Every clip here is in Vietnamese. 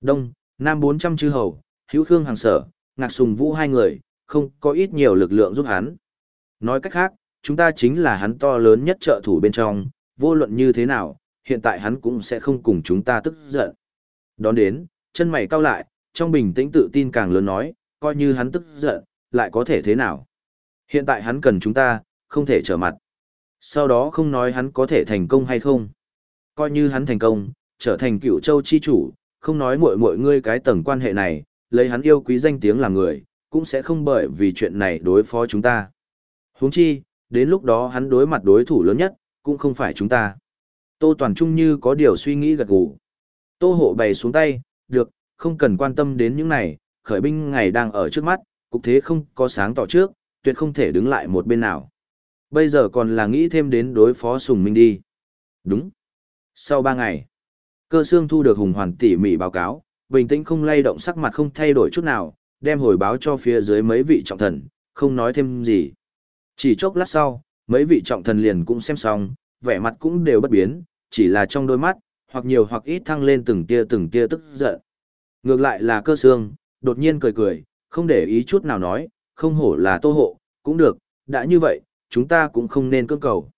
Đông, Nam 400 chư hầu, hữu khương hàng sở, ngạc sùng vũ hai người, không có ít nhiều lực lượng giúp hắn. Nói cách khác, chúng ta chính là hắn to lớn nhất trợ thủ bên trong, vô luận như thế nào, hiện tại hắn cũng sẽ không cùng chúng ta tức giận. Đón đến, chân mày cau lại, trong bình tĩnh tự tin càng lớn nói, coi như hắn tức giận, lại có thể thế nào. Hiện tại hắn cần chúng ta, không thể trở mặt. Sau đó không nói hắn có thể thành công hay không. Coi như hắn thành công, trở thành cựu châu chi chủ, không nói mọi mọi ngươi cái tầng quan hệ này, lấy hắn yêu quý danh tiếng làm người, cũng sẽ không bởi vì chuyện này đối phó chúng ta. huống chi, đến lúc đó hắn đối mặt đối thủ lớn nhất, cũng không phải chúng ta. Tô Toàn Trung như có điều suy nghĩ gật gù. Tô hộ bày xuống tay, được, không cần quan tâm đến những này, khởi binh ngày đang ở trước mắt, cục thế không có sáng tỏ trước, tuyệt không thể đứng lại một bên nào. Bây giờ còn là nghĩ thêm đến đối phó Sùng Minh đi. Đúng. Sau ba ngày, cơ xương thu được Hùng Hoàn tỉ mỉ báo cáo, bình tĩnh không lay động sắc mặt không thay đổi chút nào, đem hồi báo cho phía dưới mấy vị trọng thần, không nói thêm gì. Chỉ chốc lát sau, mấy vị trọng thần liền cũng xem xong, vẻ mặt cũng đều bất biến, chỉ là trong đôi mắt, hoặc nhiều hoặc ít thăng lên từng tia từng tia tức giận. Ngược lại là cơ xương, đột nhiên cười cười, không để ý chút nào nói, không hổ là tô hộ, cũng được, đã như vậy, chúng ta cũng không nên cưỡng cầu.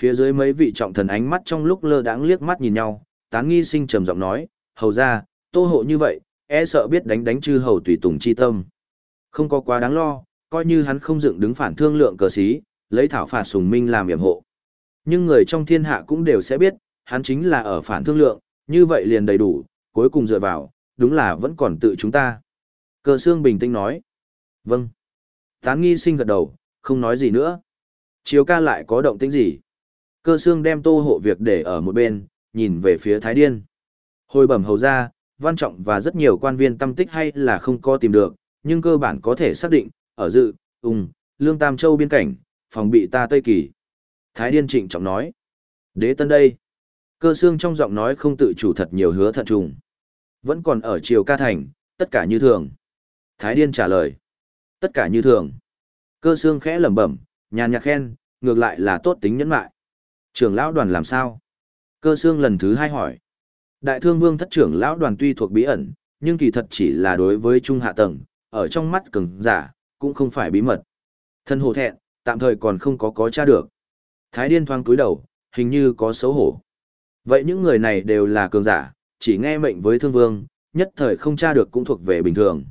Phía dưới mấy vị trọng thần ánh mắt trong lúc lơ đãng liếc mắt nhìn nhau, tán nghi sinh trầm giọng nói, hầu ra, tô hộ như vậy, e sợ biết đánh đánh chư hầu tùy tùng chi tâm. Không có quá đáng lo, coi như hắn không dựng đứng phản thương lượng cờ sĩ, lấy thảo phạt sùng minh làm yểm hộ. Nhưng người trong thiên hạ cũng đều sẽ biết, hắn chính là ở phản thương lượng, như vậy liền đầy đủ, cuối cùng dựa vào, đúng là vẫn còn tự chúng ta. Cờ xương bình tĩnh nói. Vâng. Tán nghi sinh gật đầu, không nói gì nữa. Chiếu ca lại có động tĩnh gì? Cơ xương đem tô hộ việc để ở một bên, nhìn về phía Thái Điên. Hồi bẩm hầu ra, văn trọng và rất nhiều quan viên tâm tích hay là không có tìm được, nhưng cơ bản có thể xác định, ở dự, ung, lương tam châu biên cảnh, phòng bị ta Tây Kỳ. Thái Điên trịnh trọng nói. Đế tân đây. Cơ xương trong giọng nói không tự chủ thật nhiều hứa thận trùng. Vẫn còn ở triều ca thành, tất cả như thường. Thái Điên trả lời. Tất cả như thường. Cơ xương khẽ lẩm bẩm, nhàn nhạt khen, ngược lại là tốt tính nhẫn lại. Trưởng lão đoàn làm sao? Cơ xương lần thứ hai hỏi. Đại thương vương thất trưởng lão đoàn tuy thuộc bí ẩn, nhưng kỳ thật chỉ là đối với trung hạ tầng, ở trong mắt cường giả, cũng không phải bí mật. Thân hồ thẹn, tạm thời còn không có có tra được. Thái điên thoáng cúi đầu, hình như có xấu hổ. Vậy những người này đều là cường giả, chỉ nghe mệnh với thương vương, nhất thời không tra được cũng thuộc về bình thường.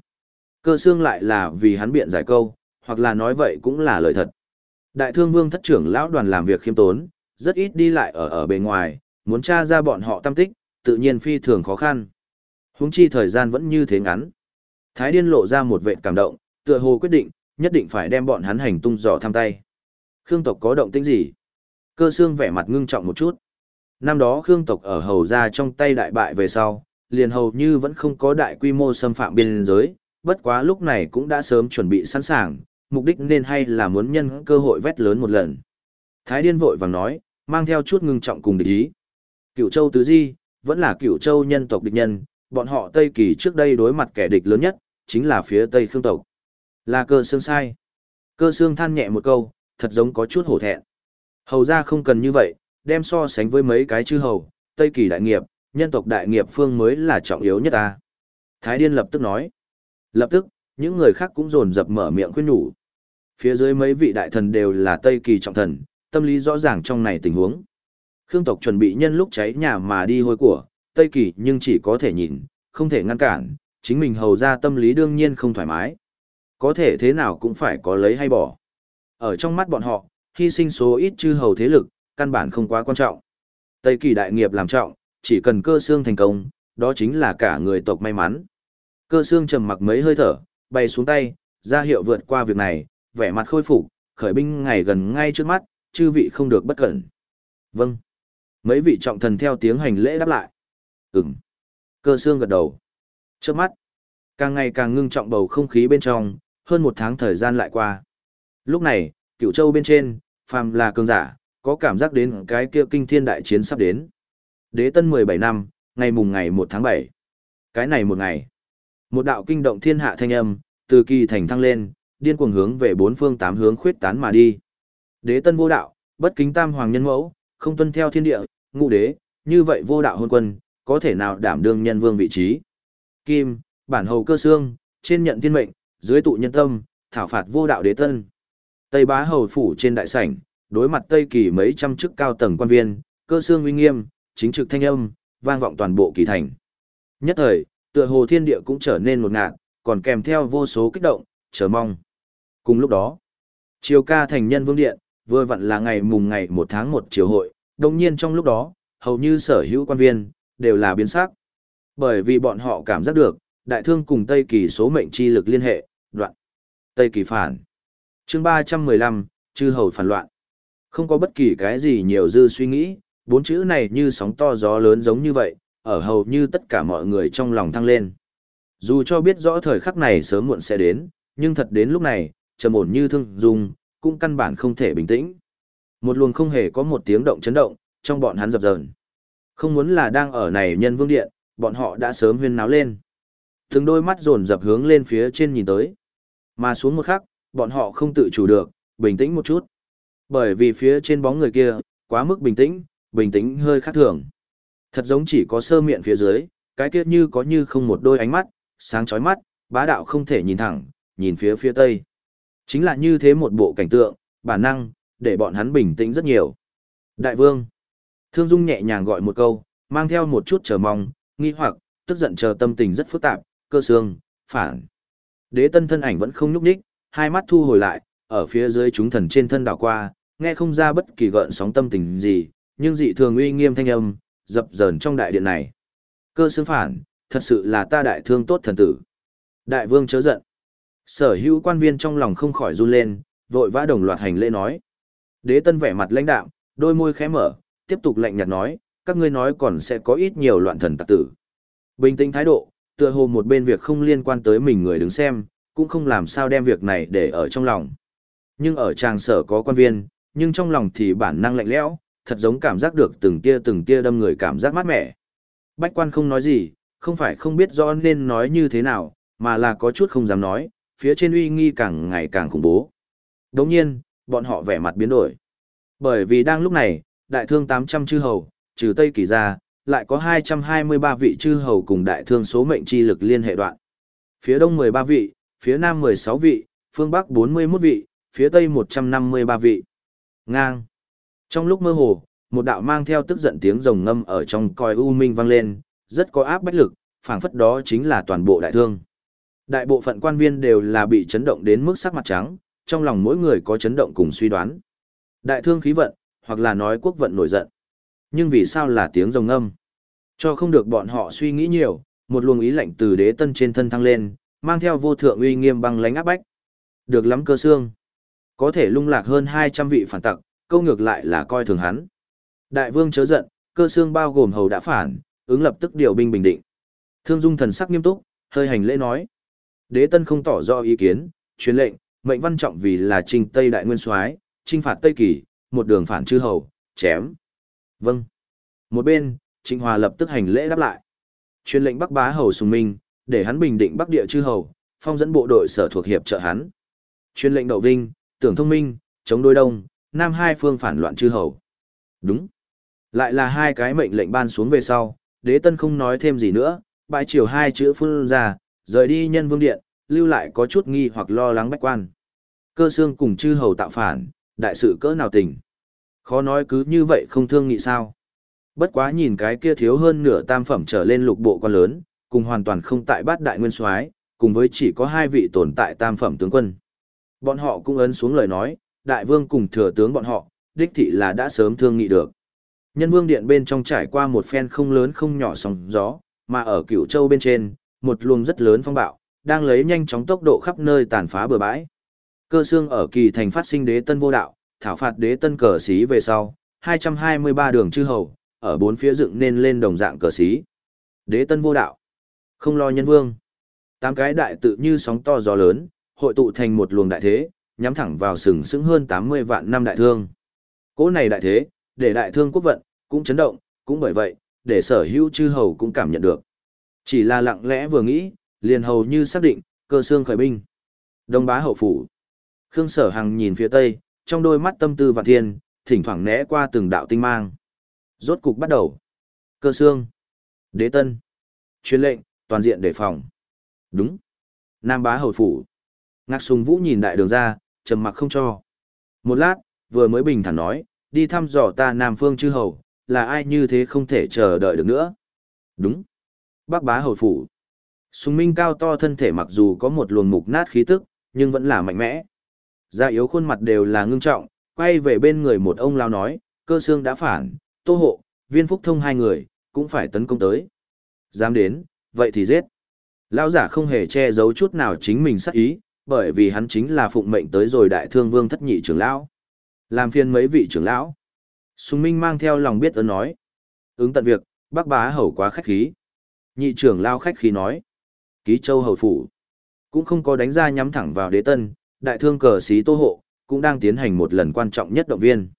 Cơ xương lại là vì hắn biện giải câu, hoặc là nói vậy cũng là lời thật. Đại thương vương thất trưởng lão đoàn làm việc khiêm tốn, rất ít đi lại ở ở bề ngoài, muốn tra ra bọn họ tâm tích, tự nhiên phi thường khó khăn. Huống chi thời gian vẫn như thế ngắn. Thái điên lộ ra một vẻ cảm động, tựa hồ quyết định, nhất định phải đem bọn hắn hành tung dò thăm tay. Khương tộc có động tĩnh gì? Cơ xương vẻ mặt ngưng trọng một chút. Năm đó Khương tộc ở hầu ra trong tay đại bại về sau, liền hầu như vẫn không có đại quy mô xâm phạm biên giới, bất quá lúc này cũng đã sớm chuẩn bị sẵn sàng, mục đích nên hay là muốn nhân cơ hội vét lớn một lần. Thái điên vội vàng nói, mang theo chút ngưng trọng cùng địch ý. Cựu châu tứ di, vẫn là cựu châu nhân tộc địch nhân, bọn họ Tây Kỳ trước đây đối mặt kẻ địch lớn nhất, chính là phía Tây Khương tộc. Là cơ xương sai. Cơ xương than nhẹ một câu, thật giống có chút hổ thẹn. Hầu ra không cần như vậy, đem so sánh với mấy cái chư hầu, Tây Kỳ đại nghiệp, nhân tộc đại nghiệp phương mới là trọng yếu nhất ta. Thái điên lập tức nói. Lập tức, những người khác cũng rồn dập mở miệng khuyên nhủ. Phía dưới mấy vị đại thần đều là Tây Kỳ trọng thần, tâm lý rõ ràng trong này tình huống. Khương tộc chuẩn bị nhân lúc cháy nhà mà đi hôi của, Tây Kỳ nhưng chỉ có thể nhìn, không thể ngăn cản, chính mình hầu ra tâm lý đương nhiên không thoải mái. Có thể thế nào cũng phải có lấy hay bỏ. Ở trong mắt bọn họ, hy sinh số ít chư hầu thế lực, căn bản không quá quan trọng. Tây Kỳ đại nghiệp làm trọng, chỉ cần cơ xương thành công, đó chính là cả người tộc may mắn. Cơ xương trầm mặc mấy hơi thở, bay xuống tay, ra hiệu vượt qua việc này, vẻ mặt khôi phục, khởi binh ngày gần ngay trước mắt, chư vị không được bất cẩn. Vâng. Mấy vị trọng thần theo tiếng hành lễ đáp lại. Ừm. Cơ xương gật đầu. Trước mắt, càng ngày càng ngưng trọng bầu không khí bên trong, hơn một tháng thời gian lại qua. Lúc này, cựu châu bên trên, phàm là cường giả, có cảm giác đến cái kia kinh thiên đại chiến sắp đến. Đế tân 17 năm, ngày mùng ngày 1 tháng 7. Cái này một ngày. Một đạo kinh động thiên hạ thanh âm, từ kỳ thành thăng lên, điên cuồng hướng về bốn phương tám hướng khuyết tán mà đi. Đế tân vô đạo, bất kính tam hoàng nhân mẫu, không tuân theo thiên địa, ngũ đế, như vậy vô đạo hôn quân, có thể nào đảm đương nhân vương vị trí. Kim, bản hầu cơ xương, trên nhận thiên mệnh, dưới tụ nhân tâm, thảo phạt vô đạo đế tân. Tây bá hầu phủ trên đại sảnh, đối mặt Tây kỳ mấy trăm chức cao tầng quan viên, cơ xương uy nghiêm, chính trực thanh âm, vang vọng toàn bộ kỳ thành. Nhất thời, tựa hồ thiên địa cũng trở nên một ngạt, còn kèm theo vô số kích động, chờ mong. Cùng lúc đó, chiều ca thành nhân vương điện, vừa vặn là ngày mùng ngày 1 tháng 1 chiều hội, đồng nhiên trong lúc đó, hầu như sở hữu quan viên, đều là biến sắc. Bởi vì bọn họ cảm giác được, đại thương cùng Tây Kỳ số mệnh chi lực liên hệ, đoạn. Tây Kỳ phản. chương 315, chư hầu phản loạn. Không có bất kỳ cái gì nhiều dư suy nghĩ, bốn chữ này như sóng to gió lớn giống như vậy, ở hầu như tất cả mọi người trong lòng thăng lên. Dù cho biết rõ thời khắc này sớm muộn sẽ đến, nhưng thật đến lúc này, trầm ổn như thương dung, cũng căn bản không thể bình tĩnh. Một luồng không hề có một tiếng động chấn động, trong bọn hắn dập dờn. Không muốn là đang ở này nhân vương điện, bọn họ đã sớm huyên náo lên. Từng đôi mắt dồn dập hướng lên phía trên nhìn tới. Mà xuống một khắc, bọn họ không tự chủ được, bình tĩnh một chút. Bởi vì phía trên bóng người kia, quá mức bình tĩnh, bình tĩnh hơi khác thường. Thật giống chỉ có sơ miệng phía dưới, cái kia như có như không một đôi ánh mắt, sáng chói mắt, bá đạo không thể nhìn thẳng, nhìn phía phía tây. Chính là như thế một bộ cảnh tượng, bản năng, để bọn hắn bình tĩnh rất nhiều. Đại vương. Thương Dung nhẹ nhàng gọi một câu, mang theo một chút chờ mong, nghi hoặc, tức giận chờ tâm tình rất phức tạp, cơ xương, phản. Đế tân thân ảnh vẫn không nhúc nhích, hai mắt thu hồi lại, ở phía dưới chúng thần trên thân đảo qua, nghe không ra bất kỳ gợn sóng tâm tình gì, nhưng dị thường uy nghiêm thanh âm, dập dờn trong đại điện này. Cơ xương phản, thật sự là ta đại thương tốt thần tử. Đại vương chớ giận. Sở hữu quan viên trong lòng không khỏi run lên, vội vã đồng loạt hành lễ nói. Đế tân vẻ mặt lãnh đạm, đôi môi khẽ mở, tiếp tục lạnh nhạt nói, các ngươi nói còn sẽ có ít nhiều loạn thần tặc tử. Bình tĩnh thái độ, tựa hồ một bên việc không liên quan tới mình người đứng xem, cũng không làm sao đem việc này để ở trong lòng. Nhưng ở tràng sở có quan viên, nhưng trong lòng thì bản năng lạnh lẽo, thật giống cảm giác được từng tia từng tia đâm người cảm giác mát mẻ. Bách quan không nói gì, không phải không biết rõ nên nói như thế nào, mà là có chút không dám nói, phía trên uy nghi càng ngày càng khủng bố. Đồng nhiên, bọn họ vẻ mặt biến đổi. Bởi vì đang lúc này, đại thương 800 chư hầu, trừ Tây Kỳ ra, lại có 223 vị chư hầu cùng đại thương số mệnh chi lực liên hệ đoạn. Phía đông 13 vị, phía nam 16 vị, phương bắc 41 vị, phía tây 153 vị. Ngang. Trong lúc mơ hồ, một đạo mang theo tức giận tiếng rồng ngâm ở trong coi u minh vang lên, rất có áp bách lực, phảng phất đó chính là toàn bộ đại thương. Đại bộ phận quan viên đều là bị chấn động đến mức sắc mặt trắng, trong lòng mỗi người có chấn động cùng suy đoán. Đại thương khí vận, hoặc là nói quốc vận nổi giận. Nhưng vì sao là tiếng rồng ngâm? Cho không được bọn họ suy nghĩ nhiều, một luồng ý lạnh từ đế tân trên thân thăng lên, mang theo vô thượng uy nghiêm băng lánh áp bách. Được lắm cơ xương. Có thể lung lạc hơn 200 vị phản tặc, câu ngược lại là coi thường hắn. Đại vương chớ giận, cơ xương bao gồm hầu đã phản, ứng lập tức điều binh bình định. Thương Dung thần sắc nghiêm túc, hơi hành lễ nói. Đế Tân không tỏ rõ ý kiến, truyền lệnh, mệnh văn trọng vì là Trình Tây đại nguyên soái, trinh phạt Tây Kỳ, một đường phản chư hầu, chém. Vâng. Một bên, Trịnh Hòa lập tức hành lễ đáp lại. Truyền lệnh Bắc Bá hầu Sùng Minh, để hắn bình định Bắc địa chư hầu, phong dẫn bộ đội sở thuộc hiệp trợ hắn. Truyền lệnh Đậu Vinh, Tưởng Thông Minh, chống đối đông, nam hai phương phản loạn chư hầu. Đúng. Lại là hai cái mệnh lệnh ban xuống về sau, đế tân không nói thêm gì nữa, bãi chiều hai chữ phun ra, rời đi nhân vương điện, lưu lại có chút nghi hoặc lo lắng bách quan. Cơ xương cùng chư hầu tạo phản, đại sự cỡ nào tình. Khó nói cứ như vậy không thương nghị sao. Bất quá nhìn cái kia thiếu hơn nửa tam phẩm trở lên lục bộ quan lớn, cùng hoàn toàn không tại bát đại nguyên soái, cùng với chỉ có hai vị tồn tại tam phẩm tướng quân. Bọn họ cũng ấn xuống lời nói, đại vương cùng thừa tướng bọn họ, đích thị là đã sớm thương nghị được. Nhân vương điện bên trong trải qua một phen không lớn không nhỏ sóng gió, mà ở cửu châu bên trên, một luồng rất lớn phong bạo, đang lấy nhanh chóng tốc độ khắp nơi tàn phá bừa bãi. Cơ xương ở kỳ thành phát sinh đế tân vô đạo, thảo phạt đế tân cờ xí về sau, 223 đường chư hầu, ở bốn phía dựng nên lên đồng dạng cờ xí. Đế tân vô đạo, không lo nhân vương. Tám cái đại tự như sóng to gió lớn, hội tụ thành một luồng đại thế, nhắm thẳng vào sừng sững hơn 80 vạn năm đại thương. Cố này đại thế, để đại thương quốc vận, cũng chấn động, cũng bởi vậy, để sở hữu chư hầu cũng cảm nhận được. Chỉ là lặng lẽ vừa nghĩ, liền hầu như xác định, cơ xương khởi binh. Đông bá hậu phủ. Khương sở hằng nhìn phía tây, trong đôi mắt tâm tư và thiên, thỉnh thoảng né qua từng đạo tinh mang. Rốt cục bắt đầu. Cơ xương. Đế tân. Truyền lệnh, Toàn diện đề phòng. Đúng. Nam bá hậu phủ. Ngạc sùng vũ nhìn đại đường ra, trầm mặc không cho. Một lát, vừa mới bình thản nói, đi thăm dò ta Nam Phương chư hầu, là ai như thế không thể chờ đợi được nữa. Đúng. Bác bá hầu phủ. Sùng minh cao to thân thể mặc dù có một luồng mục nát khí tức, nhưng vẫn là mạnh mẽ. Da yếu khuôn mặt đều là ngưng trọng, quay về bên người một ông lao nói, cơ xương đã phản, tô hộ, viên phúc thông hai người, cũng phải tấn công tới. Dám đến, vậy thì giết. Lão giả không hề che giấu chút nào chính mình sắc ý, bởi vì hắn chính là phụng mệnh tới rồi đại thương vương thất nhị trưởng lão. Làm phiền mấy vị trưởng lão. Sùng Minh mang theo lòng biết ơn nói. Ứng tận việc, bác bá hầu quá khách khí. Nhị trưởng lao khách khí nói. Ký châu hầu phủ. Cũng không có đánh ra nhắm thẳng vào đế tân, đại thương cờ sĩ tô hộ, cũng đang tiến hành một lần quan trọng nhất động viên.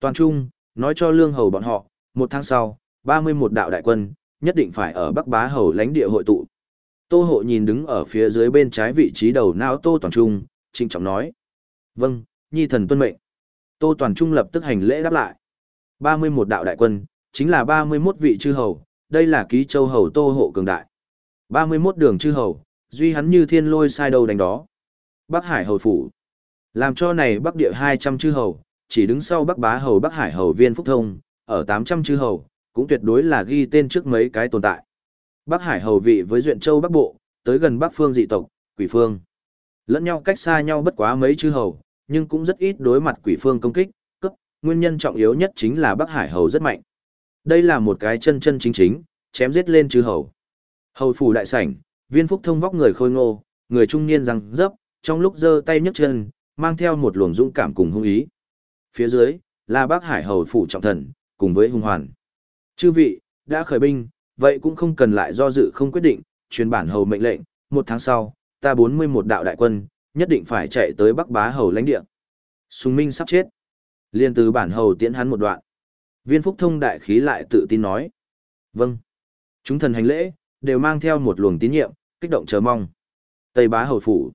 Toàn Trung, nói cho lương hầu bọn họ, một tháng sau, 31 đạo đại quân, nhất định phải ở Bắc Bá Hầu lãnh địa hội tụ. Tô hộ nhìn đứng ở phía dưới bên trái vị trí đầu não Tô Toàn Trung, trinh trọng nói. Vâng, nhi thần tuân mệnh. Tô Toàn Trung lập tức hành lễ đáp lại. 31 đạo đại quân, chính là 31 vị chư hầu, đây là ký châu hầu Tô hộ cường đại. 31 đường chư hầu, duy hắn như thiên lôi sai đầu đánh đó. Bắc Hải hầu phủ. Làm cho này Bắc địa 200 chư hầu, chỉ đứng sau Bắc bá hầu Bắc Hải hầu viên phúc thông, ở 800 chư hầu, cũng tuyệt đối là ghi tên trước mấy cái tồn tại. Bắc Hải hầu vị với Duyện Châu Bắc Bộ, tới gần Bắc Phương dị tộc, Quỷ Phương. Lẫn nhau cách xa nhau bất quá mấy chư hầu, nhưng cũng rất ít đối mặt Quỷ Phương công kích, cấp, nguyên nhân trọng yếu nhất chính là Bắc Hải hầu rất mạnh. Đây là một cái chân chân chính chính, chém giết lên chư hầu. Hầu phủ đại sảnh, viên phúc thông vóc người khôi ngô, người trung niên răng dấp, trong lúc giơ tay nhấc chân, mang theo một luồng dũng cảm cùng hung ý. Phía dưới, là bác hải hầu phủ trọng thần, cùng với hung hoàn. Chư vị, đã khởi binh, vậy cũng không cần lại do dự không quyết định, truyền bản hầu mệnh lệnh, một tháng sau, ta 41 đạo đại quân, nhất định phải chạy tới bắc bá hầu lãnh địa. Sùng Minh sắp chết. Liên từ bản hầu tiễn hắn một đoạn. Viên phúc thông đại khí lại tự tin nói. Vâng. Chúng thần hành lễ, đều mang theo một luồng tín nhiệm, kích động chờ mong. Tây bá hầu phủ.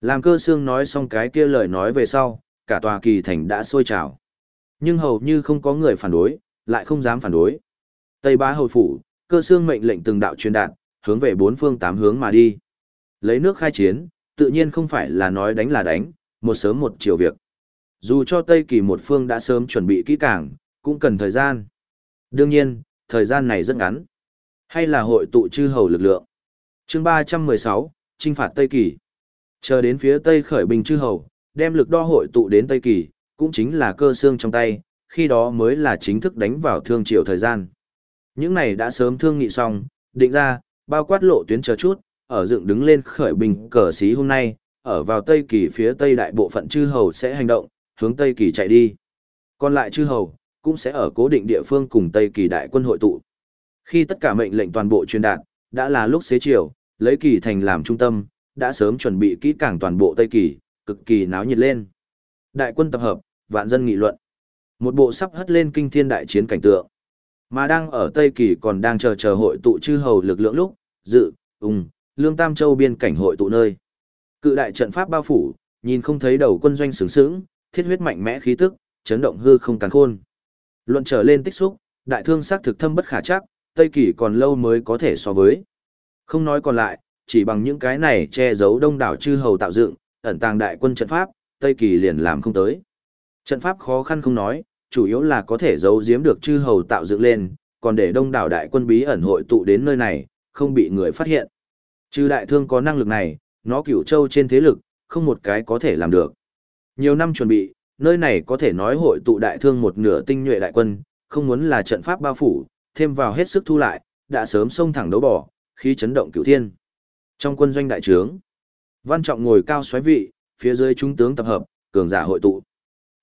Làm cơ xương nói xong cái kia lời nói về sau, cả tòa kỳ thành đã sôi trào. Nhưng hầu như không có người phản đối, lại không dám phản đối. Tây bá hầu phủ, cơ xương mệnh lệnh từng đạo truyền đạt, hướng về bốn phương tám hướng mà đi. Lấy nước khai chiến, tự nhiên không phải là nói đánh là đánh, một sớm một chiều việc. Dù cho Tây Kỳ một phương đã sớm chuẩn bị kỹ càng, cũng cần thời gian. Đương nhiên, thời gian này rất ngắn. Hay là hội tụ chư hầu lực lượng. chương 316, trinh phạt Tây Kỳ. Chờ đến phía Tây khởi binh chư hầu, đem lực đo hội tụ đến Tây Kỳ, cũng chính là cơ xương trong tay, khi đó mới là chính thức đánh vào thương triều thời gian. Những này đã sớm thương nghị xong, định ra, bao quát lộ tuyến chờ chút, ở dựng đứng lên khởi bình cờ xí hôm nay, ở vào Tây Kỳ phía Tây đại bộ phận chư hầu sẽ hành động, hướng Tây Kỳ chạy đi. Còn lại chư hầu, cũng sẽ ở cố định địa phương cùng Tây Kỳ đại quân hội tụ. Khi tất cả mệnh lệnh toàn bộ truyền đạt, đã là lúc xế chiều, lấy Kỳ thành làm trung tâm, đã sớm chuẩn bị kỹ càng toàn bộ Tây Kỳ, cực kỳ náo nhiệt lên. Đại quân tập hợp, vạn dân nghị luận. Một bộ sắp hất lên kinh thiên đại chiến cảnh tượng. Mà đang ở Tây Kỳ còn đang chờ chờ hội tụ chư hầu lực lượng lúc, dự, ung, lương tam châu biên cảnh hội tụ nơi. Cự đại trận pháp bao phủ, nhìn không thấy đầu quân doanh sướng sướng, thiết huyết mạnh mẽ khí tức, chấn động hư không càn khôn. Luận trở lên tích xúc, đại thương xác thực thâm bất khả chắc, Tây Kỳ còn lâu mới có thể so với. Không nói còn lại, chỉ bằng những cái này che giấu đông đảo chư hầu tạo dựng, ẩn tàng đại quân trận pháp, Tây Kỳ liền làm không tới. Trận pháp khó khăn không nói, chủ yếu là có thể giấu giếm được chư hầu tạo dựng lên, còn để đông đảo đại quân bí ẩn hội tụ đến nơi này, không bị người phát hiện. Chư đại thương có năng lực này, nó cửu châu trên thế lực, không một cái có thể làm được. Nhiều năm chuẩn bị, nơi này có thể nói hội tụ đại thương một nửa tinh nhuệ đại quân, không muốn là trận pháp bao phủ, thêm vào hết sức thu lại, đã sớm xông thẳng đấu bỏ, khí chấn động cửu thiên. Trong quân doanh đại trướng, Văn Trọng ngồi cao xoáy vị, phía dưới trung tướng tập hợp, cường giả hội tụ.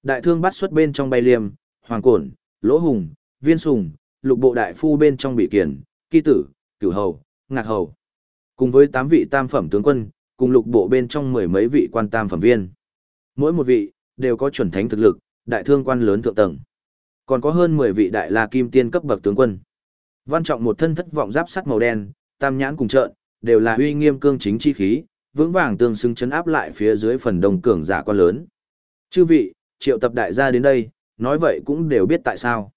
Đại thương bắt xuất bên trong bay liêm, hoàng cổn, lỗ hùng, viên sùng, lục bộ đại phu bên trong bị kiền, kỳ tử, cửu hầu, ngạc hầu. Cùng với tám vị tam phẩm tướng quân, cùng lục bộ bên trong mười mấy vị quan tam phẩm viên. Mỗi một vị, đều có chuẩn thánh thực lực, đại thương quan lớn thượng tầng. Còn có hơn mười vị đại la kim tiên cấp bậc tướng quân. Văn trọng một thân thất vọng giáp sắt màu đen, tam nhãn cùng trợn, đều là uy nghiêm cương chính chi khí, vững vàng tương xứng chấn áp lại phía dưới phần đông cường giả quan lớn. Chư vị, triệu tập đại gia đến đây, nói vậy cũng đều biết tại sao.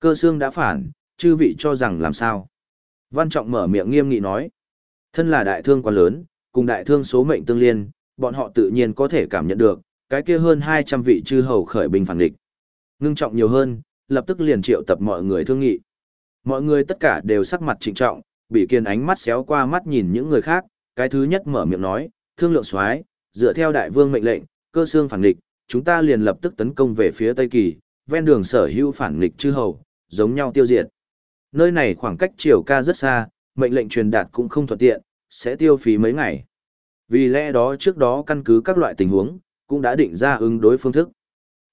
Cơ xương đã phản, chư vị cho rằng làm sao. Văn Trọng mở miệng nghiêm nghị nói. Thân là đại thương quan lớn, cùng đại thương số mệnh tương liên, bọn họ tự nhiên có thể cảm nhận được, cái kia hơn 200 vị chư hầu khởi binh phản địch. Ngưng trọng nhiều hơn, lập tức liền triệu tập mọi người thương nghị. Mọi người tất cả đều sắc mặt trịnh trọng, bị kiên ánh mắt xéo qua mắt nhìn những người khác, cái thứ nhất mở miệng nói, thương lượng soái dựa theo đại vương mệnh lệnh, cơ xương phản địch, chúng ta liền lập tức tấn công về phía Tây Kỳ, ven đường sở hữu phản địch chư hầu, giống nhau tiêu diệt. Nơi này khoảng cách triều ca rất xa, mệnh lệnh truyền đạt cũng không thuận tiện, sẽ tiêu phí mấy ngày. Vì lẽ đó trước đó căn cứ các loại tình huống, cũng đã định ra ứng đối phương thức.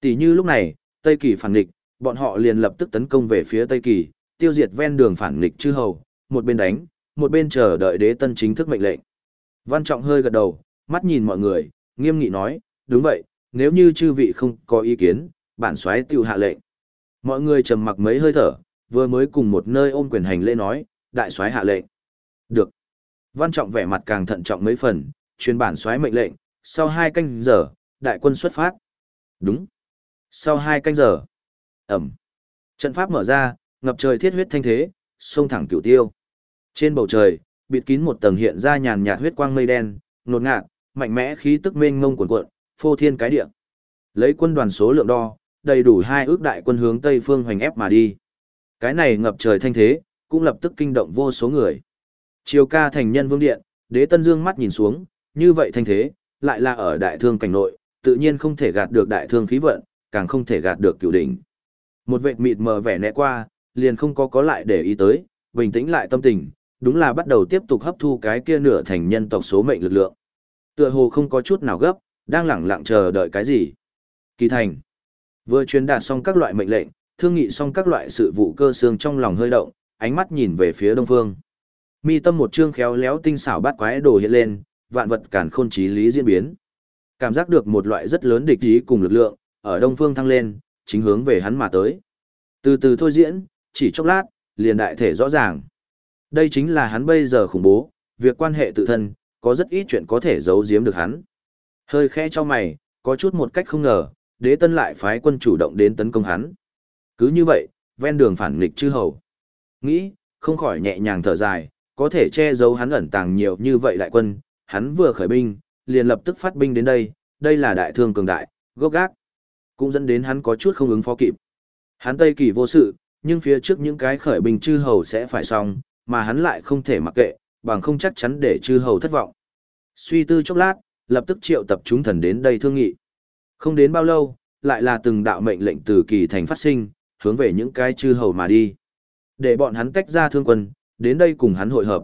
Tỷ như lúc này, Tây Kỳ phản nghịch, bọn họ liền lập tức tấn công về phía Tây Kỳ, tiêu diệt ven đường phản nghịch chư hầu, một bên đánh, một bên chờ đợi đế tân chính thức mệnh lệnh. Văn Trọng hơi gật đầu, mắt nhìn mọi người, nghiêm nghị nói, đúng vậy, nếu như chư vị không có ý kiến, bản soái tiêu hạ lệnh. Mọi người trầm mặc mấy hơi thở, vừa mới cùng một nơi ôm quyền hành lễ nói, đại soái hạ lệnh. Được. Văn Trọng vẻ mặt càng thận trọng mấy phần, truyền bản soái mệnh lệnh, sau hai canh giờ, đại quân xuất phát. Đúng. Sau hai canh giờ. Ẩm. Trận pháp mở ra, ngập trời thiết huyết thanh thế, sông thẳng cửu tiêu. Trên bầu trời, bịt kín một tầng hiện ra nhàn nhạt huyết quang mây đen, nột ngạt, mạnh mẽ khí tức mênh mông cuồn cuộn, phô thiên cái địa. Lấy quân đoàn số lượng đo, đầy đủ hai ước đại quân hướng tây phương hoành ép mà đi. Cái này ngập trời thanh thế, cũng lập tức kinh động vô số người. Triều ca thành nhân vương điện, đế tân dương mắt nhìn xuống, như vậy thanh thế, lại là ở đại thương cảnh nội, tự nhiên không thể gạt được đại thương khí vận, càng không thể gạt được cửu đỉnh. Một vệt mịt mờ vẻ nẹ qua, liền không có có lại để ý tới, bình tĩnh lại tâm tình, đúng là bắt đầu tiếp tục hấp thu cái kia nửa thành nhân tộc số mệnh lực lượng. Tựa hồ không có chút nào gấp, đang lẳng lặng chờ đợi cái gì. Kỳ thành. Vừa truyền đạt xong các loại mệnh lệnh, thương nghị xong các loại sự vụ cơ xương trong lòng hơi động, ánh mắt nhìn về phía đông phương. Mi tâm một chương khéo léo tinh xảo bắt quái đồ hiện lên, vạn vật cản khôn trí lý diễn biến. Cảm giác được một loại rất lớn địch ý cùng lực lượng, ở đông phương thăng lên, chính hướng về hắn mà tới. Từ từ thôi diễn, chỉ chốc lát, liền đại thể rõ ràng. Đây chính là hắn bây giờ khủng bố, việc quan hệ tự thân, có rất ít chuyện có thể giấu giếm được hắn. Hơi khẽ cho mày, có chút một cách không ngờ, đế tân lại phái quân chủ động đến tấn công hắn. Cứ như vậy, ven đường phản nghịch chư hầu. Nghĩ, không khỏi nhẹ nhàng thở dài, có thể che giấu hắn ẩn tàng nhiều như vậy đại quân, hắn vừa khởi binh, liền lập tức phát binh đến đây, đây là đại thương cường đại, gốc gác. Cũng dẫn đến hắn có chút không ứng phó kịp. Hắn Tây Kỳ vô sự, nhưng phía trước những cái khởi binh chư hầu sẽ phải xong, mà hắn lại không thể mặc kệ, bằng không chắc chắn để chư hầu thất vọng. Suy tư chốc lát, lập tức triệu tập chúng thần đến đây thương nghị. Không đến bao lâu, lại là từng đạo mệnh lệnh từ kỳ thành phát sinh, hướng về những cái chư hầu mà đi. Để bọn hắn tách ra thương quân, đến đây cùng hắn hội hợp.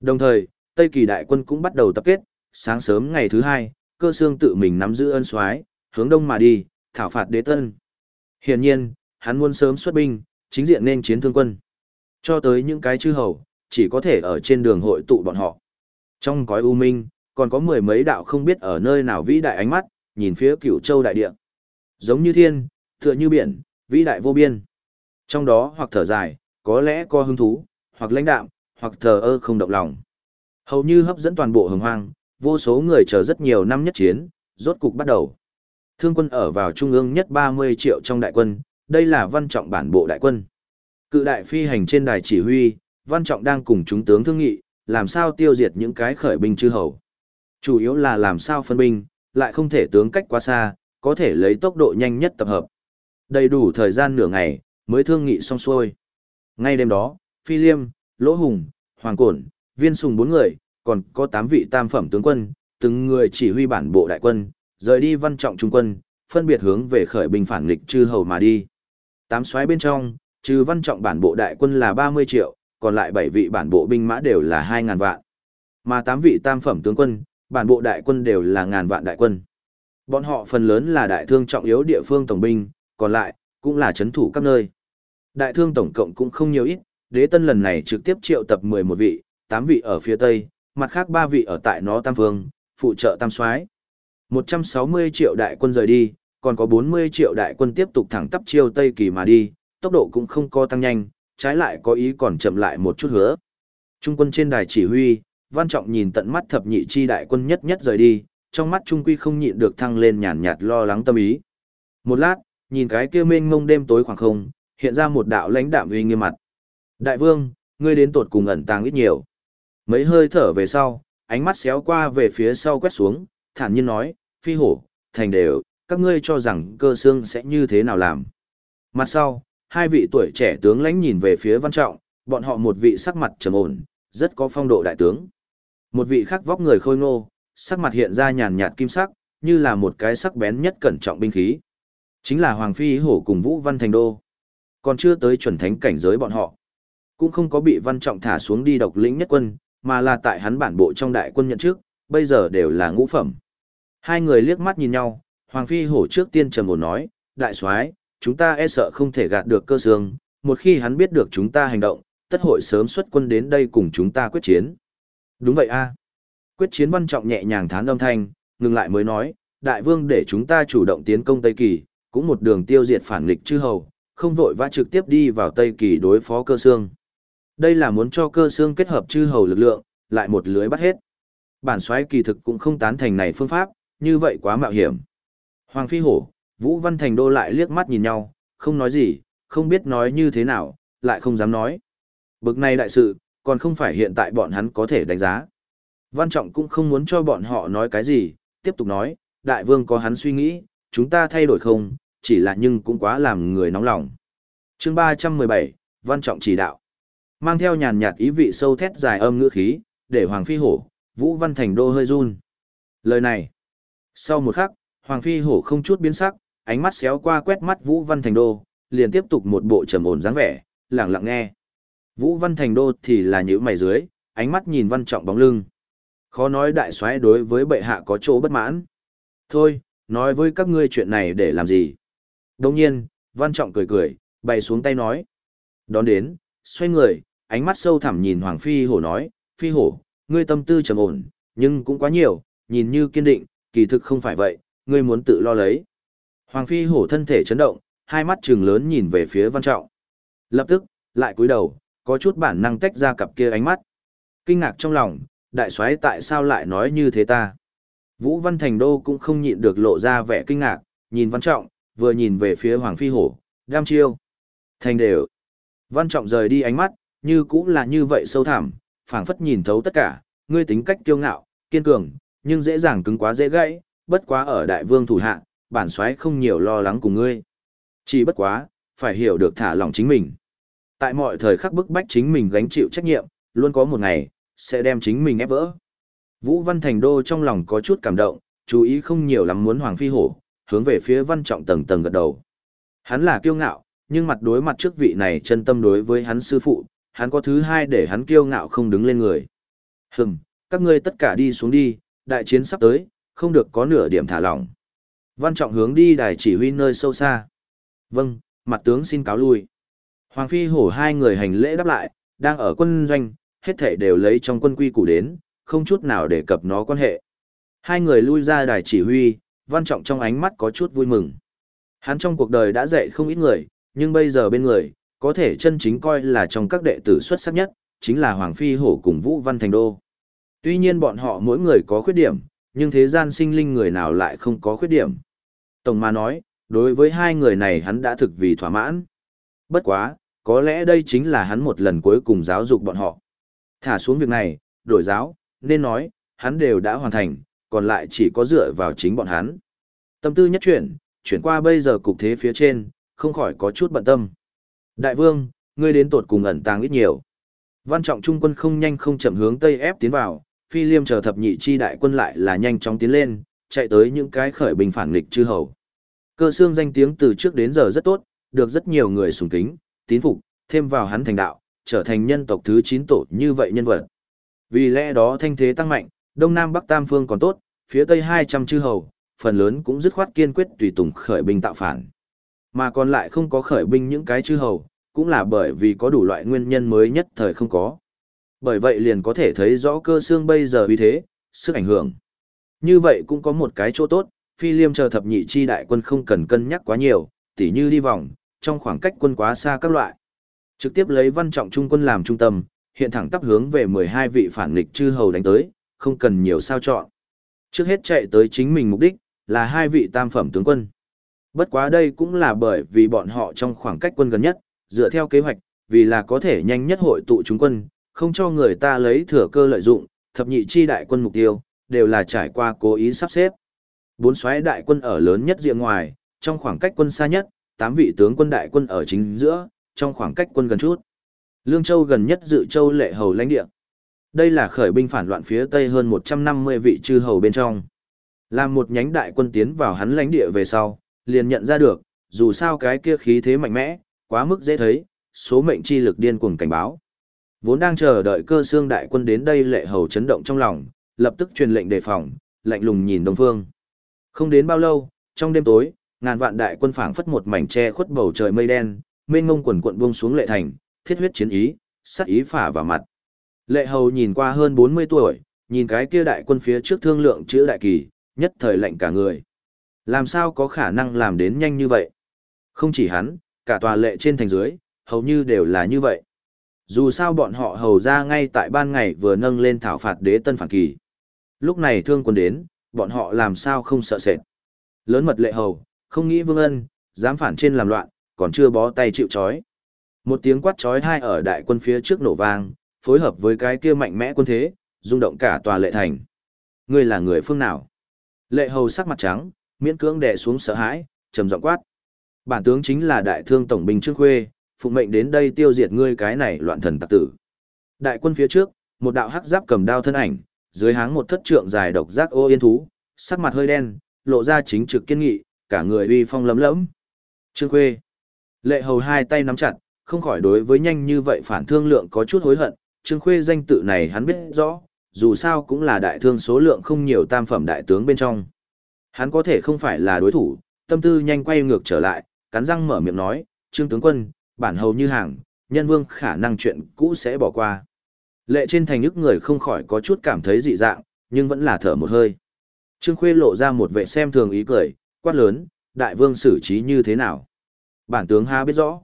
Đồng thời, Tây Kỳ đại quân cũng bắt đầu tập kết, sáng sớm ngày thứ hai, cơ xương tự mình nắm giữ ân soái, hướng đông mà đi, thảo phạt đế tân. Hiển nhiên, hắn muốn sớm xuất binh, chính diện nên chiến thương quân. Cho tới những cái chư hầu, chỉ có thể ở trên đường hội tụ bọn họ. Trong cõi u minh, còn có mười mấy đạo không biết ở nơi nào vĩ đại ánh mắt, nhìn phía cửu châu đại địa. Giống như thiên, tựa như biển, vĩ đại vô biên. Trong đó hoặc thở dài, có lẽ có hứng thú, hoặc lãnh đạm, hoặc thờ ơ không động lòng. Hầu như hấp dẫn toàn bộ hồng hoang, vô số người chờ rất nhiều năm nhất chiến, rốt cục bắt đầu. Thương quân ở vào trung ương nhất 30 triệu trong đại quân, đây là văn trọng bản bộ đại quân. Cự đại phi hành trên đài chỉ huy, văn trọng đang cùng chúng tướng thương nghị, làm sao tiêu diệt những cái khởi binh chư hầu. Chủ yếu là làm sao phân binh, lại không thể tướng cách quá xa, có thể lấy tốc độ nhanh nhất tập hợp. Đầy đủ thời gian nửa ngày, mới thương nghị xong xuôi. Ngay đêm đó, Phi Liêm, Lỗ Hùng, Hoàng Cổn, Viên Sùng bốn người, còn có tám vị tam phẩm tướng quân, từng người chỉ huy bản bộ đại quân, rời đi văn trọng trung quân, phân biệt hướng về khởi binh phản nghịch chư hầu mà đi. Tám soái bên trong, trừ văn trọng bản bộ đại quân là 30 triệu, còn lại 7 vị bản bộ binh mã đều là 2000 vạn. Mà 8 vị tam phẩm tướng quân, bản bộ đại quân đều là ngàn vạn đại quân. Bọn họ phần lớn là đại thương trọng yếu địa phương tổng binh, còn lại, cũng là chấn thủ các nơi. Đại thương tổng cộng cũng không nhiều ít, đế tân lần này trực tiếp triệu tập 11 vị, 8 vị ở phía tây, mặt khác ba vị ở tại nó tam vương phụ trợ tam soái 160 triệu đại quân rời đi, còn có 40 triệu đại quân tiếp tục thẳng tắp chiêu Tây Kỳ mà đi, tốc độ cũng không có tăng nhanh, trái lại có ý còn chậm lại một chút hứa. Trung quân trên đài chỉ huy, Văn Trọng nhìn tận mắt thập nhị chi đại quân nhất nhất rời đi, trong mắt Trung Quy không nhịn được thăng lên nhàn nhạt lo lắng tâm ý. Một lát, nhìn cái kia mênh mông đêm tối khoảng không, hiện ra một đạo lãnh đạm uy nghiêm mặt. Đại vương, ngươi đến tột cùng ẩn tàng ít nhiều. Mấy hơi thở về sau, ánh mắt xéo qua về phía sau quét xuống, thản nhiên nói, phi hổ, thành đều, các ngươi cho rằng cơ xương sẽ như thế nào làm. Mặt sau, hai vị tuổi trẻ tướng lãnh nhìn về phía văn trọng, bọn họ một vị sắc mặt trầm ổn, rất có phong độ đại tướng. Một vị khác vóc người khôi ngô, sắc mặt hiện ra nhàn nhạt kim sắc, như là một cái sắc bén nhất cẩn trọng binh khí. Chính là Hoàng Phi Hổ cùng Vũ Văn Thành Đô. Còn chưa tới chuẩn thánh cảnh giới bọn họ. Cũng không có bị văn trọng thả xuống đi độc lĩnh nhất quân, mà là tại hắn bản bộ trong đại quân nhận trước, bây giờ đều là ngũ phẩm. Hai người liếc mắt nhìn nhau, Hoàng Phi Hổ trước tiên trầm ổn nói, đại soái, chúng ta e sợ không thể gạt được cơ sương, một khi hắn biết được chúng ta hành động, tất hội sớm xuất quân đến đây cùng chúng ta quyết chiến. Đúng vậy a. Quyết chiến văn trọng nhẹ nhàng thán âm thanh, ngừng lại mới nói, đại vương để chúng ta chủ động tiến công Tây Kỳ, cũng một đường tiêu diệt phản nghịch chư hầu, không vội vã trực tiếp đi vào Tây Kỳ đối phó cơ xương. Đây là muốn cho cơ xương kết hợp chư hầu lực lượng, lại một lưới bắt hết. Bản xoáy kỳ thực cũng không tán thành này phương pháp, như vậy quá mạo hiểm. Hoàng Phi Hổ, Vũ Văn Thành Đô lại liếc mắt nhìn nhau, không nói gì, không biết nói như thế nào, lại không dám nói. Bực này đại sự, còn không phải hiện tại bọn hắn có thể đánh giá. Văn Trọng cũng không muốn cho bọn họ nói cái gì, tiếp tục nói, đại vương có hắn suy nghĩ, chúng ta thay đổi không, chỉ là nhưng cũng quá làm người nóng lòng. chương 317, Văn Trọng chỉ đạo. Mang theo nhàn nhạt ý vị sâu thét dài âm ngữ khí, để Hoàng Phi Hổ, Vũ Văn Thành Đô hơi run. Lời này. Sau một khắc, Hoàng Phi Hổ không chút biến sắc, ánh mắt xéo qua quét mắt Vũ Văn Thành Đô, liền tiếp tục một bộ trầm ổn dáng vẻ, lặng lặng nghe. Vũ Văn Thành Đô thì là nhíu mày dưới, ánh mắt nhìn Văn Trọng bóng lưng. Khó nói đại soái đối với bệ hạ có chỗ bất mãn. Thôi, nói với các ngươi chuyện này để làm gì? Đồng nhiên, Văn Trọng cười cười, bày xuống tay nói. Đón đến, xoay người, ánh mắt sâu thẳm nhìn Hoàng Phi Hổ nói, Phi Hổ, ngươi tâm tư trầm ổn, nhưng cũng quá nhiều, nhìn như kiên định, kỳ thực không phải vậy, ngươi muốn tự lo lấy. Hoàng Phi Hổ thân thể chấn động, hai mắt trừng lớn nhìn về phía Văn Trọng. Lập tức, lại cúi đầu, có chút bản năng tách ra cặp kia ánh mắt. Kinh ngạc trong lòng, đại soái tại sao lại nói như thế ta? Vũ Văn Thành Đô cũng không nhịn được lộ ra vẻ kinh ngạc, nhìn Văn Trọng, vừa nhìn về phía Hoàng Phi Hổ, đam chiêu. Thành đều. Văn Trọng rời đi ánh mắt, như cũng là như vậy sâu thẳm, phảng phất nhìn thấu tất cả, ngươi tính cách kiêu ngạo, kiên cường, nhưng dễ dàng cứng quá dễ gãy, bất quá ở đại vương thủ hạ, bản soái không nhiều lo lắng cùng ngươi. Chỉ bất quá, phải hiểu được thả lỏng chính mình. Tại mọi thời khắc bức bách chính mình gánh chịu trách nhiệm, luôn có một ngày, sẽ đem chính mình ép vỡ. Vũ Văn Thành Đô trong lòng có chút cảm động, chú ý không nhiều lắm muốn Hoàng Phi Hổ, hướng về phía Văn Trọng tầng tầng gật đầu. Hắn là kiêu ngạo, nhưng mặt đối mặt trước vị này chân tâm đối với hắn sư phụ, hắn có thứ hai để hắn kiêu ngạo không đứng lên người. Hừm, các ngươi tất cả đi xuống đi, đại chiến sắp tới, không được có nửa điểm thả lỏng. Văn Trọng hướng đi đài chỉ huy nơi sâu xa. Vâng, mặt tướng xin cáo lui. Hoàng Phi hổ hai người hành lễ đáp lại, đang ở quân doanh, hết thể đều lấy trong quân quy củ đến, không chút nào đề cập nó quan hệ. Hai người lui ra đài chỉ huy, Văn Trọng trong ánh mắt có chút vui mừng. Hắn trong cuộc đời đã dạy không ít người, nhưng bây giờ bên người, có thể chân chính coi là trong các đệ tử xuất sắc nhất, chính là Hoàng Phi Hổ cùng Vũ Văn Thành Đô. Tuy nhiên bọn họ mỗi người có khuyết điểm, nhưng thế gian sinh linh người nào lại không có khuyết điểm. Tổng mà nói, đối với hai người này hắn đã thực vì thỏa mãn. Bất quá, có lẽ đây chính là hắn một lần cuối cùng giáo dục bọn họ. Thả xuống việc này, đổi giáo, nên nói, hắn đều đã hoàn thành, còn lại chỉ có dựa vào chính bọn hắn. Tâm tư nhất chuyển, chuyển qua bây giờ cục thế phía trên, không khỏi có chút bận tâm. Đại vương, ngươi đến tột cùng ẩn tàng ít nhiều. Văn trọng trung quân không nhanh không chậm hướng tây ép tiến vào, phi liêm chờ thập nhị chi đại quân lại là nhanh chóng tiến lên, chạy tới những cái khởi bình phản nghịch chư hầu. Cơ xương danh tiếng từ trước đến giờ rất tốt, được rất nhiều người sùng kính, tín phục, thêm vào hắn thành đạo, trở thành nhân tộc thứ 9 tổ như vậy nhân vật. Vì lẽ đó thanh thế tăng mạnh, đông nam bắc tam phương còn tốt, phía tây 200 chư hầu, phần lớn cũng dứt khoát kiên quyết tùy tùng khởi binh tạo phản. Mà còn lại không có khởi binh những cái chư hầu, cũng là bởi vì có đủ loại nguyên nhân mới nhất thời không có. Bởi vậy liền có thể thấy rõ cơ xương bây giờ uy thế, sức ảnh hưởng. Như vậy cũng có một cái chỗ tốt, phi liêm chờ thập nhị chi đại quân không cần cân nhắc quá nhiều, tỉ như đi vòng, trong khoảng cách quân quá xa các loại. Trực tiếp lấy văn trọng trung quân làm trung tâm, hiện thẳng tắp hướng về 12 vị phản nghịch chư hầu đánh tới, không cần nhiều sao chọn. Trước hết chạy tới chính mình mục đích, là hai vị tam phẩm tướng quân. Bất quá đây cũng là bởi vì bọn họ trong khoảng cách quân gần nhất, dựa theo kế hoạch, vì là có thể nhanh nhất hội tụ chúng quân, không cho người ta lấy thừa cơ lợi dụng, thập nhị chi đại quân mục tiêu, đều là trải qua cố ý sắp xếp. Bốn xoáy đại quân ở lớn nhất diện ngoài, trong khoảng cách quân xa nhất, tám vị tướng quân đại quân ở chính giữa, trong khoảng cách quân gần chút. Lương Châu gần nhất dự châu lệ hầu lãnh địa. Đây là khởi binh phản loạn phía tây hơn 150 vị chư hầu bên trong. Làm một nhánh đại quân tiến vào hắn lãnh địa về sau, liền nhận ra được, dù sao cái kia khí thế mạnh mẽ, quá mức dễ thấy, số mệnh chi lực điên cuồng cảnh báo. Vốn đang chờ đợi cơ xương đại quân đến đây lệ hầu chấn động trong lòng, lập tức truyền lệnh đề phòng, lạnh lùng nhìn đông phương. Không đến bao lâu, trong đêm tối, ngàn vạn đại quân phảng phất một mảnh che khuất bầu trời mây đen, mênh ngông quần quận buông xuống lệ thành, thiết huyết chiến ý, sát ý phả vào mặt. Lệ hầu nhìn qua hơn 40 tuổi, nhìn cái kia đại quân phía trước thương lượng chữ đại kỳ, nhất thời lạnh cả người. Làm sao có khả năng làm đến nhanh như vậy? Không chỉ hắn, cả tòa lệ trên thành dưới, hầu như đều là như vậy. Dù sao bọn họ hầu ra ngay tại ban ngày vừa nâng lên thảo phạt đế tân phản kỳ. Lúc này thương quân đến, bọn họ làm sao không sợ sệt. Lớn mật lệ hầu, không nghĩ vương ân, dám phản trên làm loạn, còn chưa bó tay chịu chói. Một tiếng quát chói hai ở đại quân phía trước nổ vang, phối hợp với cái kia mạnh mẽ quân thế, rung động cả tòa lệ thành. Ngươi là người phương nào? Lệ hầu sắc mặt trắng, miễn cưỡng đè xuống sợ hãi, trầm giọng quát. Bản tướng chính là đại thương tổng binh Trương Khuê, phụng mệnh đến đây tiêu diệt ngươi cái này loạn thần tặc tử. Đại quân phía trước, một đạo hắc giáp cầm đao thân ảnh, dưới háng một thất trượng dài độc giác ô yên thú, sắc mặt hơi đen, lộ ra chính trực kiên nghị, cả người uy phong lấm lẫm. Trương Khuê. Lệ hầu hai tay nắm chặt, không khỏi đối với nhanh như vậy phản thương lượng có chút hối hận, Trương Khuê danh tự này hắn biết rõ, dù sao cũng là đại thương số lượng không nhiều tam phẩm đại tướng bên trong. Hắn có thể không phải là đối thủ, tâm tư nhanh quay ngược trở lại, cắn răng mở miệng nói, Trương tướng quân, bản hầu như hàng, nhân vương khả năng chuyện cũ sẽ bỏ qua. Lệ trên thành nước người không khỏi có chút cảm thấy dị dạng, nhưng vẫn là thở một hơi. Trương Khuê lộ ra một vệ xem thường ý cười, quát lớn, đại vương xử trí như thế nào? Bản tướng ha biết rõ.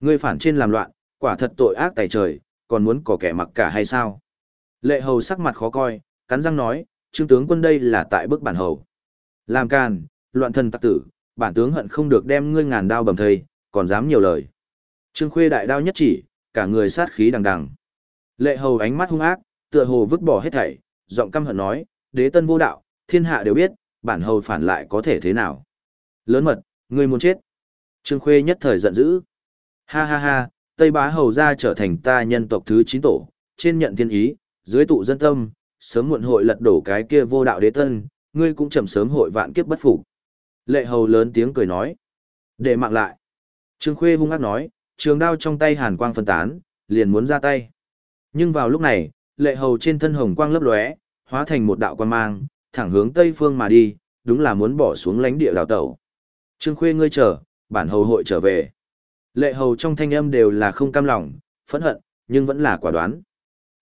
Ngươi phản trên làm loạn, quả thật tội ác tài trời, còn muốn có kẻ mặc cả hay sao? Lệ hầu sắc mặt khó coi, cắn răng nói, trương tướng quân đây là tại bức bản hầu. Làm càn, loạn thần tặc tử, bản tướng hận không được đem ngươi ngàn đao bầm thây, còn dám nhiều lời. Trương khuê đại đao nhất chỉ, cả người sát khí đằng đằng. Lệ hầu ánh mắt hung ác, tựa hồ vứt bỏ hết thảy, giọng căm hận nói, đế tân vô đạo, thiên hạ đều biết, bản hầu phản lại có thể thế nào. Lớn mật, ngươi muốn chết. Trương khuê nhất thời giận dữ. Ha ha ha, Tây Bá Hầu ra trở thành ta nhân tộc thứ 9 tổ, trên nhận thiên ý, dưới tụ dân tâm, sớm muộn hội lật đổ cái kia vô đạo đế tân, ngươi cũng chậm sớm hội vạn kiếp bất phục. Lệ Hầu lớn tiếng cười nói. Để mạng lại. Trương Khuê hung ác nói, trường đao trong tay hàn quang phân tán, liền muốn ra tay. Nhưng vào lúc này, lệ hầu trên thân hồng quang lấp lóe, hóa thành một đạo quan mang, thẳng hướng tây phương mà đi, đúng là muốn bỏ xuống lãnh địa đào tẩu. Trương Khuê ngươi chờ, bản hầu hội trở về. Lệ hầu trong thanh âm đều là không cam lòng, phẫn hận, nhưng vẫn là quả đoán.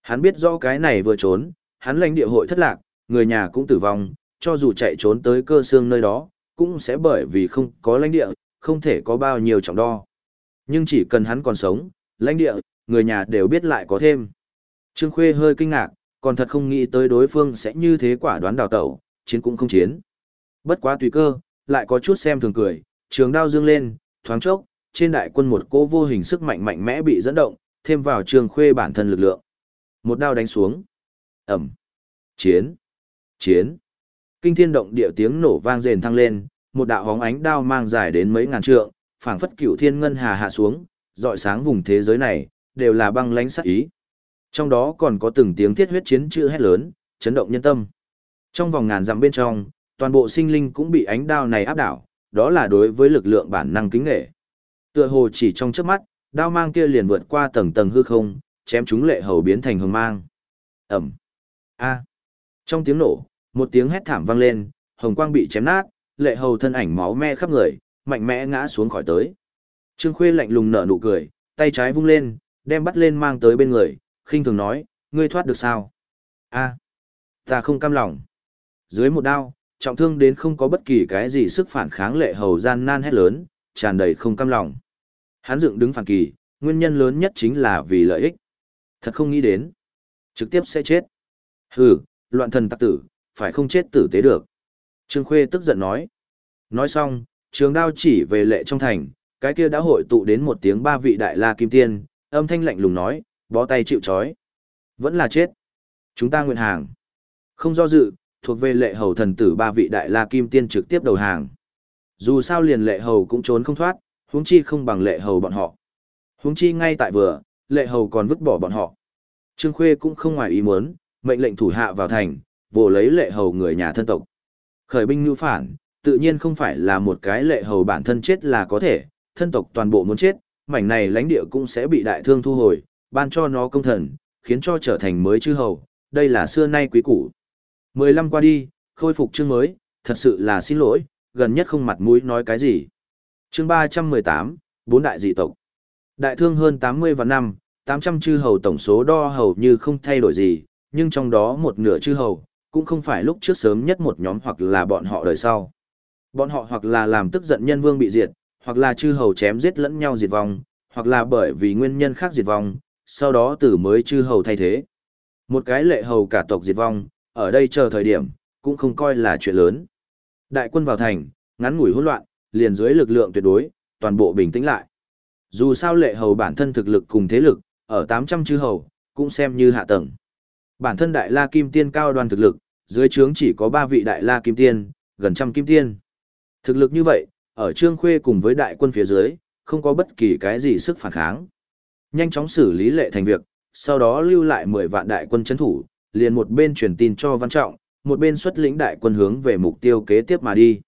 Hắn biết rõ cái này vừa trốn, hắn lãnh địa hội thất lạc, người nhà cũng tử vong, cho dù chạy trốn tới cơ xương nơi đó, cũng sẽ bởi vì không có lãnh địa, không thể có bao nhiêu trọng đo. Nhưng chỉ cần hắn còn sống, lãnh địa, người nhà đều biết lại có thêm. Trương Khuê hơi kinh ngạc, còn thật không nghĩ tới đối phương sẽ như thế quả đoán đào tẩu, chiến cũng không chiến. Bất quá tùy cơ, lại có chút xem thường cười, trường đao dương lên, thoáng chốc, trên đại quân một cỗ vô hình sức mạnh mạnh mẽ bị dẫn động, thêm vào trường khuê bản thân lực lượng. Một đao đánh xuống. Ẩm. Chiến. Chiến. Kinh thiên động địa tiếng nổ vang rền thăng lên, một đạo hóng ánh đao mang dài đến mấy ngàn trượng, phảng phất cửu thiên ngân hà hạ xuống, dọi sáng vùng thế giới này, đều là băng lãnh sát ý. Trong đó còn có từng tiếng thiết huyết chiến chữ hét lớn, chấn động nhân tâm. Trong vòng ngàn dặm bên trong, toàn bộ sinh linh cũng bị ánh đao này áp đảo, đó là đối với lực lượng bản năng kính nghệ. Tựa hồ chỉ trong chớp mắt, đao mang kia liền vượt qua tầng tầng hư không, chém chúng lệ hầu biến thành hồng mang. Ẩm. A. Trong tiếng nổ, một tiếng hét thảm vang lên, hồng quang bị chém nát, lệ hầu thân ảnh máu me khắp người, mạnh mẽ ngã xuống khỏi tới. Trương Khuê lạnh lùng nở nụ cười, tay trái vung lên, đem bắt lên mang tới bên người, khinh thường nói, ngươi thoát được sao? A. Ta không cam lòng. Dưới một đao, trọng thương đến không có bất kỳ cái gì sức phản kháng lệ hầu gian nan hét lớn, tràn đầy không cam lòng. Hắn dựng đứng phản kỳ, nguyên nhân lớn nhất chính là vì lợi ích. Thật không nghĩ đến. Trực tiếp sẽ chết. Hừ, loạn thần tặc tử, phải không chết tử tế được. Trương Khuê tức giận nói. Nói xong, trường đao chỉ về lệ trong thành, cái kia đã hội tụ đến một tiếng ba vị đại la kim tiên, âm thanh lạnh lùng nói, bó tay chịu chói. Vẫn là chết. Chúng ta nguyện hàng. Không do dự, thuộc về lệ hầu thần tử ba vị đại la kim tiên trực tiếp đầu hàng. Dù sao liền lệ hầu cũng trốn không thoát, huống chi không bằng lệ hầu bọn họ. Huống chi ngay tại vừa, lệ hầu còn vứt bỏ bọn họ. Trương Khuê cũng không ngoài ý muốn, mệnh lệnh thủ hạ vào thành, vồ lấy lệ hầu người nhà thân tộc. Khởi binh như phản, tự nhiên không phải là một cái lệ hầu bản thân chết là có thể, thân tộc toàn bộ muốn chết, mảnh này lãnh địa cũng sẽ bị đại thương thu hồi, ban cho nó công thần, khiến cho trở thành mới chư hầu, đây là xưa nay quý củ. Mười lăm qua đi, khôi phục chương mới, thật sự là xin lỗi, gần nhất không mặt mũi nói cái gì. Chương ba trăm mười tám, bốn đại dị tộc. Đại thương hơn tám mươi vạn năm, tám trăm chư hầu tổng số đo hầu như không thay đổi gì, nhưng trong đó một nửa chư hầu, cũng không phải lúc trước sớm nhất một nhóm hoặc là bọn họ đời sau. Bọn họ hoặc là làm tức giận nhân vương bị diệt, hoặc là chư hầu chém giết lẫn nhau diệt vong, hoặc là bởi vì nguyên nhân khác diệt vong, sau đó tử mới chư hầu thay thế. Một cái lệ hầu cả tộc diệt vong, ở đây chờ thời điểm, cũng không coi là chuyện lớn. Đại quân vào thành, ngắn ngủi hỗn loạn, liền dưới lực lượng tuyệt đối, toàn bộ bình tĩnh lại. Dù sao lệ hầu bản thân thực lực cùng thế lực, ở 800 chư hầu, cũng xem như hạ tầng. Bản thân đại la kim tiên cao đoàn thực lực, dưới trướng chỉ có 3 vị đại la kim tiên, gần trăm kim tiên. Thực lực như vậy, ở Trương Khuê cùng với đại quân phía dưới, không có bất kỳ cái gì sức phản kháng. Nhanh chóng xử lý lệ thành việc, sau đó lưu lại 10 vạn đại quân chấn thủ, liền một bên truyền tin cho Văn Trọng, một bên xuất lĩnh đại quân hướng về mục tiêu kế tiếp mà đi.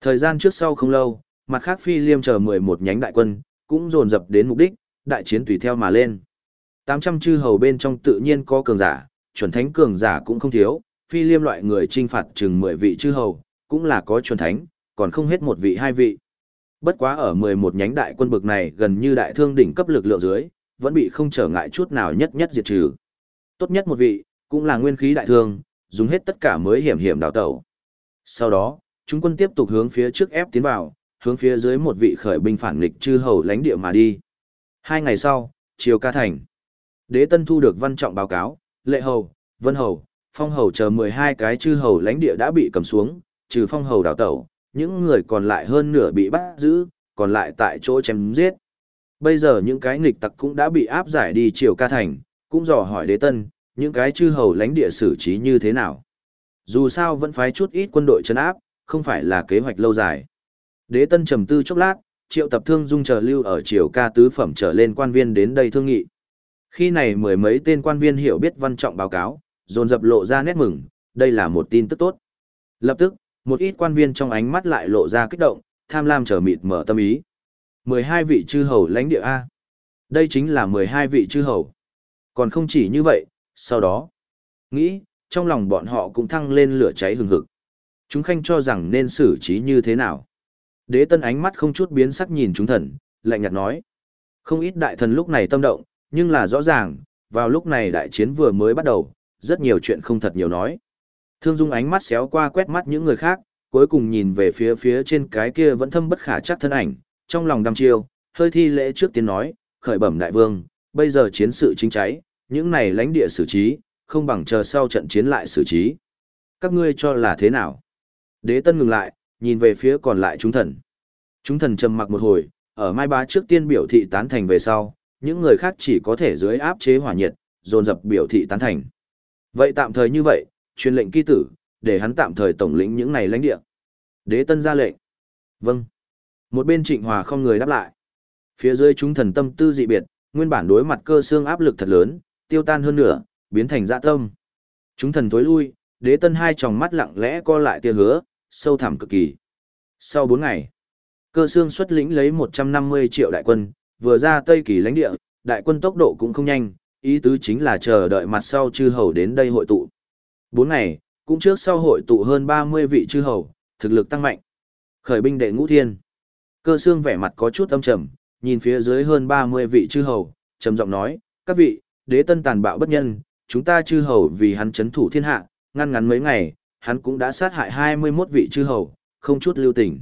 Thời gian trước sau không lâu, mặt khác phi liêm chờ 11 nhánh đại quân, cũng dồn dập đến mục đích, đại chiến tùy theo mà lên. 800 chư hầu bên trong tự nhiên có cường giả, chuẩn thánh cường giả cũng không thiếu, phi liêm loại người trinh phạt chừng 10 vị chư hầu, cũng là có chuẩn thánh, còn không hết một vị hai vị. Bất quá ở 11 nhánh đại quân bực này gần như đại thương đỉnh cấp lực lượng dưới, vẫn bị không trở ngại chút nào nhất nhất diệt trừ. Tốt nhất một vị, cũng là nguyên khí đại thương, dùng hết tất cả mới hiểm hiểm đào tẩu. Sau đó, chúng quân tiếp tục hướng phía trước ép tiến vào, hướng phía dưới một vị khởi binh phản nghịch chư hầu lãnh địa mà đi. Hai ngày sau, chiều ca thành. Đế Tân thu được văn trọng báo cáo, lệ hầu, vân hầu, phong hầu chờ 12 cái chư hầu lãnh địa đã bị cầm xuống, trừ phong hầu đào tẩu, những người còn lại hơn nửa bị bắt giữ, còn lại tại chỗ chém giết. Bây giờ những cái nghịch tặc cũng đã bị áp giải đi triều ca thành, cũng dò hỏi đế tân, những cái chư hầu lãnh địa xử trí như thế nào. Dù sao vẫn phái chút ít quân đội chấn áp, không phải là kế hoạch lâu dài. Đế tân trầm tư chốc lát, triệu tập thương dung chờ lưu ở triều ca tứ phẩm trở lên quan viên đến đây thương nghị. Khi này mười mấy tên quan viên hiểu biết văn trọng báo cáo, dồn dập lộ ra nét mừng, đây là một tin tức tốt. Lập tức, một ít quan viên trong ánh mắt lại lộ ra kích động, tham lam trở mịt mở tâm ý. 12 vị chư hầu lãnh địa A. Đây chính là 12 vị chư hầu. Còn không chỉ như vậy, sau đó, nghĩ, trong lòng bọn họ cũng thăng lên lửa cháy hừng hực. Chúng khanh cho rằng nên xử trí như thế nào. Đế tân ánh mắt không chút biến sắc nhìn chúng thần, lạnh nhạt nói. Không ít đại thần lúc này tâm động, nhưng là rõ ràng, vào lúc này đại chiến vừa mới bắt đầu, rất nhiều chuyện không thật nhiều nói. Thương Dung ánh mắt xéo qua quét mắt những người khác, cuối cùng nhìn về phía phía trên cái kia vẫn thâm bất khả chắc thân ảnh, trong lòng đăm chiêu, hơi thi lễ trước tiên nói, khởi bẩm đại vương, bây giờ chiến sự chính cháy, những này lãnh địa xử trí, không bằng chờ sau trận chiến lại xử trí. Các ngươi cho là thế nào? Đế tân ngừng lại, nhìn về phía còn lại chúng thần. Chúng thần trầm mặc một hồi, ở mai bá trước tiên biểu thị tán thành về sau, những người khác chỉ có thể dưới áp chế hỏa nhiệt, dồn dập biểu thị tán thành. Vậy tạm thời như vậy, truyền lệnh ký tử, để hắn tạm thời tổng lĩnh những này lãnh địa. Đế tân ra lệnh. Vâng. Một bên trịnh hòa không người đáp lại. Phía dưới chúng thần tâm tư dị biệt, nguyên bản đối mặt cơ xương áp lực thật lớn, tiêu tan hơn nữa, biến thành dạ tâm. Chúng thần tối lui, đế tân hai tròng mắt lặng lẽ co lại tia hứa, sâu thẳm cực kỳ. Sau bốn ngày, cơ xương xuất lĩnh lấy 150 triệu đại quân, vừa ra Tây Kỳ lãnh địa, đại quân tốc độ cũng không nhanh, ý tứ chính là chờ đợi mặt sau chư hầu đến đây hội tụ. Bốn ngày, cũng trước sau hội tụ hơn 30 vị chư hầu, thực lực tăng mạnh. Khởi binh đệ ngũ thiên. Cơ xương vẻ mặt có chút âm trầm, nhìn phía dưới hơn 30 vị chư hầu, trầm giọng nói, các vị, đế tân tàn bạo bất nhân, chúng ta chư hầu vì hắn chấn thủ thiên hạ, ngăn ngắn mấy ngày, hắn cũng đã sát hại 21 vị chư hầu, không chút lưu tình.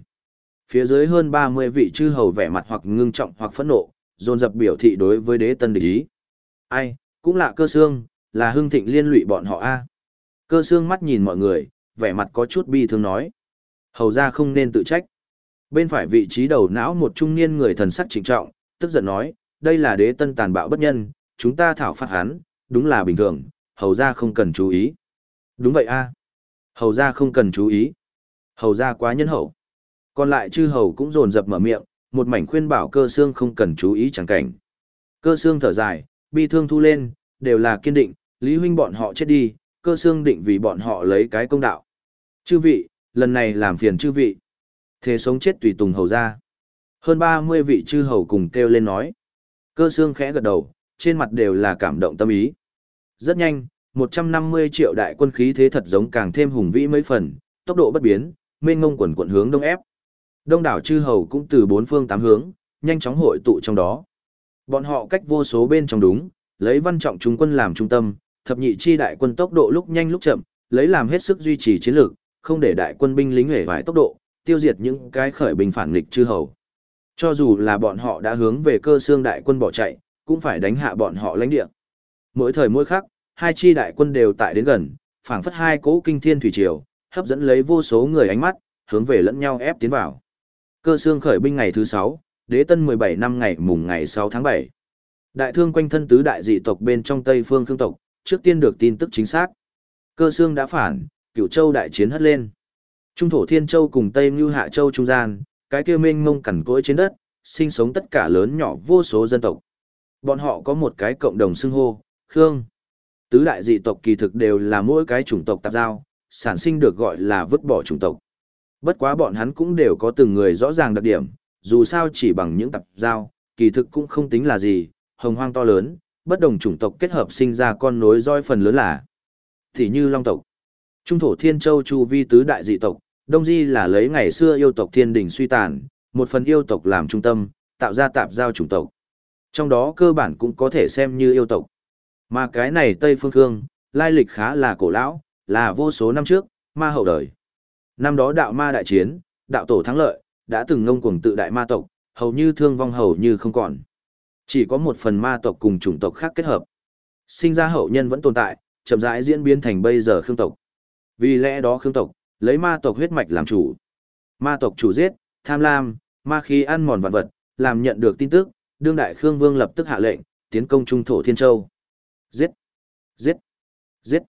Phía dưới hơn 30 vị chư hầu vẻ mặt hoặc ngưng trọng hoặc phẫn nộ, dồn dập biểu thị đối với đế tân địch ý. Ai, cũng là cơ xương, là hưng thịnh liên lụy bọn họ a. Cơ xương mắt nhìn mọi người, vẻ mặt có chút bi thương nói. Hầu ra không nên tự trách. Bên phải vị trí đầu não một trung niên người thần sắc trịnh trọng, tức giận nói, đây là đế tân tàn bạo bất nhân, chúng ta thảo phạt hắn, đúng là bình thường, hầu ra không cần chú ý. Đúng vậy a Hầu ra không cần chú ý. Hầu ra quá nhân hậu. Còn lại chư hầu cũng dồn dập mở miệng, một mảnh khuyên bảo cơ xương không cần chú ý chẳng cảnh. Cơ xương thở dài, bi thương thu lên, đều là kiên định, Lý huynh bọn họ chết đi, cơ xương định vì bọn họ lấy cái công đạo. Chư vị, lần này làm phiền chư vị. Thế sống chết tùy tùng hầu ra. Hơn 30 vị chư hầu cùng kêu lên nói. Cơ xương khẽ gật đầu, trên mặt đều là cảm động tâm ý. Rất nhanh, 150 triệu đại quân khí thế thật giống càng thêm hùng vĩ mấy phần, tốc độ bất biến, mênh ngông quần quận hướng đông ép. Đông đảo chư hầu cũng từ bốn phương tám hướng, nhanh chóng hội tụ trong đó. Bọn họ cách vô số bên trong đúng, lấy văn trọng trung quân làm trung tâm, thập nhị chi đại quân tốc độ lúc nhanh lúc chậm, lấy làm hết sức duy trì chiến lược, không để đại quân binh lính hể vải tốc độ, tiêu diệt những cái khởi binh phản nghịch chư hầu. Cho dù là bọn họ đã hướng về cơ xương đại quân bỏ chạy, cũng phải đánh hạ bọn họ lãnh địa. Mỗi thời mỗi khắc, hai chi đại quân đều tại đến gần, phảng phất hai cỗ kinh thiên thủy triều, hấp dẫn lấy vô số người ánh mắt, hướng về lẫn nhau ép tiến vào. Cơ xương khởi binh ngày thứ 6, đế tân 17 năm ngày mùng ngày 6 tháng 7. Đại thương quanh thân tứ đại dị tộc bên trong Tây phương khương tộc, trước tiên được tin tức chính xác. Cơ xương đã phản, cửu châu đại chiến hất lên. Trung thổ thiên châu cùng Tây Ngưu Hạ Châu trung gian, cái kia mênh mông cằn cỗi trên đất, sinh sống tất cả lớn nhỏ vô số dân tộc. Bọn họ có một cái cộng đồng xưng hô, Khương. Tứ đại dị tộc kỳ thực đều là mỗi cái chủng tộc tạp giao, sản sinh được gọi là vứt bỏ chủng tộc. Bất quá bọn hắn cũng đều có từng người rõ ràng đặc điểm, dù sao chỉ bằng những tập giao, kỳ thực cũng không tính là gì, hồng hoang to lớn, bất đồng chủng tộc kết hợp sinh ra con nối roi phần lớn là thì như long tộc. Trung thổ thiên châu chu vi tứ đại dị tộc, đông di là lấy ngày xưa yêu tộc thiên đình suy tàn, một phần yêu tộc làm trung tâm, tạo ra tạp giao chủng tộc. Trong đó cơ bản cũng có thể xem như yêu tộc. Mà cái này Tây Phương Cương, lai lịch khá là cổ lão, là vô số năm trước, ma hậu đời. Năm đó đạo ma đại chiến, đạo tổ thắng lợi, đã từng ngông cuồng tự đại ma tộc, hầu như thương vong hầu như không còn. Chỉ có một phần ma tộc cùng chủng tộc khác kết hợp. Sinh ra hậu nhân vẫn tồn tại, chậm rãi diễn biến thành bây giờ khương tộc. Vì lẽ đó khương tộc, lấy ma tộc huyết mạch làm chủ. Ma tộc chủ giết, tham lam, ma khí ăn mòn vạn vật, làm nhận được tin tức, đương đại khương vương lập tức hạ lệnh, tiến công trung thổ thiên châu. Giết! Giết! Giết!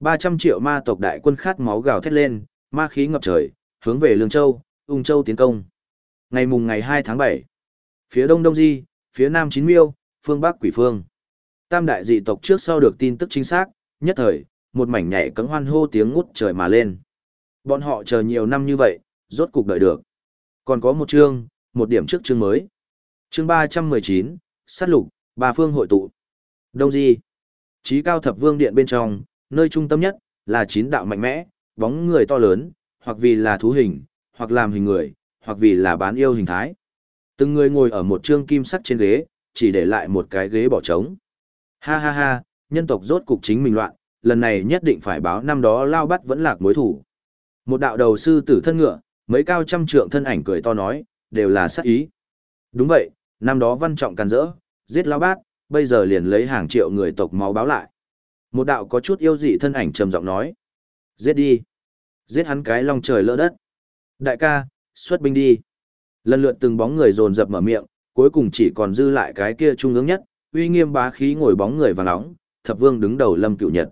300 triệu ma tộc đại quân khát máu gào thét lên, ma khí ngập trời, hướng về Lương Châu, Ung Châu tiến công. Ngày mùng ngày 2 tháng 7, phía đông Đông Di, phía nam Chín Miêu, phương bắc Quỷ Phương. Tam đại dị tộc trước sau được tin tức chính xác, nhất thời, một mảnh nhảy cấm hoan hô tiếng ngút trời mà lên. Bọn họ chờ nhiều năm như vậy, rốt cục đợi được. Còn có một chương, một điểm trước chương mới. Chương 319, sát lục, ba phương hội tụ. Đông Di. Chí cao thập vương điện bên trong, nơi trung tâm nhất, là chín đạo mạnh mẽ, bóng người to lớn, hoặc vì là thú hình, hoặc làm hình người, hoặc vì là bán yêu hình thái. Từng người ngồi ở một trương kim sắt trên ghế, chỉ để lại một cái ghế bỏ trống. Ha ha ha, nhân tộc rốt cục chính mình loạn, lần này nhất định phải báo năm đó lao bắt vẫn lạc mối thủ. Một đạo đầu sư tử thân ngựa, mấy cao trăm trượng thân ảnh cười to nói, đều là sát ý. Đúng vậy, năm đó văn trọng càn rỡ, giết lao bát, bây giờ liền lấy hàng triệu người tộc máu báo lại. Một đạo có chút yêu dị thân ảnh trầm giọng nói. Giết đi. Giết hắn cái long trời lỡ đất. Đại ca, xuất binh đi. Lần lượt từng bóng người dồn dập mở miệng, cuối cùng chỉ còn dư lại cái kia trung ương nhất, uy nghiêm bá khí ngồi bóng người vàng nóng, thập vương đứng đầu lâm cựu nhật.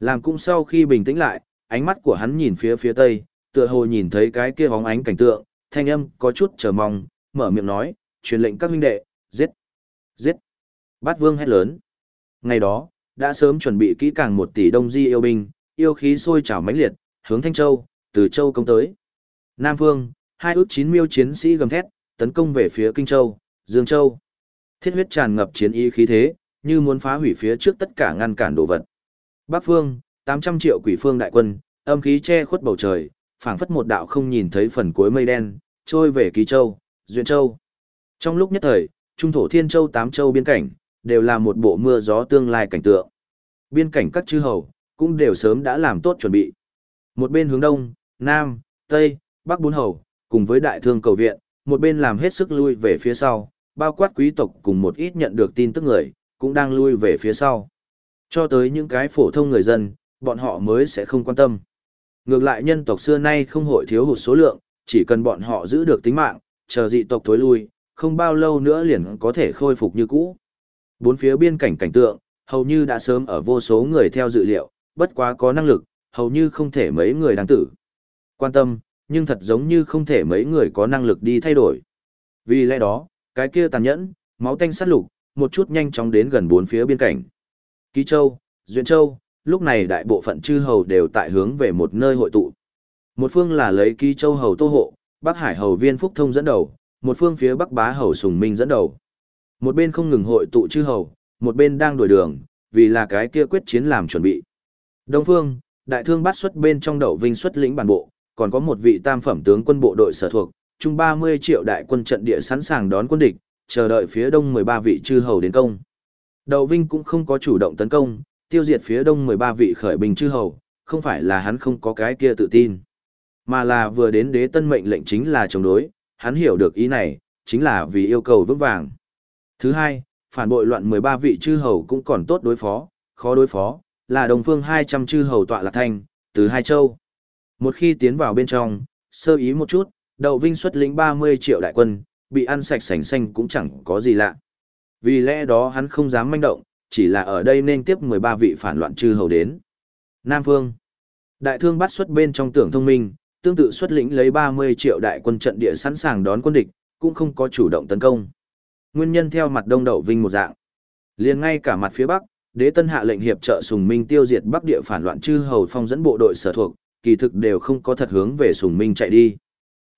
Làm cũng sau khi bình tĩnh lại, ánh mắt của hắn nhìn phía phía tây, tựa hồ nhìn thấy cái kia bóng ánh cảnh tượng, thanh âm có chút chờ mong, mở miệng nói, truyền lệnh các huynh đệ, giết, giết. Bát vương hét lớn. Ngày đó, đã sớm chuẩn bị kỹ càng một tỷ đông di yêu binh, yêu khí sôi trào mãnh liệt, hướng Thanh Châu, từ Châu công tới. Nam Vương, hai ước chín miêu chiến sĩ gầm thét, tấn công về phía Kinh Châu, Dương Châu. Thiết huyết tràn ngập chiến ý khí thế, như muốn phá hủy phía trước tất cả ngăn cản đồ vật. Bắc Phương, 800 triệu quỷ phương đại quân, âm khí che khuất bầu trời, phảng phất một đạo không nhìn thấy phần cuối mây đen, trôi về Kỳ Châu, Duyện Châu. Trong lúc nhất thời, Trung thổ Thiên Châu tám châu biên cảnh, đều là một bộ mưa gió tương lai cảnh tượng. Biên cảnh các chư hầu, cũng đều sớm đã làm tốt chuẩn bị. Một bên hướng đông, nam, tây, bắc bốn hầu, cùng với đại thương cầu viện, một bên làm hết sức lui về phía sau, bao quát quý tộc cùng một ít nhận được tin tức người, cũng đang lui về phía sau. Cho tới những cái phổ thông người dân, bọn họ mới sẽ không quan tâm. Ngược lại nhân tộc xưa nay không hội thiếu hụt số lượng, chỉ cần bọn họ giữ được tính mạng, chờ dị tộc tối lui, không bao lâu nữa liền có thể khôi phục như cũ. Bốn phía biên cảnh cảnh tượng, hầu như đã sớm ở vô số người theo dự liệu, bất quá có năng lực, hầu như không thể mấy người đáng tử. Quan tâm, nhưng thật giống như không thể mấy người có năng lực đi thay đổi. Vì lẽ đó, cái kia tàn nhẫn, máu tanh sát lục, một chút nhanh chóng đến gần bốn phía biên cảnh. Ký Châu, Duyện Châu, lúc này đại bộ phận chư hầu đều tại hướng về một nơi hội tụ. Một phương là lấy Ký Châu hầu Tô Hộ, Bắc Hải hầu Viên Phúc Thông dẫn đầu, một phương phía Bắc Bá hầu Sùng Minh dẫn đầu. Một bên không ngừng hội tụ chư hầu, một bên đang đổi đường, vì là cái kia quyết chiến làm chuẩn bị. Đông phương, đại thương bát xuất bên trong đậu vinh xuất lĩnh bản bộ, còn có một vị tam phẩm tướng quân bộ đội sở thuộc, chung 30 triệu đại quân trận địa sẵn sàng đón quân địch, chờ đợi phía đông 13 vị chư hầu đến công. Đậu Vinh cũng không có chủ động tấn công, tiêu diệt phía đông 13 vị khởi binh chư hầu, không phải là hắn không có cái kia tự tin, mà là vừa đến đế tân mệnh lệnh chính là chống đối, hắn hiểu được ý này, chính là vì yêu cầu vững vàng. Thứ hai, phản bội loạn 13 vị chư hầu cũng còn tốt đối phó, khó đối phó, là đồng phương 200 chư hầu tọa lạc thanh, từ hai châu. Một khi tiến vào bên trong, sơ ý một chút, đầu vinh xuất lĩnh 30 triệu đại quân, bị ăn sạch sành xanh cũng chẳng có gì lạ. Vì lẽ đó hắn không dám manh động, chỉ là ở đây nên tiếp 13 vị phản loạn chư hầu đến. Nam Phương Đại thương bắt xuất bên trong tưởng thông minh, tương tự xuất lĩnh lấy 30 triệu đại quân trận địa sẵn sàng đón quân địch, cũng không có chủ động tấn công. Nguyên nhân theo mặt đông đậu vinh một dạng. liền ngay cả mặt phía bắc, đế tân hạ lệnh hiệp trợ sùng minh tiêu diệt bắc địa phản loạn chư hầu phong dẫn bộ đội sở thuộc, kỳ thực đều không có thật hướng về sùng minh chạy đi.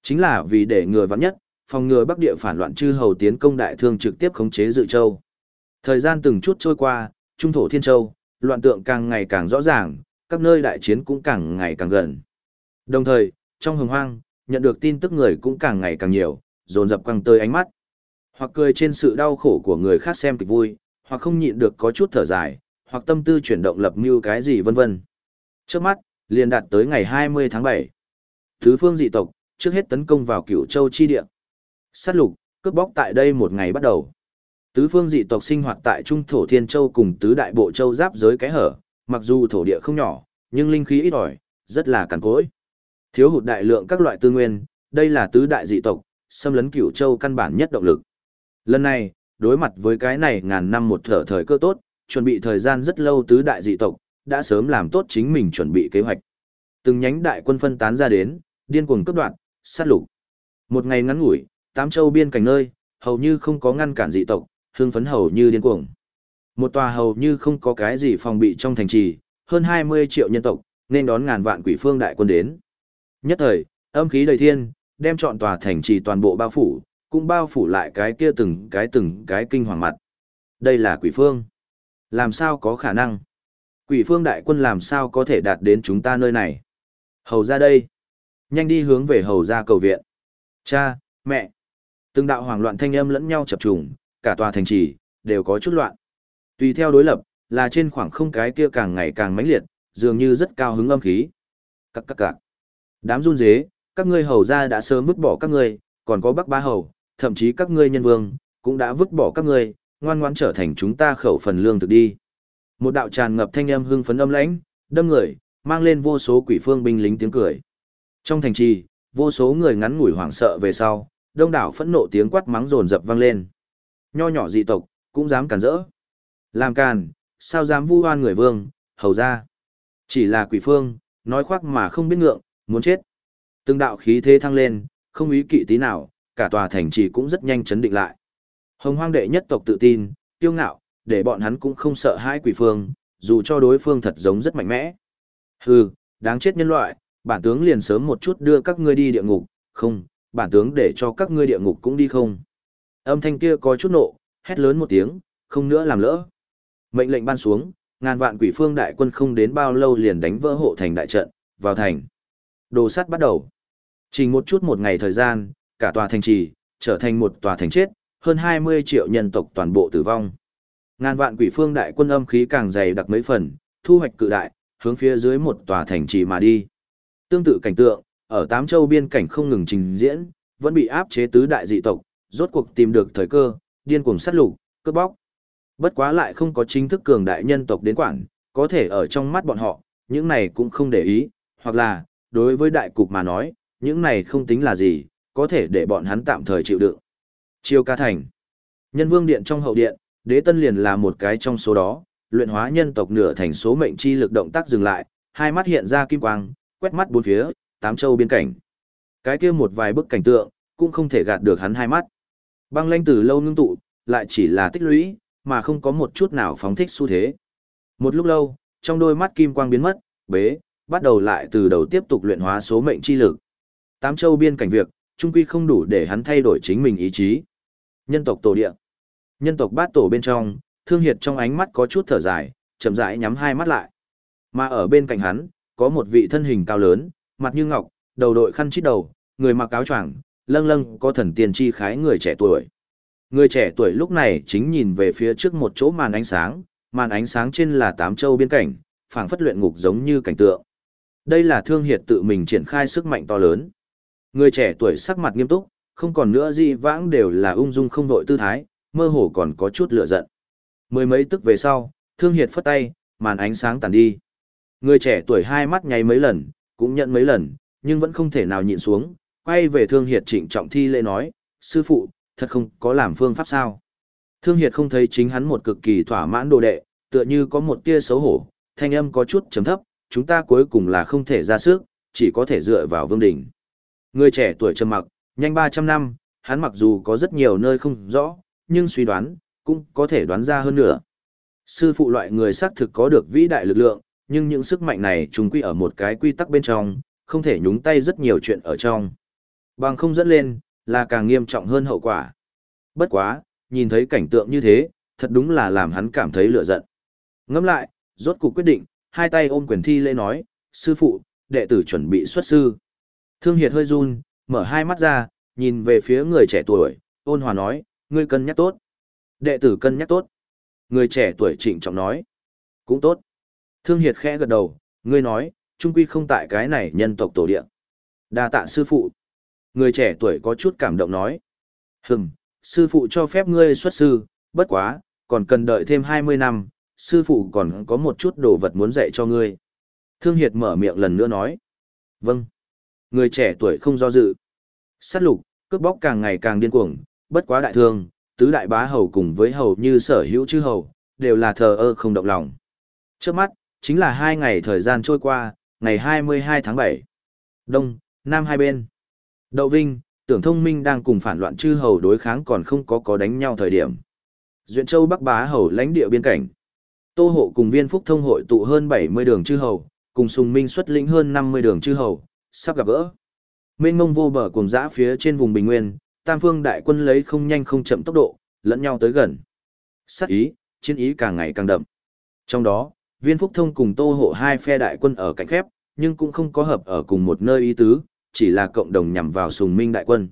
Chính là vì để ngừa vắng nhất, phòng ngừa bắc địa phản loạn chư hầu tiến công đại thương trực tiếp khống chế dự châu. Thời gian từng chút trôi qua, trung thổ thiên châu, loạn tượng càng ngày càng rõ ràng, các nơi đại chiến cũng càng ngày càng gần. Đồng thời, trong hồng hoang, nhận được tin tức người cũng càng ngày càng nhiều, dồn dập quăng tơi ánh mắt. Hoặc cười trên sự đau khổ của người khác xem kịch vui, hoặc không nhịn được có chút thở dài, hoặc tâm tư chuyển động lập mưu cái gì vân vân. Trước mắt, liền đạt tới ngày 20 tháng 7. Thứ phương dị tộc, trước hết tấn công vào cửu châu chi địa. Sát lục, cướp bóc tại đây một ngày bắt đầu. Tứ phương dị tộc sinh hoạt tại Trung Thổ Thiên Châu cùng tứ đại bộ châu giáp giới cái hở, mặc dù thổ địa không nhỏ, nhưng linh khí ít ỏi, rất là cằn cỗi. Thiếu hụt đại lượng các loại tư nguyên, đây là tứ đại dị tộc, xâm lấn cửu châu căn bản nhất động lực. Lần này, đối mặt với cái này ngàn năm một thở thời cơ tốt, chuẩn bị thời gian rất lâu tứ đại dị tộc, đã sớm làm tốt chính mình chuẩn bị kế hoạch. Từng nhánh đại quân phân tán ra đến, điên cuồng cấp đoạn, sát lục. Một ngày ngắn ngủi, tám châu biên cảnh nơi, hầu như không có ngăn cản dị tộc, hương phấn hầu như điên cuồng. Một tòa hầu như không có cái gì phòng bị trong thành trì, hơn 20 triệu nhân tộc, nên đón ngàn vạn quỷ phương đại quân đến. Nhất thời, âm khí đầy thiên, đem chọn tòa thành trì toàn bộ bao phủ, cũng bao phủ lại cái kia từng cái từng cái kinh hoàng mặt. Đây là quỷ phương. Làm sao có khả năng? Quỷ phương đại quân làm sao có thể đạt đến chúng ta nơi này? Hầu ra đây. Nhanh đi hướng về hầu ra cầu viện. Cha, mẹ. Từng đạo hoảng loạn thanh âm lẫn nhau chập trùng, cả tòa thành trì, đều có chút loạn. Tùy theo đối lập, là trên khoảng không cái kia càng ngày càng mãnh liệt, dường như rất cao hứng âm khí. Các các các. Đám run dế, các ngươi hầu ra đã sớm vứt bỏ các ngươi, còn có bắc ba hầu, thậm chí các ngươi nhân vương, cũng đã vứt bỏ các ngươi, ngoan ngoãn trở thành chúng ta khẩu phần lương thực đi. Một đạo tràn ngập thanh âm hưng phấn âm lãnh, đâm người, mang lên vô số quỷ phương binh lính tiếng cười. Trong thành trì, vô số người ngắn ngủi hoảng sợ về sau, đông đảo phẫn nộ tiếng quát mắng rồn rập vang lên. Nho nhỏ dị tộc, cũng dám cản rỡ. Làm càn, sao dám vu oan người vương, hầu ra. Chỉ là quỷ phương, nói khoác mà không biết ngượng, muốn chết. Từng đạo khí thế thăng lên, không ý kỵ tí nào, cả tòa thành trì cũng rất nhanh chấn định lại. Hồng hoang đệ nhất tộc tự tin, kiêu ngạo, để bọn hắn cũng không sợ hai quỷ phương, dù cho đối phương thật giống rất mạnh mẽ. Hừ, đáng chết nhân loại, bản tướng liền sớm một chút đưa các ngươi đi địa ngục, không, bản tướng để cho các ngươi địa ngục cũng đi không. Âm thanh kia có chút nộ, hét lớn một tiếng, không nữa làm lỡ. Mệnh lệnh ban xuống, ngàn vạn quỷ phương đại quân không đến bao lâu liền đánh vỡ hộ thành đại trận, vào thành. Đồ sắt bắt đầu. Chỉ một chút một ngày thời gian, cả tòa thành trì, trở thành một tòa thành chết, hơn 20 triệu nhân tộc toàn bộ tử vong. Ngàn vạn quỷ phương đại quân âm khí càng dày đặc mấy phần, thu hoạch cự đại, hướng phía dưới một tòa thành trì mà đi. Tương tự cảnh tượng, ở tám châu biên cảnh không ngừng trình diễn, vẫn bị áp chế tứ đại dị tộc, rốt cuộc tìm được thời cơ, điên cuồng sát lục, cướp bóc. Bất quá lại không có chính thức cường đại nhân tộc đến quản, có thể ở trong mắt bọn họ, những này cũng không để ý, hoặc là, đối với đại cục mà nói, những này không tính là gì, có thể để bọn hắn tạm thời chịu đựng. Chiêu ca thành. Nhân vương điện trong hậu điện, đế tân liền là một cái trong số đó, luyện hóa nhân tộc nửa thành số mệnh chi lực động tác dừng lại, hai mắt hiện ra kim quang, quét mắt bốn phía, tám châu biên cảnh. Cái kia một vài bức cảnh tượng, cũng không thể gạt được hắn hai mắt. Băng lanh từ lâu ngưng tụ, lại chỉ là tích lũy, mà không có một chút nào phóng thích xu thế. Một lúc lâu, trong đôi mắt kim quang biến mất, bế, bắt đầu lại từ đầu tiếp tục luyện hóa số mệnh chi lực. Tám châu biên cảnh việc, trung quy không đủ để hắn thay đổi chính mình ý chí. Nhân tộc tổ địa. Nhân tộc bát tổ bên trong, thương hiệt trong ánh mắt có chút thở dài, chậm rãi nhắm hai mắt lại. Mà ở bên cạnh hắn, có một vị thân hình cao lớn, mặt như ngọc, đầu đội khăn chít đầu, người mặc áo choàng, lâng lâng có thần tiên chi khái người trẻ tuổi. Người trẻ tuổi lúc này chính nhìn về phía trước một chỗ màn ánh sáng, màn ánh sáng trên là tám châu biên cảnh, phảng phất luyện ngục giống như cảnh tượng. Đây là thương hiệt tự mình triển khai sức mạnh to lớn. Người trẻ tuổi sắc mặt nghiêm túc, không còn nữa gì vãng đều là ung dung không vội tư thái, mơ hồ còn có chút lửa giận. Mười mấy tức về sau, thương hiệt phất tay, màn ánh sáng tàn đi. Người trẻ tuổi hai mắt nháy mấy lần, cũng nhận mấy lần, nhưng vẫn không thể nào nhịn xuống, quay về thương hiệt trịnh trọng thi lễ nói, sư phụ, thật không có làm phương pháp sao. Thương hiệt không thấy chính hắn một cực kỳ thỏa mãn đồ đệ, tựa như có một tia xấu hổ, thanh âm có chút chấm thấp, chúng ta cuối cùng là không thể ra sức, chỉ có thể dựa vào vương đỉnh. Người trẻ tuổi trầm mặc, nhanh 300 năm, hắn mặc dù có rất nhiều nơi không rõ, nhưng suy đoán, cũng có thể đoán ra hơn nữa. Sư phụ loại người xác thực có được vĩ đại lực lượng, nhưng những sức mạnh này chúng quy ở một cái quy tắc bên trong, không thể nhúng tay rất nhiều chuyện ở trong. Bằng không dẫn lên, là càng nghiêm trọng hơn hậu quả. Bất quá, nhìn thấy cảnh tượng như thế, thật đúng là làm hắn cảm thấy lửa giận. Ngẫm lại, rốt cuộc quyết định, hai tay ôm quyền thi lễ nói, sư phụ, đệ tử chuẩn bị xuất sư. Thương Hiệt hơi run, mở hai mắt ra, nhìn về phía người trẻ tuổi, ôn hòa nói, ngươi cân nhắc tốt. Đệ tử cân nhắc tốt. Người trẻ tuổi trịnh trọng nói, cũng tốt. Thương Hiệt khẽ gật đầu, ngươi nói, trung quy không tại cái này nhân tộc tổ địa. Đa tạ sư phụ. Người trẻ tuổi có chút cảm động nói. Hừm, sư phụ cho phép ngươi xuất sư, bất quá, còn cần đợi thêm 20 năm, sư phụ còn có một chút đồ vật muốn dạy cho ngươi. Thương Hiệt mở miệng lần nữa nói. Vâng. Người trẻ tuổi không do dự. Sát lục, cướp bóc càng ngày càng điên cuồng, bất quá đại thương, tứ đại bá hầu cùng với hầu như sở hữu chư hầu, đều là thờ ơ không động lòng. Trước mắt, chính là hai ngày thời gian trôi qua, ngày 22 tháng 7. Đông, Nam hai bên. Đậu Vinh, tưởng thông minh đang cùng phản loạn chư hầu đối kháng còn không có có đánh nhau thời điểm. Duyện Châu Bắc Bá hầu lãnh địa biên cảnh. Tô hộ cùng viên phúc thông hội tụ hơn 70 đường chư hầu, cùng sùng minh xuất lĩnh hơn 50 đường chư hầu, sắp gặp gỡ. Mênh mông vô bờ cùng dã phía trên vùng bình nguyên, tam phương đại quân lấy không nhanh không chậm tốc độ, lẫn nhau tới gần. Sát ý, chiến ý càng ngày càng đậm. Trong đó, viên phúc thông cùng tô hộ hai phe đại quân ở cạnh khép, nhưng cũng không có hợp ở cùng một nơi ý tứ, chỉ là cộng đồng nhằm vào sùng minh đại quân.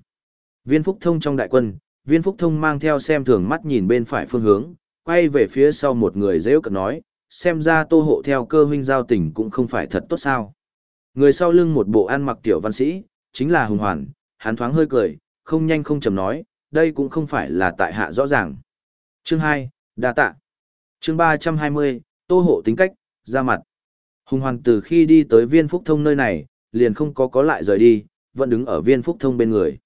Viên phúc thông trong đại quân, viên phúc thông mang theo xem thường mắt nhìn bên phải phương hướng, quay về phía sau một người dễ cận nói, xem ra tô hộ theo cơ huynh giao tình cũng không phải thật tốt sao. Người sau lưng một bộ ăn mặc tiểu văn sĩ, chính là Hùng Hoàn, hắn thoáng hơi cười, không nhanh không chậm nói, đây cũng không phải là tại hạ rõ ràng. Chương 2, đa tạ. Chương 320, tô hộ tính cách, ra mặt. Hùng Hoàn từ khi đi tới viên phúc thông nơi này, liền không có có lại rời đi, vẫn đứng ở viên phúc thông bên người.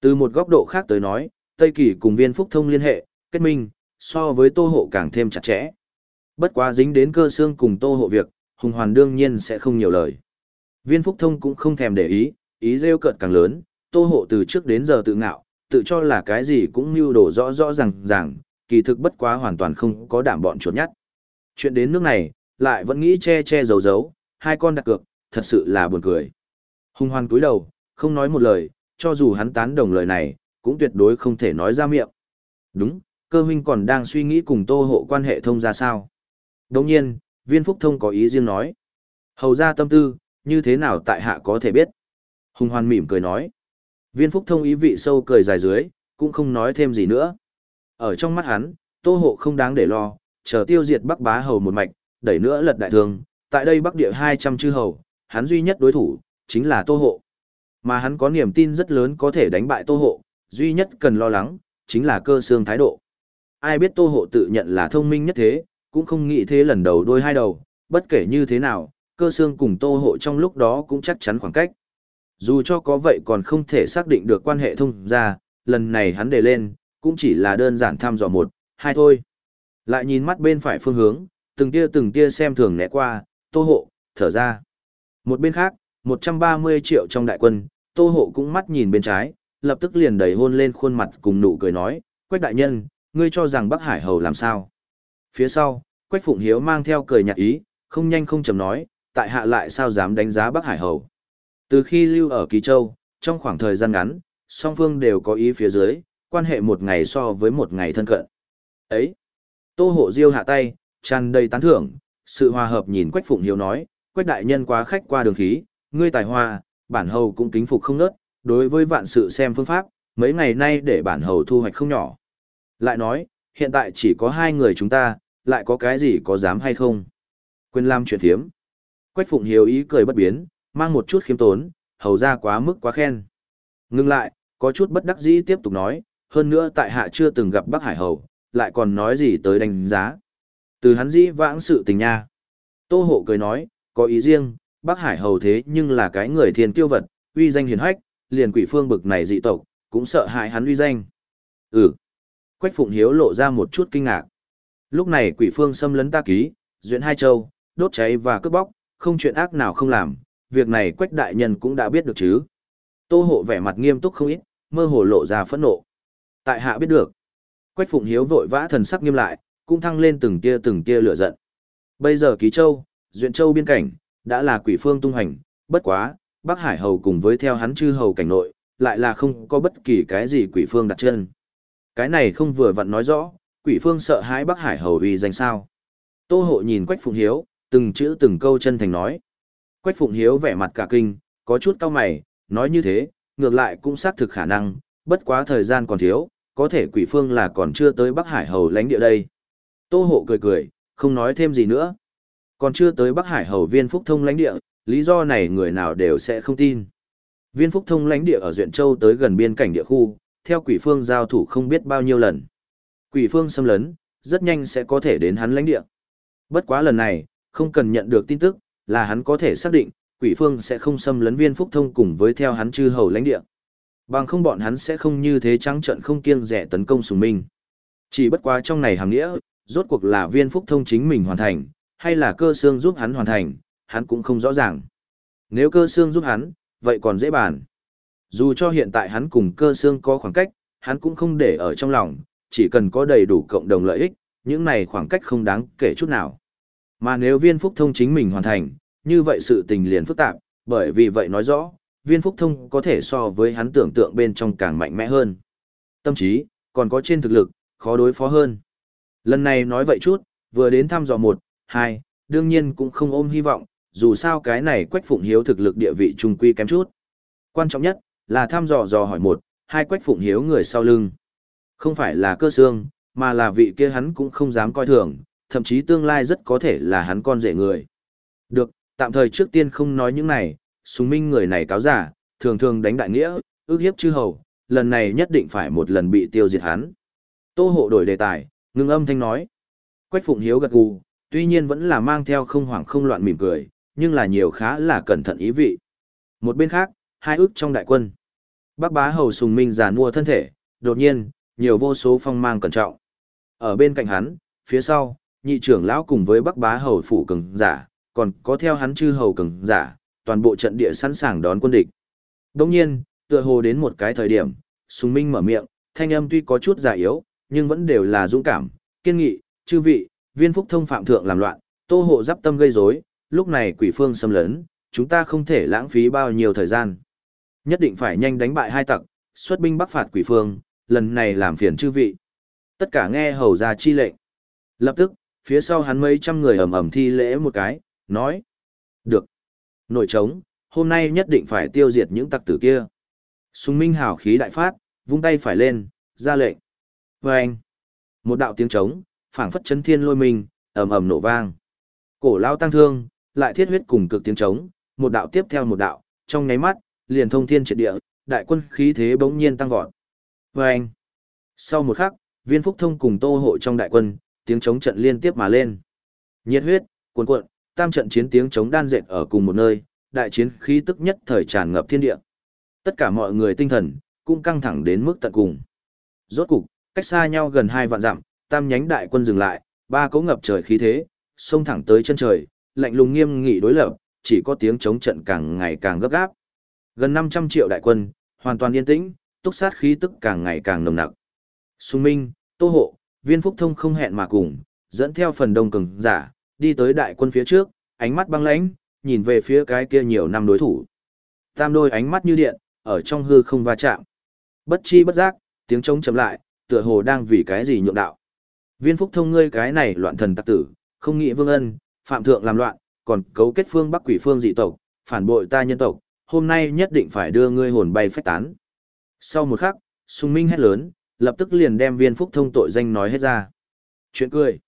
Từ một góc độ khác tới nói, Tây Kỳ cùng viên phúc thông liên hệ, kết minh, so với tô hộ càng thêm chặt chẽ. Bất quá dính đến cơ xương cùng tô hộ việc, Hùng Hoàn đương nhiên sẽ không nhiều lời. Viên phúc thông cũng không thèm để ý, ý rêu cợt càng lớn, tô hộ từ trước đến giờ tự ngạo, tự cho là cái gì cũng mưu đồ rõ rõ ràng ràng, kỳ thực bất quá hoàn toàn không có đảm bọn chuột nhắt. Chuyện đến nước này, lại vẫn nghĩ che che giấu giấu, hai con đặt cược, thật sự là buồn cười. Hung hoan cúi đầu, không nói một lời, cho dù hắn tán đồng lời này, cũng tuyệt đối không thể nói ra miệng. Đúng, cơ huynh còn đang suy nghĩ cùng tô hộ quan hệ thông ra sao. Đồng nhiên, viên phúc thông có ý riêng nói. Hầu ra tâm tư, như thế nào tại hạ có thể biết. Hùng hoan mỉm cười nói. Viên phúc thông ý vị sâu cười dài dưới, cũng không nói thêm gì nữa. Ở trong mắt hắn, tô hộ không đáng để lo, chờ tiêu diệt bắc bá hầu một mạch, đẩy nữa lật đại thương, tại đây bắc địa 200 chư hầu, hắn duy nhất đối thủ, chính là tô hộ. Mà hắn có niềm tin rất lớn có thể đánh bại tô hộ, duy nhất cần lo lắng, chính là cơ xương thái độ. Ai biết tô hộ tự nhận là thông minh nhất thế, cũng không nghĩ thế lần đầu đôi hai đầu, bất kể như thế nào, cơ xương cùng tô hộ trong lúc đó cũng chắc chắn khoảng cách. Dù cho có vậy còn không thể xác định được quan hệ thông ra, lần này hắn đề lên, cũng chỉ là đơn giản thăm dò một, hai thôi. Lại nhìn mắt bên phải phương hướng, từng tia từng tia xem thường né qua, tô hộ, thở ra. Một bên khác, 130 triệu trong đại quân, tô hộ cũng mắt nhìn bên trái, lập tức liền đẩy hôn lên khuôn mặt cùng nụ cười nói, Quách đại nhân, ngươi cho rằng Bắc Hải Hầu làm sao? Phía sau, Quách Phụng Hiếu mang theo cười nhạt ý, không nhanh không chậm nói, tại hạ lại sao dám đánh giá Bắc Hải Hầu. Từ khi lưu ở Kỳ Châu, trong khoảng thời gian ngắn, song phương đều có ý phía dưới, quan hệ một ngày so với một ngày thân cận. Ấy! Tô hộ diêu hạ tay, tràn đầy tán thưởng, sự hòa hợp nhìn Quách Phụng Hiếu nói, Quách đại nhân quá khách qua đường khí, ngươi tài hoa, bản hầu cũng kính phục không nớt, đối với vạn sự xem phương pháp, mấy ngày nay để bản hầu thu hoạch không nhỏ. Lại nói, hiện tại chỉ có hai người chúng ta, lại có cái gì có dám hay không? Quên làm chuyện thiếm. Quách Phụng Hiếu ý cười bất biến, mang một chút khiêm tốn, hầu ra quá mức quá khen. Ngưng lại, có chút bất đắc dĩ tiếp tục nói, hơn nữa tại hạ chưa từng gặp Bắc Hải Hầu, lại còn nói gì tới đánh giá. Từ hắn dĩ vãng sự tình nha. Tô Hộ cười nói, có ý riêng, Bắc Hải Hầu thế nhưng là cái người thiên tiêu vật, uy danh hiền hách, liền quỷ phương bực này dị tộc, cũng sợ hại hắn uy danh. Ừ. Quách Phụng Hiếu lộ ra một chút kinh ngạc. Lúc này quỷ phương xâm lấn ta ký, duyện hai châu, đốt cháy và cướp bóc, không chuyện ác nào không làm, việc này Quách Đại Nhân cũng đã biết được chứ. Tô hộ vẻ mặt nghiêm túc không ít, mơ hồ lộ ra phẫn nộ. Tại hạ biết được. Quách Phụng Hiếu vội vã thần sắc nghiêm lại, cũng thăng lên từng tia từng tia lửa giận. Bây giờ Ký Châu, Duyện Châu biên cảnh, đã là quỷ phương tung hành, bất quá, Bắc Hải Hầu cùng với theo hắn chư hầu cảnh nội, lại là không có bất kỳ cái gì quỷ phương đặt chân. Cái này không vừa vặn nói rõ, quỷ phương sợ hãi Bắc Hải Hầu vì danh sao. Tô hộ nhìn Quách Phụng Hiếu, từng chữ từng câu chân thành nói. Quách Phụng Hiếu vẻ mặt cả kinh, có chút cao mày, nói như thế, ngược lại cũng xác thực khả năng, bất quá thời gian còn thiếu, có thể quỷ phương là còn chưa tới Bắc Hải Hầu lãnh địa đây. Tô hộ cười cười, không nói thêm gì nữa. Còn chưa tới Bắc Hải Hầu viên Phúc Thông lãnh địa, lý do này người nào đều sẽ không tin. Viên Phúc Thông lãnh địa ở Duyện Châu tới gần biên cảnh địa khu, theo quỷ phương giao thủ không biết bao nhiêu lần. Quỷ phương xâm lấn, rất nhanh sẽ có thể đến hắn lãnh địa. Bất quá lần này, không cần nhận được tin tức, là hắn có thể xác định, quỷ phương sẽ không xâm lấn viên phúc thông cùng với theo hắn chư hầu lãnh địa. Bằng không bọn hắn sẽ không như thế trắng trận không kiêng rẻ tấn công sùng minh. Chỉ bất quá trong này hàng nghĩa, rốt cuộc là viên phúc thông chính mình hoàn thành, hay là cơ xương giúp hắn hoàn thành, hắn cũng không rõ ràng. Nếu cơ xương giúp hắn, vậy còn dễ bàn. Dù cho hiện tại hắn cùng cơ xương có khoảng cách, hắn cũng không để ở trong lòng, chỉ cần có đầy đủ cộng đồng lợi ích, những này khoảng cách không đáng kể chút nào. Mà nếu viên phúc thông chính mình hoàn thành, như vậy sự tình liền phức tạp, bởi vì vậy nói rõ, viên phúc thông có thể so với hắn tưởng tượng bên trong càng mạnh mẽ hơn. Tâm trí, còn có trên thực lực, khó đối phó hơn. Lần này nói vậy chút, vừa đến thăm dò một, hai, đương nhiên cũng không ôm hy vọng, dù sao cái này quách phụng hiếu thực lực địa vị trung quy kém chút. Quan trọng nhất, là thăm dò dò hỏi một, hai quách phụng hiếu người sau lưng. Không phải là cơ xương, mà là vị kia hắn cũng không dám coi thường, thậm chí tương lai rất có thể là hắn con rể người. Được, tạm thời trước tiên không nói những này, súng minh người này cáo giả, thường thường đánh đại nghĩa, ước hiếp chư hầu, lần này nhất định phải một lần bị tiêu diệt hắn. Tô hộ đổi đề tài, ngưng âm thanh nói. Quách Phụng Hiếu gật gù, tuy nhiên vẫn là mang theo không hoảng không loạn mỉm cười, nhưng là nhiều khá là cẩn thận ý vị. Một bên khác, hai ước trong đại quân. Bác bá hầu sùng minh già mua thân thể, đột nhiên, nhiều vô số phong mang cẩn trọng. Ở bên cạnh hắn, phía sau, nhị trưởng lão cùng với bắc bá hầu phủ cường giả, còn có theo hắn chư hầu cường giả, toàn bộ trận địa sẵn sàng đón quân địch. Đồng nhiên, tựa hồ đến một cái thời điểm, sùng minh mở miệng, thanh âm tuy có chút giả yếu, nhưng vẫn đều là dũng cảm, kiên nghị, chư vị, viên phúc thông phạm thượng làm loạn, tô hộ giáp tâm gây rối, lúc này quỷ phương xâm lấn, chúng ta không thể lãng phí bao nhiêu thời gian. Nhất định phải nhanh đánh bại hai tặc, xuất binh bắc phạt quỷ phương, lần này làm phiền chư vị. Tất cả nghe hầu ra chi lệnh. Lập tức, phía sau hắn mấy trăm người ầm ầm thi lễ một cái, nói. Được. Nội trống, hôm nay nhất định phải tiêu diệt những tặc tử kia. Sùng Minh hào khí đại phát, vung tay phải lên, ra lệnh. Và anh. Một đạo tiếng trống, phảng phất chấn thiên lôi mình, ầm ầm nổ vang. Cổ lao tăng thương, lại thiết huyết cùng cực tiếng trống, một đạo tiếp theo một đạo, trong nháy mắt, liền thông thiên triệt địa, đại quân khí thế bỗng nhiên tăng vọt. Và anh. Sau một khắc, viên phúc thông cùng tô hộ trong đại quân, tiếng chống trận liên tiếp mà lên. Nhiệt huyết, cuồn cuộn, tam trận chiến tiếng chống đan dệt ở cùng một nơi, đại chiến khí tức nhất thời tràn ngập thiên địa. Tất cả mọi người tinh thần cũng căng thẳng đến mức tận cùng. Rốt cục, cách xa nhau gần hai vạn dặm, tam nhánh đại quân dừng lại, ba cỗ ngập trời khí thế, xông thẳng tới chân trời, lạnh lùng nghiêm nghị đối lập, chỉ có tiếng chống trận càng ngày càng gấp gáp. Gần 500 triệu đại quân, hoàn toàn yên tĩnh, túc sát khí tức càng ngày càng nồng nặc. Xung Minh, Tô Hộ, Viên Phúc Thông không hẹn mà cùng, dẫn theo phần đông cường giả, đi tới đại quân phía trước, ánh mắt băng lãnh, nhìn về phía cái kia nhiều năm đối thủ. Tam đôi ánh mắt như điện, ở trong hư không va chạm. Bất chi bất giác, tiếng trống chậm lại, tựa hồ đang vì cái gì nhượng đạo. Viên Phúc Thông ngươi cái này loạn thần tặc tử, không nghĩ vương ân, phạm thượng làm loạn, còn cấu kết phương Bắc quỷ phương dị tộc, phản bội ta nhân tộc, hôm nay nhất định phải đưa ngươi hồn bay phách tán. Sau một khắc, Sùng Minh hét lớn, lập tức liền đem Viên Phúc Thông tội danh nói hết ra. Chuyện cười.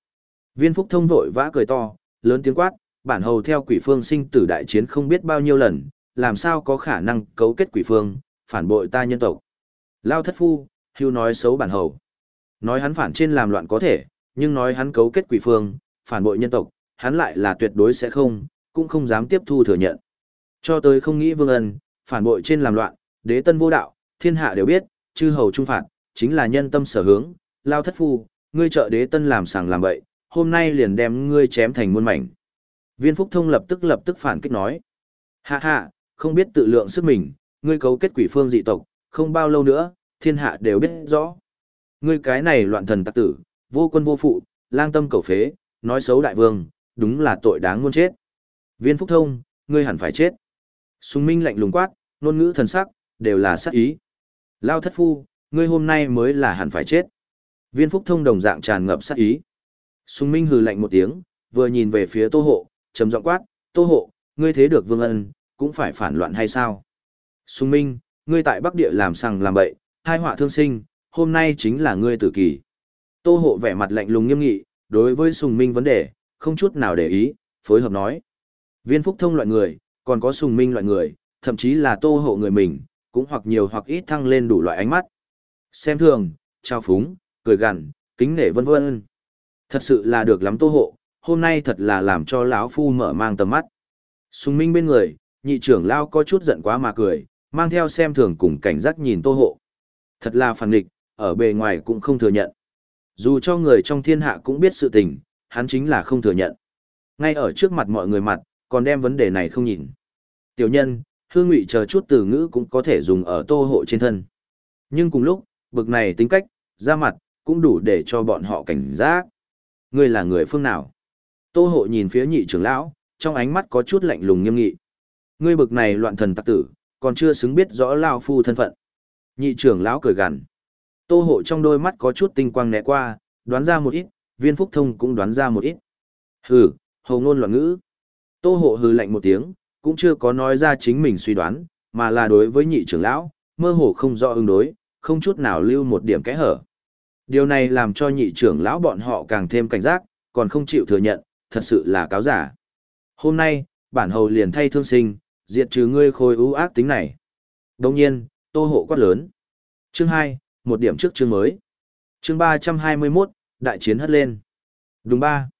Viên Phúc Thông vội vã cười to, lớn tiếng quát, bản hầu theo quỷ phương sinh tử đại chiến không biết bao nhiêu lần, làm sao có khả năng cấu kết quỷ phương, phản bội ta nhân tộc. Lao thất phu, hưu nói xấu bản hầu. Nói hắn phản trên làm loạn có thể, nhưng nói hắn cấu kết quỷ phương, phản bội nhân tộc, hắn lại là tuyệt đối sẽ không, cũng không dám tiếp thu thừa nhận. Cho tới không nghĩ vương ân, phản bội trên làm loạn, đế tân vô đạo, thiên hạ đều biết, chư hầu trung phạt, chính là nhân tâm sở hướng, lao thất phu, ngươi trợ đế tân làm sàng làm bậy, hôm nay liền đem ngươi chém thành muôn mảnh. Viên Phúc Thông lập tức lập tức phản kích nói. Hạ hạ, không biết tự lượng sức mình, ngươi cấu kết quỷ phương dị tộc, không bao lâu nữa, thiên hạ đều biết rõ. Ngươi cái này loạn thần tặc tử, vô quân vô phụ, lang tâm cầu phế, nói xấu đại vương, đúng là tội đáng muôn chết. Viên Phúc Thông, ngươi hẳn phải chết. Sùng Minh lạnh lùng quát, ngôn ngữ thần sắc, đều là sát ý. Lao thất phu, ngươi hôm nay mới là hẳn phải chết. Viên Phúc Thông đồng dạng tràn ngập sát ý. Sùng Minh hừ lạnh một tiếng, vừa nhìn về phía Tô Hộ, trầm giọng quát, "Tô Hộ, ngươi thế được Vương Ân, cũng phải phản loạn hay sao?" Sùng Minh, ngươi tại Bắc Địa làm sằng làm bậy, hai họa thương sinh, hôm nay chính là ngươi tử kỳ. Tô Hộ vẻ mặt lạnh lùng nghiêm nghị, đối với Sùng Minh vấn đề, không chút nào để ý, phối hợp nói. Viên Phúc Thông loại người, còn có Sùng Minh loại người, thậm chí là Tô Hộ người mình, cũng hoặc nhiều hoặc ít thăng lên đủ loại ánh mắt. Xem thường, trao phúng, cười gằn, kính nể vân vân. Thật sự là được lắm Tô Hộ, hôm nay thật là làm cho lão phu mở mang tầm mắt. Sùng Minh bên người, nhị trưởng lao có chút giận quá mà cười, mang theo xem thường cùng cảnh giác nhìn Tô Hộ. Thật là phản nghịch, ở bề ngoài cũng không thừa nhận. Dù cho người trong thiên hạ cũng biết sự tình, hắn chính là không thừa nhận. Ngay ở trước mặt mọi người mặt, còn đem vấn đề này không nhìn. Tiểu nhân, hương ngụy chờ chút từ ngữ cũng có thể dùng ở tô hộ trên thân. Nhưng cùng lúc, bực này tính cách, ra mặt, cũng đủ để cho bọn họ cảnh giác. Ngươi là người phương nào? Tô hộ nhìn phía nhị trưởng lão, trong ánh mắt có chút lạnh lùng nghiêm nghị. Ngươi bực này loạn thần tặc tử, còn chưa xứng biết rõ lao phu thân phận. Nhị trưởng lão cười gằn. Tô hộ trong đôi mắt có chút tinh quang né qua, đoán ra một ít, viên phúc thông cũng đoán ra một ít. Hừ, hầu ngôn loạn ngữ. Tô hộ hừ lạnh một tiếng, cũng chưa có nói ra chính mình suy đoán, mà là đối với nhị trưởng lão, mơ hồ không rõ ứng đối, không chút nào lưu một điểm kẽ hở. Điều này làm cho nhị trưởng lão bọn họ càng thêm cảnh giác, còn không chịu thừa nhận, thật sự là cáo giả. Hôm nay, bản hầu liền thay thương sinh, diệt trừ ngươi khôi ưu ác tính này. Đồng nhiên, tô hộ quát lớn. Chương 2, một điểm trước chương mới. Chương 321, đại chiến hất lên. Đúng ba.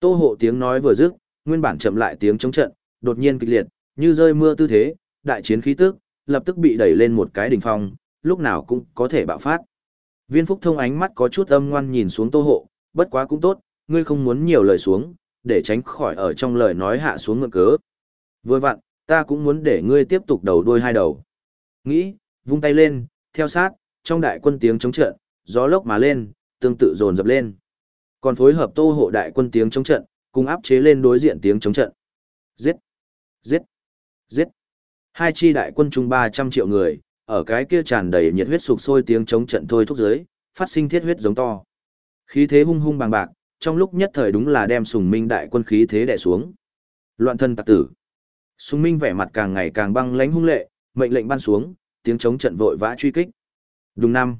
Tô hộ tiếng nói vừa dứt, nguyên bản chậm lại tiếng chống trận, đột nhiên kịch liệt, như rơi mưa tư thế, đại chiến khí tức, lập tức bị đẩy lên một cái đỉnh phong, lúc nào cũng có thể bạo phát. Viên Phúc Thông ánh mắt có chút âm ngoan nhìn xuống Tô Hộ, bất quá cũng tốt, ngươi không muốn nhiều lời xuống, để tránh khỏi ở trong lời nói hạ xuống ngựa cớ. Vừa vặn, ta cũng muốn để ngươi tiếp tục đầu đuôi hai đầu. Nghĩ, vung tay lên, theo sát, trong đại quân tiếng chống trận, gió lốc mà lên, tương tự dồn dập lên. Còn phối hợp Tô Hộ đại quân tiếng chống trận, cùng áp chế lên đối diện tiếng chống trận. Giết! Giết! Giết! Hai chi đại quân chung 300 triệu người, ở cái kia tràn đầy nhiệt huyết sục sôi tiếng chống trận thôi thúc giới, phát sinh thiết huyết giống to. Khí thế hung hung bằng bạc, trong lúc nhất thời đúng là đem sùng minh đại quân khí thế đè xuống. Loạn thân tặc tử. Sùng minh vẻ mặt càng ngày càng băng lãnh hung lệ, mệnh lệnh ban xuống, tiếng chống trận vội vã truy kích. Đúng năm.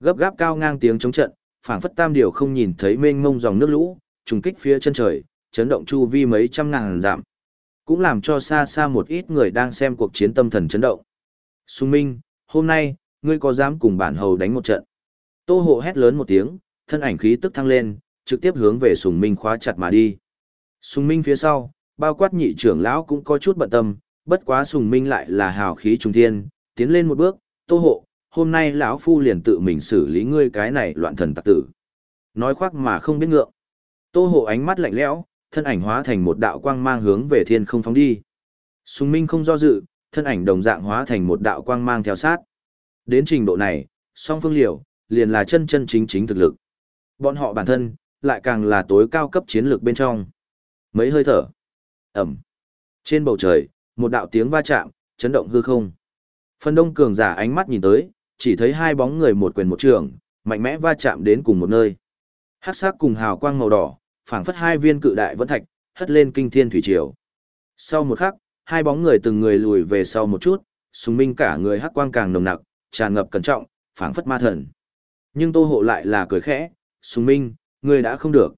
Gấp gáp cao ngang tiếng chống trận, phảng phất tam điều không nhìn thấy mênh mông dòng nước lũ, trùng kích phía chân trời, chấn động chu vi mấy trăm ngàn giảm. Cũng làm cho xa xa một ít người đang xem cuộc chiến tâm thần chấn động. Sùng Minh, hôm nay, ngươi có dám cùng bản hầu đánh một trận? Tô hộ hét lớn một tiếng, thân ảnh khí tức thăng lên, trực tiếp hướng về Sùng Minh khóa chặt mà đi. Sùng Minh phía sau, bao quát nhị trưởng lão cũng có chút bận tâm, bất quá Sùng Minh lại là hào khí trung thiên, tiến lên một bước, Tô hộ, hôm nay lão phu liền tự mình xử lý ngươi cái này loạn thần tặc tử. Nói khoác mà không biết ngượng. Tô hộ ánh mắt lạnh lẽo, thân ảnh hóa thành một đạo quang mang hướng về thiên không phóng đi. Sùng Minh không do dự, thân ảnh đồng dạng hóa thành một đạo quang mang theo sát. Đến trình độ này, song phương liều, liền là chân chân chính chính thực lực. Bọn họ bản thân, lại càng là tối cao cấp chiến lược bên trong. Mấy hơi thở. Ẩm. Trên bầu trời, một đạo tiếng va chạm, chấn động hư không. Phần đông cường giả ánh mắt nhìn tới, chỉ thấy hai bóng người một quyền một trường, mạnh mẽ va chạm đến cùng một nơi. Hắc sắc cùng hào quang màu đỏ, phảng phất hai viên cự đại vẫn thạch, hất lên kinh thiên thủy triều. Sau một khắc, hai bóng người từng người lùi về sau một chút, sùng minh cả người hắc quang càng nồng nặc, tràn ngập cẩn trọng, phảng phất ma thần. Nhưng Tô Hộ lại là cười khẽ, "Sùng Minh, ngươi đã không được."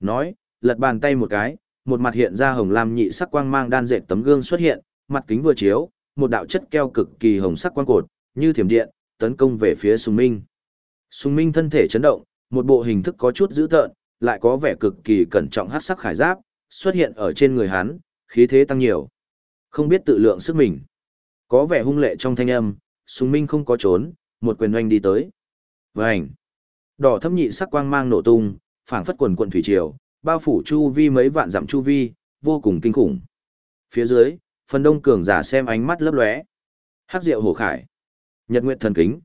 Nói, lật bàn tay một cái, một mặt hiện ra hồng lam nhị sắc quang mang đan dệt tấm gương xuất hiện, mặt kính vừa chiếu, một đạo chất keo cực kỳ hồng sắc quang cột, như thiểm điện, tấn công về phía Sùng Minh. Sùng Minh thân thể chấn động, một bộ hình thức có chút dữ tợn, lại có vẻ cực kỳ cẩn trọng hắc sắc khải giáp, xuất hiện ở trên người hắn, khí thế tăng nhiều. Không biết tự lượng sức mình. Có vẻ hung lệ trong thanh âm, Sùng Minh không có trốn, một quyền oanh đi tới. Vành. Đỏ thâm nhị sắc quang mang nổ tung, phảng phất quần quần thủy triều, bao phủ chu vi mấy vạn dặm chu vi, vô cùng kinh khủng. Phía dưới, phần đông cường giả xem ánh mắt lấp lóe. Hắc Diệu Hổ Khải, Nhật Nguyệt Thần Kính.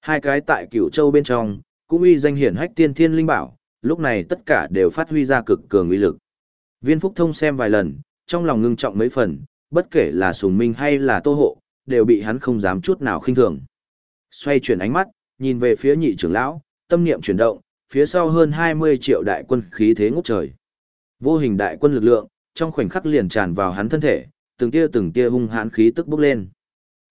Hai cái tại Cửu Châu bên trong, cũng uy danh hiển hách tiên thiên linh bảo, lúc này tất cả đều phát huy ra cực cường uy lực. Viên Phúc Thông xem vài lần, trong lòng ngưng trọng mấy phần, bất kể là Sùng Minh hay là Tô Hộ, đều bị hắn không dám chút nào khinh thường. Xoay chuyển ánh mắt, nhìn về phía nhị trưởng lão, tâm niệm chuyển động, phía sau hơn 20 triệu đại quân khí thế ngút trời. Vô hình đại quân lực lượng, trong khoảnh khắc liền tràn vào hắn thân thể, từng tia từng tia hung hãn khí tức bốc lên.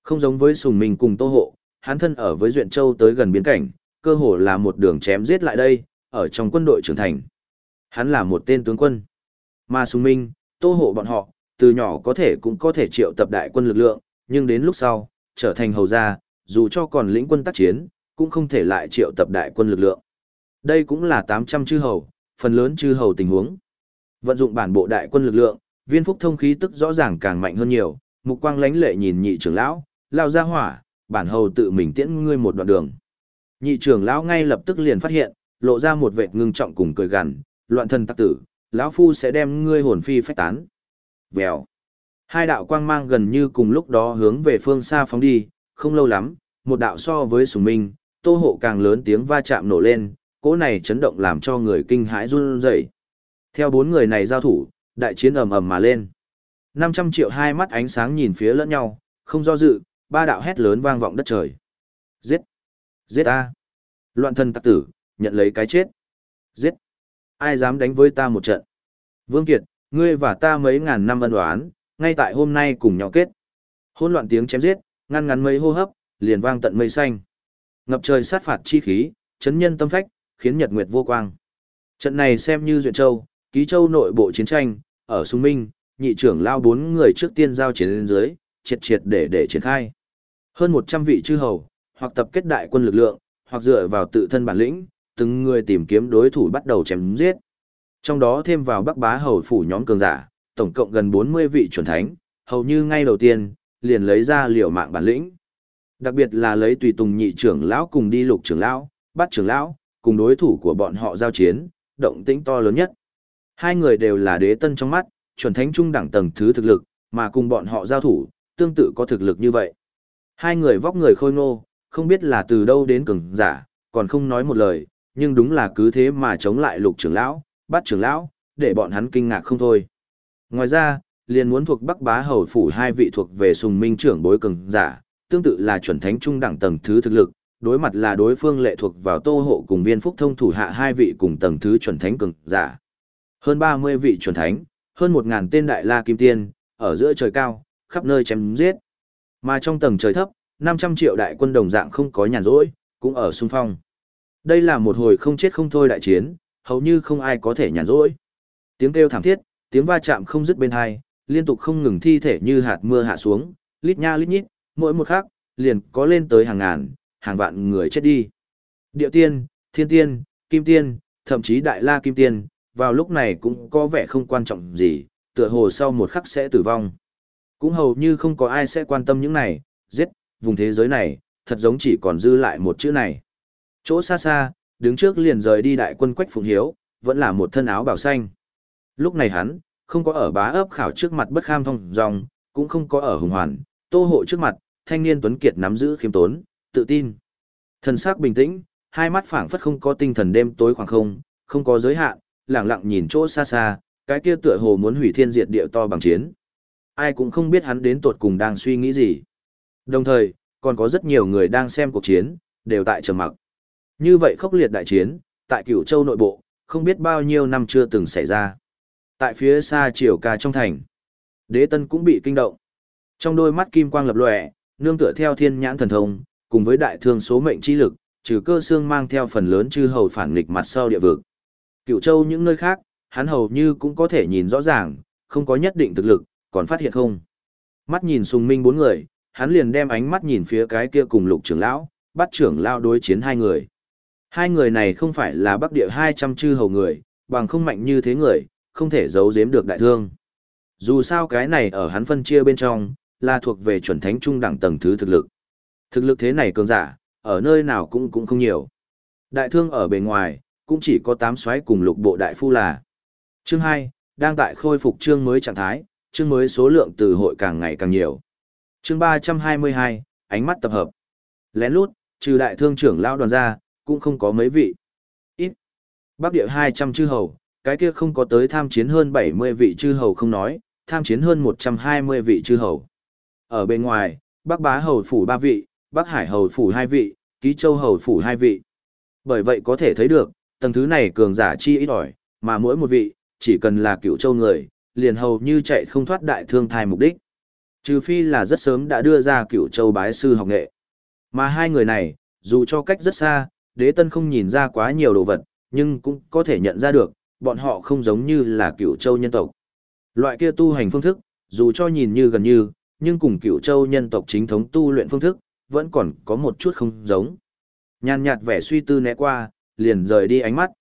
Không giống với Sùng Minh cùng Tô Hộ, hắn thân ở với Duyện Châu tới gần biến cảnh, cơ hồ là một đường chém giết lại đây, ở trong quân đội trưởng thành. Hắn là một tên tướng quân. Mà Sùng Minh, Tô Hộ bọn họ, từ nhỏ có thể cũng có thể triệu tập đại quân lực lượng, nhưng đến lúc sau, trở thành hầu gia, dù cho còn lĩnh quân tác chiến, cũng không thể lại triệu tập đại quân lực lượng. Đây cũng là 800 chư hầu, phần lớn chư hầu tình huống. Vận dụng bản bộ đại quân lực lượng, viên phúc thông khí tức rõ ràng càng mạnh hơn nhiều, mục quang lánh lệ nhìn nhị trưởng lão, lao ra hỏa, bản hầu tự mình tiễn ngươi một đoạn đường. Nhị trưởng lão ngay lập tức liền phát hiện, lộ ra một vệt ngưng trọng cùng cười gằn, loạn thần tắc tử, lão phu sẽ đem ngươi hồn phi phách tán. Vèo. Hai đạo quang mang gần như cùng lúc đó hướng về phương xa phóng đi, không lâu lắm, một đạo so với sùng minh, tô hộ càng lớn tiếng va chạm nổ lên, cỗ này chấn động làm cho người kinh hãi run rẩy. Theo bốn người này giao thủ, đại chiến ầm ầm mà lên. 500 triệu hai mắt ánh sáng nhìn phía lẫn nhau, không do dự, ba đạo hét lớn vang vọng đất trời. Giết! Giết a! Loạn thân tặc tử, nhận lấy cái chết. Giết! Ai dám đánh với ta một trận? Vương Kiệt, ngươi và ta mấy ngàn năm ân oán, ngay tại hôm nay cùng nhau kết. Hỗn loạn tiếng chém giết, ngăn ngắn mấy hô hấp, liền vang tận mây xanh. Ngập trời sát phạt chi khí, chấn nhân tâm phách, khiến nhật nguyệt vô quang. Trận này xem như duyệt châu, ký châu nội bộ chiến tranh, ở Sung Minh, nhị trưởng lao bốn người trước tiên giao chiến lên dưới, triệt triệt để để triển khai. Hơn 100 vị chư hầu, hoặc tập kết đại quân lực lượng, hoặc dựa vào tự thân bản lĩnh, từng người tìm kiếm đối thủ bắt đầu chém giết. Trong đó thêm vào Bắc Bá hầu phủ nhóm cường giả, tổng cộng gần 40 vị chuẩn thánh, hầu như ngay đầu tiên, liền lấy ra liều mạng bản lĩnh. Đặc biệt là lấy tùy tùng nhị trưởng lão cùng đi lục trưởng lão, bắt trưởng lão, cùng đối thủ của bọn họ giao chiến, động tĩnh to lớn nhất. Hai người đều là đế tân trong mắt, chuẩn thánh trung đẳng tầng thứ thực lực, mà cùng bọn họ giao thủ, tương tự có thực lực như vậy. Hai người vóc người khôi ngô, không biết là từ đâu đến cường giả, còn không nói một lời, nhưng đúng là cứ thế mà chống lại lục trưởng lão, bắt trưởng lão, để bọn hắn kinh ngạc không thôi. Ngoài ra, liền muốn thuộc Bắc Bá Hầu phủ hai vị thuộc về Sùng Minh trưởng bối cường giả, tương tự là chuẩn thánh trung đẳng tầng thứ thực lực, đối mặt là đối phương lệ thuộc vào Tô Hộ cùng Viên Phúc Thông thủ hạ hai vị cùng tầng thứ chuẩn thánh cường giả. Hơn 30 vị chuẩn thánh, hơn 1000 tên đại la kim tiên, ở giữa trời cao, khắp nơi chém giết. Mà trong tầng trời thấp, 500 triệu đại quân đồng dạng không có nhàn rỗi, cũng ở xung phong. Đây là một hồi không chết không thôi đại chiến, hầu như không ai có thể nhàn rỗi. Tiếng kêu thảm thiết, tiếng va chạm không dứt bên hai, liên tục không ngừng thi thể như hạt mưa hạ xuống, lít nha lít nhít, mỗi một khắc, liền có lên tới hàng ngàn, hàng vạn người chết đi. Địa tiên, thiên tiên, kim tiên, thậm chí đại la kim tiên, vào lúc này cũng có vẻ không quan trọng gì, tựa hồ sau một khắc sẽ tử vong. Cũng hầu như không có ai sẽ quan tâm những này, giết, vùng thế giới này, thật giống chỉ còn dư lại một chữ này. Chỗ xa xa, đứng trước liền rời đi đại quân quách phụng hiếu, vẫn là một thân áo bảo xanh. Lúc này hắn, không có ở bá ấp khảo trước mặt bất kham thông dòng, cũng không có ở hùng hoàn, tô hộ trước mặt, thanh niên tuấn kiệt nắm giữ khiêm tốn, tự tin. Thần sắc bình tĩnh, hai mắt phảng phất không có tinh thần đêm tối khoảng không, không có giới hạn, lặng lặng nhìn chỗ xa xa, cái kia tựa hồ muốn hủy thiên diệt địa to bằng chiến. Ai cũng không biết hắn đến tột cùng đang suy nghĩ gì. Đồng thời, còn có rất nhiều người đang xem cuộc chiến, đều tại trầm mặc. Như vậy khốc liệt đại chiến, tại cửu châu nội bộ, không biết bao nhiêu năm chưa từng xảy ra. Tại phía xa triều ca trong thành, đế tân cũng bị kinh động. Trong đôi mắt kim quang lập lòe, nương tựa theo thiên nhãn thần thông, cùng với đại thương số mệnh chi lực, trừ cơ xương mang theo phần lớn chư hầu phản nghịch mặt sau địa vực. Cựu châu những nơi khác, hắn hầu như cũng có thể nhìn rõ ràng, không có nhất định thực lực, còn phát hiện không. Mắt nhìn sùng minh bốn người, hắn liền đem ánh mắt nhìn phía cái kia cùng lục trưởng lão, bắt trưởng lão đối chiến hai người. Hai người này không phải là bắc địa 200 chư hầu người, bằng không mạnh như thế người, không thể giấu giếm được đại thương. Dù sao cái này ở hắn phân chia bên trong, là thuộc về chuẩn thánh trung đẳng tầng thứ thực lực. Thực lực thế này cường giả, ở nơi nào cũng cũng không nhiều. Đại thương ở bề ngoài, cũng chỉ có tám xoáy cùng lục bộ đại phu là. Chương 2, đang tại khôi phục chương mới trạng thái, chương mới số lượng từ hội càng ngày càng nhiều. Chương 322, ánh mắt tập hợp. Lén lút, trừ đại thương trưởng lao đoàn ra, cũng không có mấy vị. Ít. Bắc địa 200 chư hầu, cái kia không có tới tham chiến hơn 70 vị chư hầu không nói, tham chiến hơn 120 vị chư hầu. Ở bên ngoài, Bắc Bá hầu phủ 3 vị, Bắc Hải hầu phủ 2 vị, Ký Châu hầu phủ 2 vị. Bởi vậy có thể thấy được, tầng thứ này cường giả chi ít ỏi, mà mỗi một vị, chỉ cần là cựu châu người, liền hầu như chạy không thoát đại thương thai mục đích. Trừ phi là rất sớm đã đưa ra cựu châu bái sư học nghệ. Mà hai người này, dù cho cách rất xa, đế tân không nhìn ra quá nhiều đồ vật, nhưng cũng có thể nhận ra được, bọn họ không giống như là cựu châu nhân tộc. Loại kia tu hành phương thức, dù cho nhìn như gần như, nhưng cùng cựu châu nhân tộc chính thống tu luyện phương thức, vẫn còn có một chút không giống. Nhàn nhạt vẻ suy tư né qua, liền rời đi ánh mắt.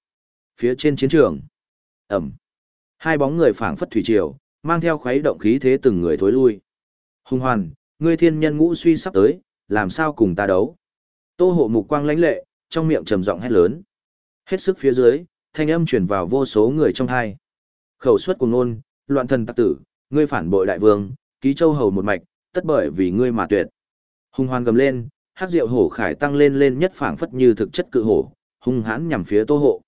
Phía trên chiến trường, ẩm, hai bóng người phảng phất thủy triều, mang theo khuấy động khí thế từng người thối lui. Hùng hoàn, ngươi thiên nhân ngũ suy sắp tới, làm sao cùng ta đấu? Tô hộ mục quang lãnh lệ, trong miệng trầm giọng hét lớn. Hết sức phía dưới, thanh âm truyền vào vô số người trong hai. Khẩu suất cùng nôn, loạn thần tặc tử, ngươi phản bội đại vương, ký châu hầu một mạch, tất bởi vì ngươi mà tuyệt. hung hoan gầm lên, hát rượu hổ khải tăng lên lên nhất phảng phất như thực chất cự hổ, hung hãn nhằm phía tô hộ.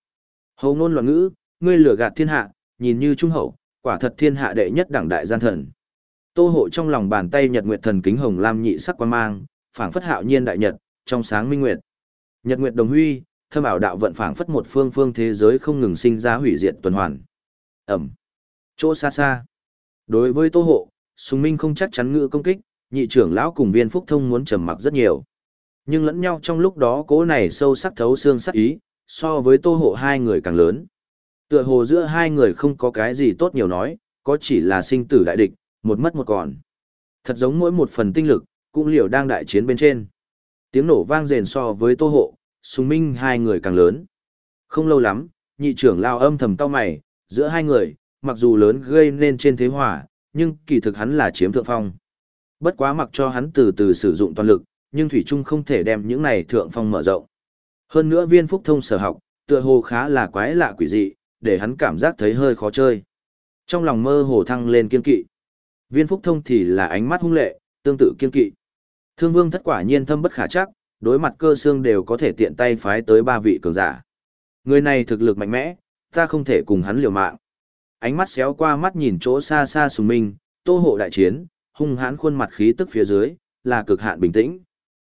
Hầu ngôn loạn ngữ, ngươi lừa gạt thiên hạ, nhìn như trung hậu, quả thật thiên hạ đệ nhất đẳng đại gian thần. Tô hộ trong lòng bàn tay nhật nguyệt thần kính hồng lam nhị sắc quan mang, phảng phất hạo nhiên đại nhật, trong sáng minh nguyệt. Nhật nguyệt đồng huy, thâm ảo đạo vận phảng phất một phương phương thế giới không ngừng sinh ra hủy diệt tuần hoàn. Ẩm. Chỗ xa xa. Đối với Tô hộ, Sùng Minh không chắc chắn ngự công kích, nhị trưởng lão cùng viên phúc thông muốn trầm mặc rất nhiều. Nhưng lẫn nhau trong lúc đó cố này sâu sắc thấu xương sắc ý, so với tô hộ hai người càng lớn. Tựa hồ giữa hai người không có cái gì tốt nhiều nói, có chỉ là sinh tử đại địch, một mất một còn. Thật giống mỗi một phần tinh lực, cũng liều đang đại chiến bên trên. Tiếng nổ vang rền so với tô hộ, sùng minh hai người càng lớn. Không lâu lắm, nhị trưởng lao âm thầm tao mày, giữa hai người, mặc dù lớn gây nên trên thế hỏa, nhưng kỳ thực hắn là chiếm thượng phong. Bất quá mặc cho hắn từ từ sử dụng toàn lực, nhưng Thủy Trung không thể đem những này thượng phong mở rộng. Hơn nữa viên phúc thông sở học, tựa hồ khá là quái lạ quỷ dị, để hắn cảm giác thấy hơi khó chơi. Trong lòng mơ hồ thăng lên kiên kỵ. Viên phúc thông thì là ánh mắt hung lệ, tương tự kiên kỵ. Thương vương thất quả nhiên thâm bất khả chắc, đối mặt cơ xương đều có thể tiện tay phái tới ba vị cường giả. Người này thực lực mạnh mẽ, ta không thể cùng hắn liều mạng. Ánh mắt xéo qua mắt nhìn chỗ xa xa sùng minh, tô hộ đại chiến, hung hãn khuôn mặt khí tức phía dưới, là cực hạn bình tĩnh.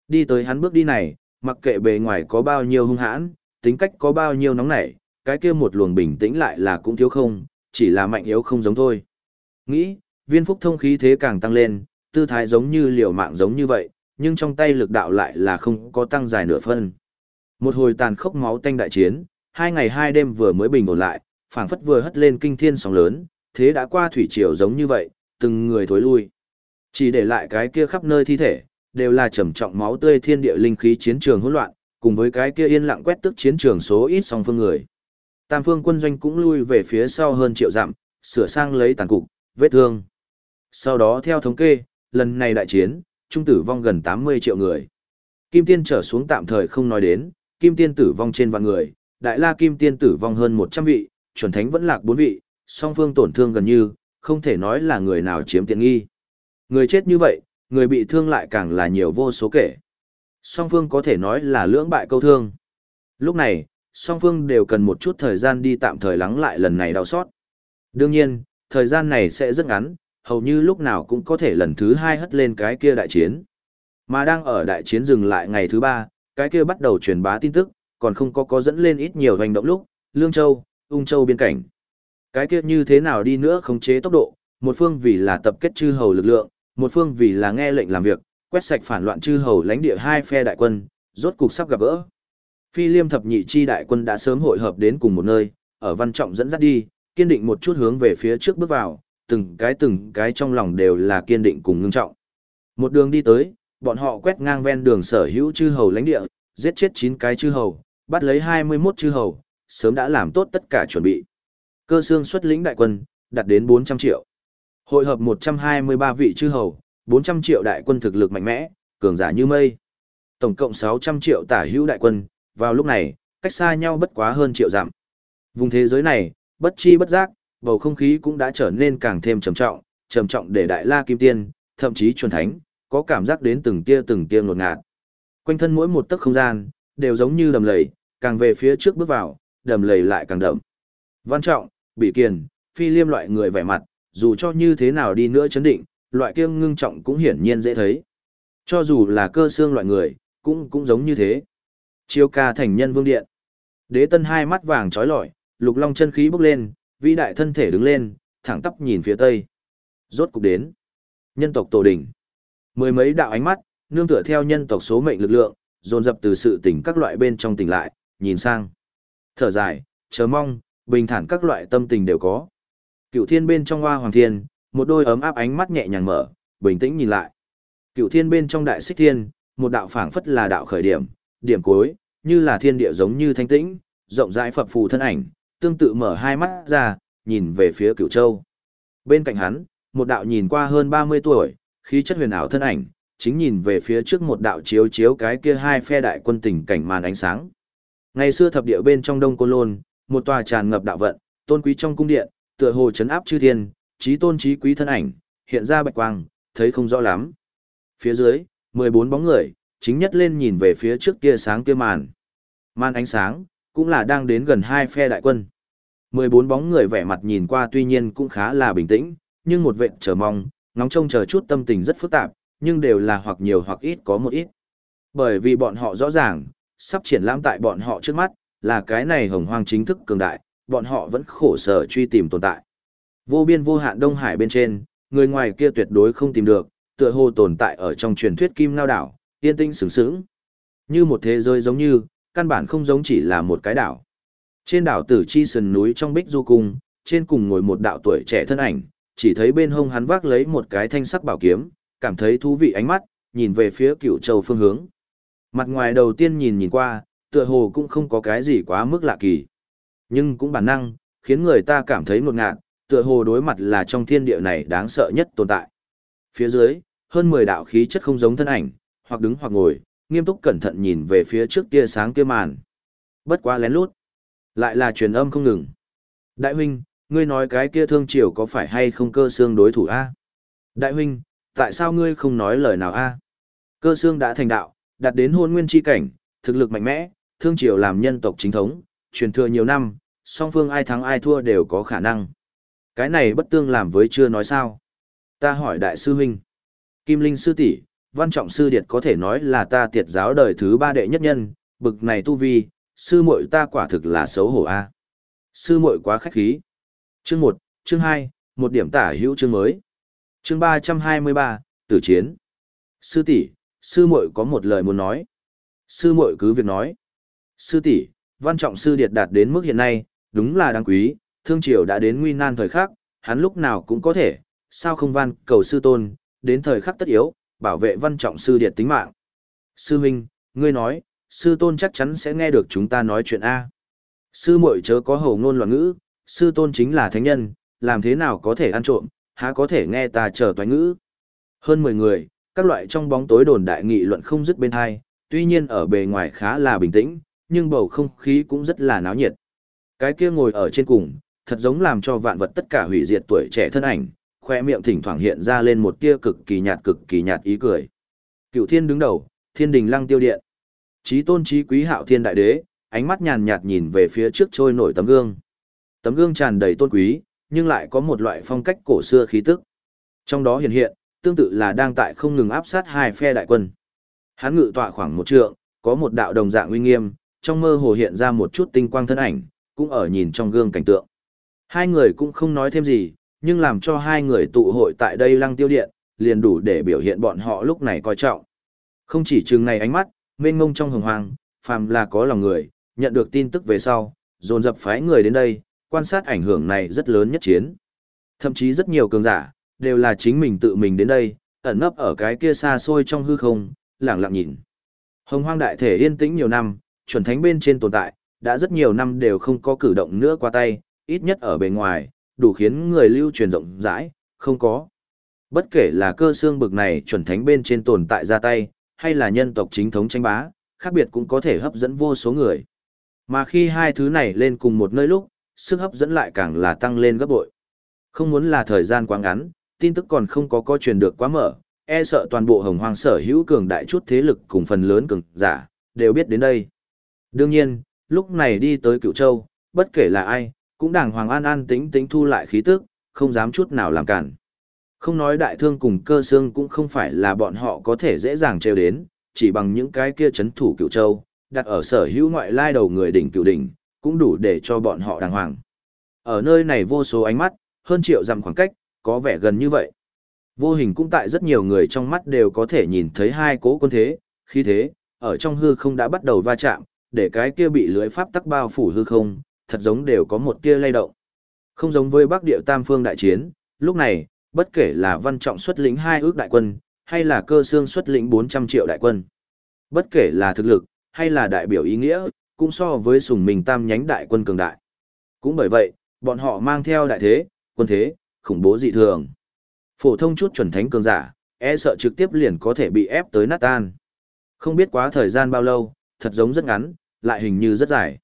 Đi tới hắn bước đi này, mặc kệ bề ngoài có bao nhiêu hung hãn, tính cách có bao nhiêu nóng nảy, cái kia một luồng bình tĩnh lại là cũng thiếu không, chỉ là mạnh yếu không giống thôi. Nghĩ, viên phúc thông khí thế càng tăng lên, tư thái giống như liều mạng giống như vậy, nhưng trong tay lực đạo lại là không có tăng dài nửa phân. Một hồi tàn khốc máu tanh đại chiến, hai ngày hai đêm vừa mới bình ổn lại, phảng phất vừa hất lên kinh thiên sóng lớn, thế đã qua thủy triều giống như vậy, từng người thối lui. Chỉ để lại cái kia khắp nơi thi thể, đều là trầm trọng máu tươi thiên địa linh khí chiến trường hỗn loạn, cùng với cái kia yên lặng quét tức chiến trường số ít song phương người. Tam phương quân doanh cũng lui về phía sau hơn triệu dặm, sửa sang lấy tàn cục, vết thương. Sau đó theo thống kê, lần này đại chiến, trung tử vong gần 80 triệu người. Kim tiên trở xuống tạm thời không nói đến, kim tiên tử vong trên vạn người, đại la kim tiên tử vong hơn 100 vị, chuẩn thánh vẫn lạc 4 vị, song phương tổn thương gần như, không thể nói là người nào chiếm tiện nghi. Người chết như vậy, người bị thương lại càng là nhiều vô số kể. Song phương có thể nói là lưỡng bại câu thương. Lúc này, song phương đều cần một chút thời gian đi tạm thời lắng lại lần này đau xót. Đương nhiên, thời gian này sẽ rất ngắn, hầu như lúc nào cũng có thể lần thứ hai hất lên cái kia đại chiến. Mà đang ở đại chiến dừng lại ngày thứ ba, cái kia bắt đầu truyền bá tin tức, còn không có có dẫn lên ít nhiều hành động lúc, Lương Châu, Ung Châu biên cảnh. Cái kia như thế nào đi nữa khống chế tốc độ, một phương vì là tập kết chư hầu lực lượng, một phương vì là nghe lệnh làm việc, quét sạch phản loạn chư hầu lãnh địa hai phe đại quân, rốt cục sắp gặp gỡ. Phi Liêm thập nhị chi đại quân đã sớm hội hợp đến cùng một nơi, ở văn trọng dẫn dắt đi, kiên định một chút hướng về phía trước bước vào, từng cái từng cái trong lòng đều là kiên định cùng ngưng trọng. Một đường đi tới, bọn họ quét ngang ven đường sở hữu chư hầu lãnh địa, giết chết 9 cái chư hầu, bắt lấy 21 chư hầu, sớm đã làm tốt tất cả chuẩn bị. Cơ xương xuất lĩnh đại quân, đạt đến 400 triệu. Hội hợp 123 vị chư hầu, 400 triệu đại quân thực lực mạnh mẽ, cường giả như mây. Tổng cộng 600 triệu tả hữu đại quân, vào lúc này, cách xa nhau bất quá hơn triệu dặm. Vùng thế giới này, bất chi bất giác, bầu không khí cũng đã trở nên càng thêm trầm trọng, trầm trọng để đại la kim tiên, thậm chí chuẩn thánh, có cảm giác đến từng tia từng tia ngột ngạt. Quanh thân mỗi một tấc không gian, đều giống như đầm lầy, càng về phía trước bước vào, đầm lầy lại càng đậm. Văn trọng, bị kiền, phi liêm loại người vẻ mặt, dù cho như thế nào đi nữa chấn định, loại kia ngưng trọng cũng hiển nhiên dễ thấy. Cho dù là cơ xương loại người, cũng cũng giống như thế. Chiêu ca thành nhân vương điện. Đế tân hai mắt vàng trói lọi, lục long chân khí bốc lên, vĩ đại thân thể đứng lên, thẳng tắp nhìn phía tây. Rốt cục đến. Nhân tộc tổ đỉnh. Mười mấy đạo ánh mắt, nương tựa theo nhân tộc số mệnh lực lượng, dồn dập từ sự tỉnh các loại bên trong tỉnh lại, nhìn sang. Thở dài, chờ mong, bình thản các loại tâm tình đều có. Cựu thiên bên trong hoa hoàng thiên, một đôi ấm áp ánh mắt nhẹ nhàng mở, bình tĩnh nhìn lại. Cựu thiên bên trong đại xích thiên, một đạo phảng phất là đạo khởi điểm, điểm cuối, như là thiên địa giống như thanh tĩnh, rộng rãi phập phù thân ảnh, tương tự mở hai mắt ra, nhìn về phía cửu châu. Bên cạnh hắn, một đạo nhìn qua hơn 30 tuổi, khí chất huyền ảo thân ảnh, chính nhìn về phía trước một đạo chiếu chiếu cái kia hai phe đại quân tình cảnh màn ánh sáng. Ngày xưa thập địa bên trong Đông Côn Lôn, một tòa tràn ngập đạo vận, tôn quý trong cung điện, tựa hồ chấn áp chư thiên, trí tôn trí quý thân ảnh, hiện ra bạch quang, thấy không rõ lắm. Phía dưới, 14 bóng người, chính nhất lên nhìn về phía trước kia sáng kia màn. Màn ánh sáng, cũng là đang đến gần hai phe đại quân. 14 bóng người vẻ mặt nhìn qua tuy nhiên cũng khá là bình tĩnh, nhưng một vệ chờ mong, ngóng trông chờ chút tâm tình rất phức tạp, nhưng đều là hoặc nhiều hoặc ít có một ít. Bởi vì bọn họ rõ ràng, sắp triển lãm tại bọn họ trước mắt, là cái này hồng hoang chính thức cường đại, bọn họ vẫn khổ sở truy tìm tồn tại. Vô biên vô hạn Đông Hải bên trên, người ngoài kia tuyệt đối không tìm được, tựa hồ tồn tại ở trong truyền thuyết Kim Ngao đảo, yên tĩnh sướng sướng. Như một thế giới giống như, căn bản không giống chỉ là một cái đảo. Trên đảo Tử Chi sườn núi trong Bích Du cung, trên cùng ngồi một đạo tuổi trẻ thân ảnh, chỉ thấy bên hông hắn vác lấy một cái thanh sắc bảo kiếm, cảm thấy thú vị ánh mắt, nhìn về phía Cựu Châu phương hướng. Mặt ngoài đầu tiên nhìn nhìn qua, tựa hồ cũng không có cái gì quá mức lạ kỳ. Nhưng cũng bản năng, khiến người ta cảm thấy ngột ngạt, tựa hồ đối mặt là trong thiên địa này đáng sợ nhất tồn tại. Phía dưới, hơn 10 đạo khí chất không giống thân ảnh, hoặc đứng hoặc ngồi, nghiêm túc cẩn thận nhìn về phía trước tia sáng kia màn. Bất quá lén lút, lại là truyền âm không ngừng. Đại huynh, ngươi nói cái kia thương triều có phải hay không cơ xương đối thủ a? Đại huynh, tại sao ngươi không nói lời nào a? Cơ xương đã thành đạo, đạt đến hôn nguyên chi cảnh, thực lực mạnh mẽ, thương triều làm nhân tộc chính thống, truyền thừa nhiều năm, song phương ai thắng ai thua đều có khả năng. Cái này bất tương làm với chưa nói sao. Ta hỏi đại sư huynh. Kim Linh sư tỷ, văn trọng sư điệt có thể nói là ta tiệt giáo đời thứ ba đệ nhất nhân, bực này tu vi, sư muội ta quả thực là xấu hổ a. Sư muội quá khách khí. Chương một, chương hai, một điểm tả hữu chương mới. Chương 323, tử chiến. Sư tỷ, sư muội có một lời muốn nói. Sư muội cứ việc nói. Sư tỷ, văn trọng sư điệt đạt đến mức hiện nay, đúng là đáng quý, thương triều đã đến nguy nan thời khắc, hắn lúc nào cũng có thể, sao không van cầu sư tôn, đến thời khắc tất yếu, bảo vệ văn trọng sư điệt tính mạng. Sư huynh, ngươi nói, sư tôn chắc chắn sẽ nghe được chúng ta nói chuyện A. Sư muội chớ có hầu ngôn loạn ngữ, sư tôn chính là thánh nhân, làm thế nào có thể ăn trộm, há có thể nghe ta chờ toái ngữ. Hơn 10 người, các loại trong bóng tối đồn đại nghị luận không dứt bên hai, tuy nhiên ở bề ngoài khá là bình tĩnh, nhưng bầu không khí cũng rất là náo nhiệt. Cái kia ngồi ở trên cùng, thật giống làm cho vạn vật tất cả hủy diệt tuổi trẻ thân ảnh, khoe miệng thỉnh thoảng hiện ra lên một tia cực kỳ nhạt cực kỳ nhạt ý cười. Cựu thiên đứng đầu, thiên đình lăng tiêu điện. Chí tôn chí quý hạo thiên đại đế, ánh mắt nhàn nhạt nhìn về phía trước trôi nổi tấm gương. Tấm gương tràn đầy tôn quý, nhưng lại có một loại phong cách cổ xưa khí tức. Trong đó hiện hiện, tương tự là đang tại không ngừng áp sát hai phe đại quân. Hắn ngự tọa khoảng một trượng, có một đạo đồng dạng uy nghiêm, trong mơ hồ hiện ra một chút tinh quang thân ảnh, cũng ở nhìn trong gương cảnh tượng. Hai người cũng không nói thêm gì, nhưng làm cho hai người tụ hội tại đây lăng tiêu điện, liền đủ để biểu hiện bọn họ lúc này coi trọng. Không chỉ chừng này ánh mắt, mênh mông trong hồng hoang, phàm là có lòng người, nhận được tin tức về sau, dồn dập phái người đến đây, quan sát ảnh hưởng này rất lớn nhất chiến. Thậm chí rất nhiều cường giả, đều là chính mình tự mình đến đây, ẩn nấp ở cái kia xa xôi trong hư không, lặng lặng nhìn. Hồng hoang đại thể yên tĩnh nhiều năm, chuẩn thánh bên trên tồn tại, đã rất nhiều năm đều không có cử động nữa qua tay, ít nhất ở bề ngoài, đủ khiến người lưu truyền rộng rãi, không có. Bất kể là cơ xương bực này chuẩn thánh bên trên tồn tại ra tay, hay là nhân tộc chính thống tranh bá, khác biệt cũng có thể hấp dẫn vô số người. Mà khi hai thứ này lên cùng một nơi lúc, sức hấp dẫn lại càng là tăng lên gấp bội. Không muốn là thời gian quá ngắn, tin tức còn không có có truyền được quá mở, e sợ toàn bộ hồng hoang sở hữu cường đại chút thế lực cùng phần lớn cường giả, đều biết đến đây. Đương nhiên, lúc này đi tới cựu châu, bất kể là ai, cũng đàng hoàng an an tính tính thu lại khí tức, không dám chút nào làm cản. Không nói đại thương cùng cơ xương cũng không phải là bọn họ có thể dễ dàng treo đến, chỉ bằng những cái kia chấn thủ cựu châu, đặt ở sở hữu ngoại lai đầu người đỉnh cựu đỉnh, cũng đủ để cho bọn họ đàng hoàng. Ở nơi này vô số ánh mắt, hơn triệu dặm khoảng cách, có vẻ gần như vậy. Vô hình cũng tại rất nhiều người trong mắt đều có thể nhìn thấy hai cố quân thế, khi thế, ở trong hư không đã bắt đầu va chạm, để cái kia bị lưới pháp tắc bao phủ hư không, thật giống đều có một tia lay động. Không giống với Bắc Điệu Tam Phương đại chiến, lúc này, bất kể là văn trọng xuất lĩnh hai ước đại quân, hay là cơ xương xuất lĩnh 400 triệu đại quân. Bất kể là thực lực, hay là đại biểu ý nghĩa, cũng so với sùng mình tam nhánh đại quân cường đại. Cũng bởi vậy, bọn họ mang theo đại thế, quân thế, khủng bố dị thường. Phổ thông chút chuẩn thánh cường giả, e sợ trực tiếp liền có thể bị ép tới nát tan. Không biết quá thời gian bao lâu, thật giống rất ngắn, lại hình như rất dài.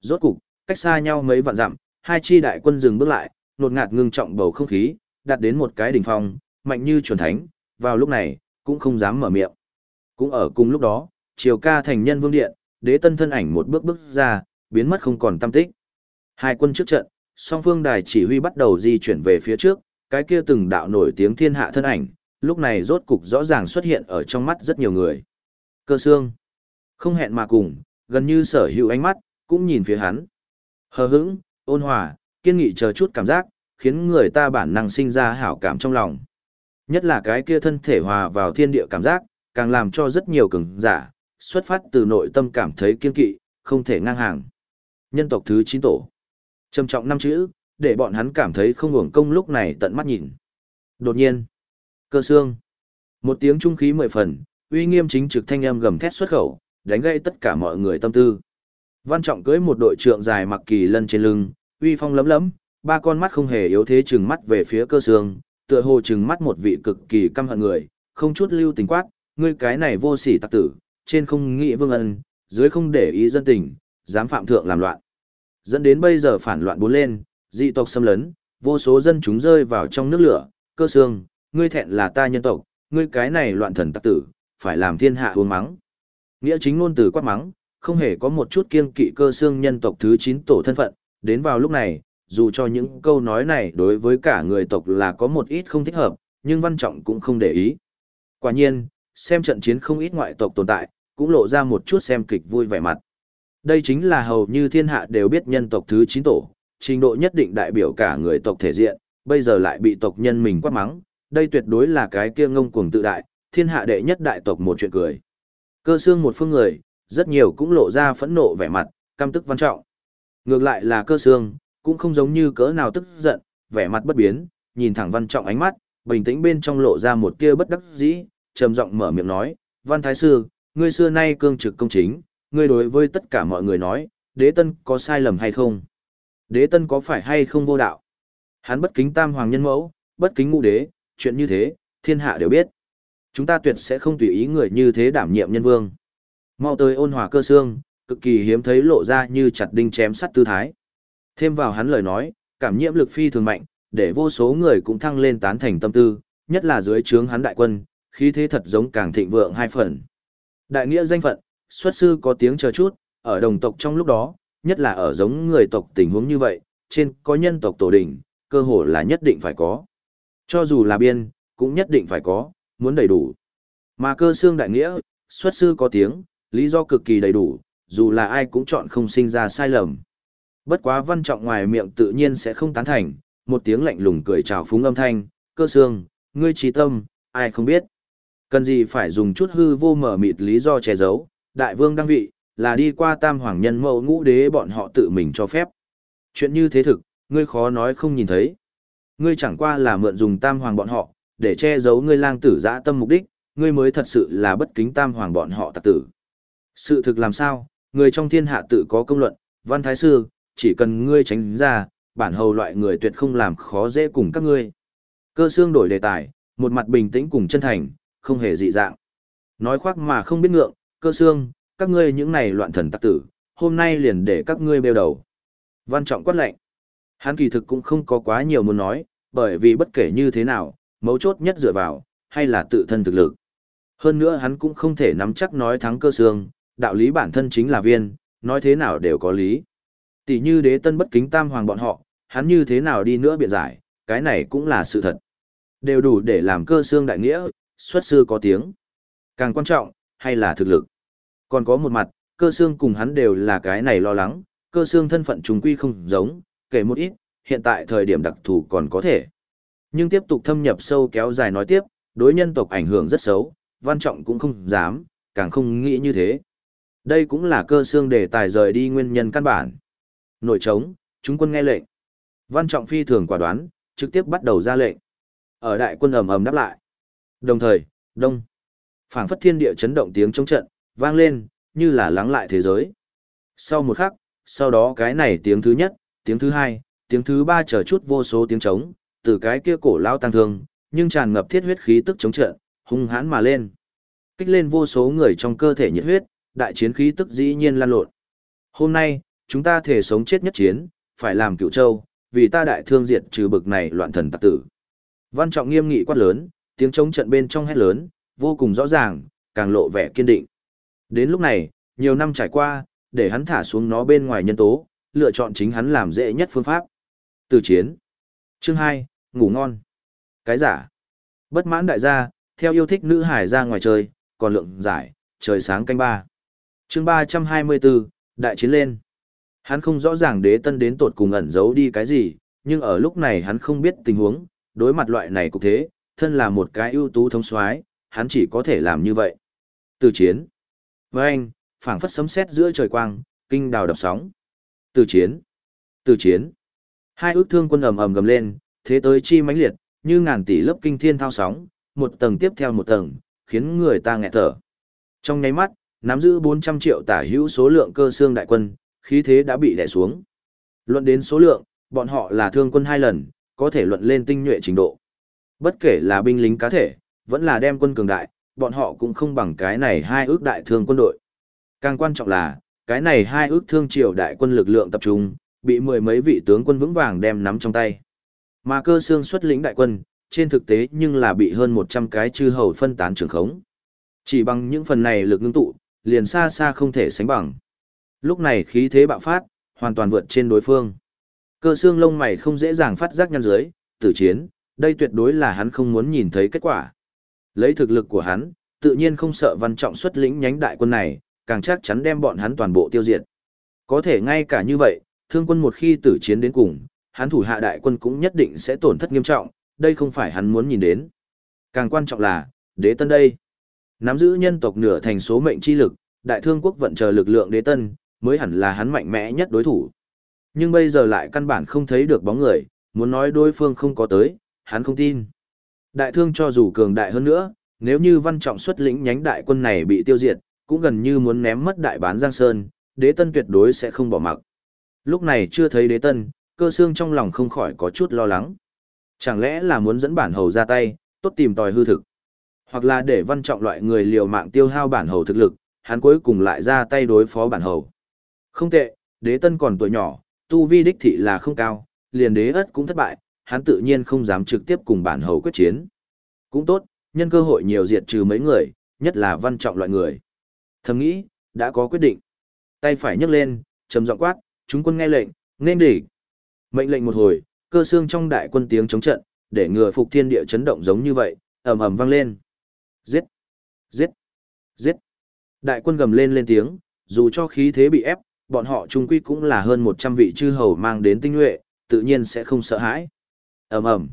Rốt cục, cách xa nhau mấy vạn dặm, hai chi đại quân dừng bước lại, nột ngạt ngưng trọng bầu không khí, đạt đến một cái đỉnh phong, mạnh như chuẩn thánh, vào lúc này, cũng không dám mở miệng. Cũng ở cùng lúc đó, triều ca thành nhân vương điện, đế tân thân ảnh một bước bước ra, biến mất không còn tâm tích. Hai quân trước trận, song phương đài chỉ huy bắt đầu di chuyển về phía trước, cái kia từng đạo nổi tiếng thiên hạ thân ảnh, lúc này rốt cục rõ ràng xuất hiện ở trong mắt rất nhiều người. Cơ xương, không hẹn mà cùng, gần như sở hữu ánh mắt, cũng nhìn phía hắn. Hờ hững, ôn hòa, kiên nghị chờ chút cảm giác, khiến người ta bản năng sinh ra hảo cảm trong lòng. Nhất là cái kia thân thể hòa vào thiên địa cảm giác, càng làm cho rất nhiều cường giả, xuất phát từ nội tâm cảm thấy kiên kỵ, không thể ngang hàng. Nhân tộc thứ 9 tổ. Trầm trọng năm chữ, để bọn hắn cảm thấy không uổng công lúc này tận mắt nhìn. Đột nhiên, cơ xương. Một tiếng trung khí mười phần, uy nghiêm chính trực thanh âm gầm thét xuất khẩu, đánh gây tất cả mọi người tâm tư. Văn Trọng cưỡi một đội trượng dài mặc kỳ lân trên lưng, uy phong lấm lấm, ba con mắt không hề yếu thế chừng mắt về phía cơ xương, tựa hồ chừng mắt một vị cực kỳ căm hận người, không chút lưu tình quát, ngươi cái này vô sỉ tặc tử, trên không nghĩ vương ân, dưới không để ý dân tình, dám phạm thượng làm loạn. Dẫn đến bây giờ phản loạn bốn lên, dị tộc xâm lấn, vô số dân chúng rơi vào trong nước lửa, cơ xương, ngươi thẹn là ta nhân tộc, ngươi cái này loạn thần tặc tử, phải làm thiên hạ uống mắng. Nghĩa chính ngôn từ quát mắng, không hề có một chút kiêng kỵ cơ xương nhân tộc thứ 9 tổ thân phận, đến vào lúc này, dù cho những câu nói này đối với cả người tộc là có một ít không thích hợp, nhưng văn trọng cũng không để ý. Quả nhiên, xem trận chiến không ít ngoại tộc tồn tại, cũng lộ ra một chút xem kịch vui vẻ mặt. Đây chính là hầu như thiên hạ đều biết nhân tộc thứ 9 tổ, trình độ nhất định đại biểu cả người tộc thể diện, bây giờ lại bị tộc nhân mình quát mắng, đây tuyệt đối là cái kia ngông cuồng tự đại, thiên hạ đệ nhất đại tộc một chuyện cười. Cơ xương một phương người, rất nhiều cũng lộ ra phẫn nộ vẻ mặt, căm tức văn trọng. Ngược lại là cơ xương, cũng không giống như cỡ nào tức giận, vẻ mặt bất biến, nhìn thẳng văn trọng ánh mắt, bình tĩnh bên trong lộ ra một tia bất đắc dĩ, trầm giọng mở miệng nói, văn thái sư, ngươi xưa nay cương trực công chính, ngươi đối với tất cả mọi người nói, đế tân có sai lầm hay không? Đế tân có phải hay không vô đạo? Hắn bất kính tam hoàng nhân mẫu, bất kính ngũ đế, chuyện như thế, thiên hạ đều biết. Chúng ta tuyệt sẽ không tùy ý người như thế đảm nhiệm nhân vương. Mau tới ôn hòa cơ xương, cực kỳ hiếm thấy lộ ra như chặt đinh chém sắt tư thái. Thêm vào hắn lời nói, cảm nhiễm lực phi thường mạnh, để vô số người cũng thăng lên tán thành tâm tư, nhất là dưới trướng hắn đại quân, khí thế thật giống càng thịnh vượng hai phần. Đại nghĩa danh phận, xuất sư có tiếng chờ chút, ở đồng tộc trong lúc đó, nhất là ở giống người tộc tình huống như vậy, trên có nhân tộc tổ đỉnh, cơ hội là nhất định phải có. Cho dù là biên, cũng nhất định phải có, muốn đầy đủ. Mà cơ xương đại nghĩa, xuất sư có tiếng, lý do cực kỳ đầy đủ, dù là ai cũng chọn không sinh ra sai lầm. Bất quá văn trọng ngoài miệng tự nhiên sẽ không tán thành, một tiếng lạnh lùng cười chào phúng âm thanh, cơ xương, ngươi trí tâm, ai không biết. Cần gì phải dùng chút hư vô mở mịt lý do che giấu, đại vương đăng vị, là đi qua tam hoàng nhân mẫu ngũ đế bọn họ tự mình cho phép. Chuyện như thế thực, ngươi khó nói không nhìn thấy. Ngươi chẳng qua là mượn dùng tam hoàng bọn họ, để che giấu ngươi lang tử dã tâm mục đích, ngươi mới thật sự là bất kính tam hoàng bọn họ tạc tử. Sự thực làm sao, người trong thiên hạ tự có công luận, văn thái sư, chỉ cần ngươi tránh ra, bản hầu loại người tuyệt không làm khó dễ cùng các ngươi. Cơ xương đổi đề tài, một mặt bình tĩnh cùng chân thành, không hề dị dạng. Nói khoác mà không biết ngượng, cơ xương, các ngươi những này loạn thần tặc tử, hôm nay liền để các ngươi bêu đầu. Văn trọng quát lệnh. Hắn kỳ thực cũng không có quá nhiều muốn nói, bởi vì bất kể như thế nào, mấu chốt nhất dựa vào, hay là tự thân thực lực. Hơn nữa hắn cũng không thể nắm chắc nói thắng cơ xương, đạo lý bản thân chính là viên, nói thế nào đều có lý. Tỷ như đế tân bất kính tam hoàng bọn họ, hắn như thế nào đi nữa biện giải, cái này cũng là sự thật. Đều đủ để làm cơ xương đại nghĩa, xuất sư có tiếng. Càng quan trọng, hay là thực lực. Còn có một mặt, cơ xương cùng hắn đều là cái này lo lắng, cơ xương thân phận trùng quy không giống, kể một ít, hiện tại thời điểm đặc thù còn có thể. Nhưng tiếp tục thâm nhập sâu kéo dài nói tiếp, đối nhân tộc ảnh hưởng rất xấu, văn trọng cũng không dám, càng không nghĩ như thế. Đây cũng là cơ xương để tài rời đi nguyên nhân căn bản. Nội trống, chúng quân nghe lệnh. Văn trọng phi thường quả đoán, trực tiếp bắt đầu ra lệnh. Ở đại quân ầm ầm đáp lại. Đồng thời, đông. phảng phất thiên địa chấn động tiếng chống trận, vang lên, như là lắng lại thế giới. Sau một khắc, sau đó cái này tiếng thứ nhất, tiếng thứ hai, tiếng thứ ba chờ chút vô số tiếng trống, từ cái kia cổ lao tăng thương, nhưng tràn ngập thiết huyết khí tức chống trận, hung hãn mà lên. Kích lên vô số người trong cơ thể nhiệt huyết, đại chiến khí tức dĩ nhiên lan lộn. Hôm nay, chúng ta thể sống chết nhất chiến, phải làm cựu châu, vì ta đại thương diệt trừ bực này loạn thần tặc tử. Văn trọng nghiêm nghị quát lớn, tiếng chống trận bên trong hét lớn, vô cùng rõ ràng, càng lộ vẻ kiên định. Đến lúc này, nhiều năm trải qua, để hắn thả xuống nó bên ngoài nhân tố, lựa chọn chính hắn làm dễ nhất phương pháp. Từ chiến. Chương 2, ngủ ngon. Cái giả. Bất mãn đại gia, theo yêu thích nữ hải ra ngoài chơi, còn lượng giải, trời sáng canh ba. Chương 324, đại chiến lên. Hắn không rõ ràng đế tân đến tột cùng ẩn giấu đi cái gì, nhưng ở lúc này hắn không biết tình huống, đối mặt loại này cũng thế, thân là một cái ưu tú thống soái, hắn chỉ có thể làm như vậy. Từ chiến. Với anh, phảng phất sấm sét giữa trời quang, kinh đào đập sóng. Từ chiến. Từ chiến. Hai ước thương quân ầm ầm gầm lên, thế tới chi mãnh liệt, như ngàn tỷ lớp kinh thiên thao sóng, một tầng tiếp theo một tầng, khiến người ta nghẹt thở. Trong nháy mắt, nắm giữ 400 triệu tả hữu số lượng cơ xương đại quân, khí thế đã bị đè xuống. Luận đến số lượng, bọn họ là thương quân hai lần, có thể luận lên tinh nhuệ trình độ. Bất kể là binh lính cá thể, vẫn là đem quân cường đại, bọn họ cũng không bằng cái này hai ước đại thương quân đội. Càng quan trọng là, cái này hai ước thương triều đại quân lực lượng tập trung, bị mười mấy vị tướng quân vững vàng đem nắm trong tay. Mà cơ xương xuất lĩnh đại quân, trên thực tế nhưng là bị hơn 100 cái chư hầu phân tán trường khống. Chỉ bằng những phần này lực ngưng tụ, liền xa xa không thể sánh bằng. Lúc này khí thế bạo phát, hoàn toàn vượt trên đối phương. Cơ xương lông mày không dễ dàng phát giác nhăn dưới, tử chiến, đây tuyệt đối là hắn không muốn nhìn thấy kết quả. Lấy thực lực của hắn, tự nhiên không sợ văn trọng xuất lĩnh nhánh đại quân này, càng chắc chắn đem bọn hắn toàn bộ tiêu diệt. Có thể ngay cả như vậy, thương quân một khi tử chiến đến cùng, hắn thủ hạ đại quân cũng nhất định sẽ tổn thất nghiêm trọng, đây không phải hắn muốn nhìn đến. Càng quan trọng là, đế tân đây. Nắm giữ nhân tộc nửa thành số mệnh chi lực, đại thương quốc vận chờ lực lượng đế tân, mới hẳn là hắn mạnh mẽ nhất đối thủ. Nhưng bây giờ lại căn bản không thấy được bóng người, muốn nói đối phương không có tới, hắn không tin. Đại thương cho dù cường đại hơn nữa, nếu như văn trọng xuất lĩnh nhánh đại quân này bị tiêu diệt, cũng gần như muốn ném mất đại bán Giang Sơn, đế tân tuyệt đối sẽ không bỏ mặc. Lúc này chưa thấy đế tân, cơ xương trong lòng không khỏi có chút lo lắng. Chẳng lẽ là muốn dẫn bản hầu ra tay, tốt tìm tòi hư thực. Hoặc là để văn trọng loại người liều mạng tiêu hao bản hầu thực lực, hắn cuối cùng lại ra tay đối phó bản hầu. Không tệ, đế tân còn tuổi nhỏ, tu vi đích thị là không cao, liền đế ất cũng thất bại, hắn tự nhiên không dám trực tiếp cùng bản hầu quyết chiến. Cũng tốt, nhân cơ hội nhiều diệt trừ mấy người, nhất là văn trọng loại người. Thầm nghĩ, đã có quyết định. Tay phải nhấc lên, trầm giọng quát, chúng quân nghe lệnh, nên địch. Mệnh lệnh một hồi, cơ xương trong đại quân tiếng chống trận, để ngừa phục thiên địa chấn động giống như vậy, ầm ầm vang lên. Giết! Giết! Giết! Đại quân gầm lên lên tiếng, dù cho khí thế bị ép, bọn họ trung quy cũng là hơn 100 vị chư hầu mang đến tinh nhuệ, tự nhiên sẽ không sợ hãi. ầm ầm,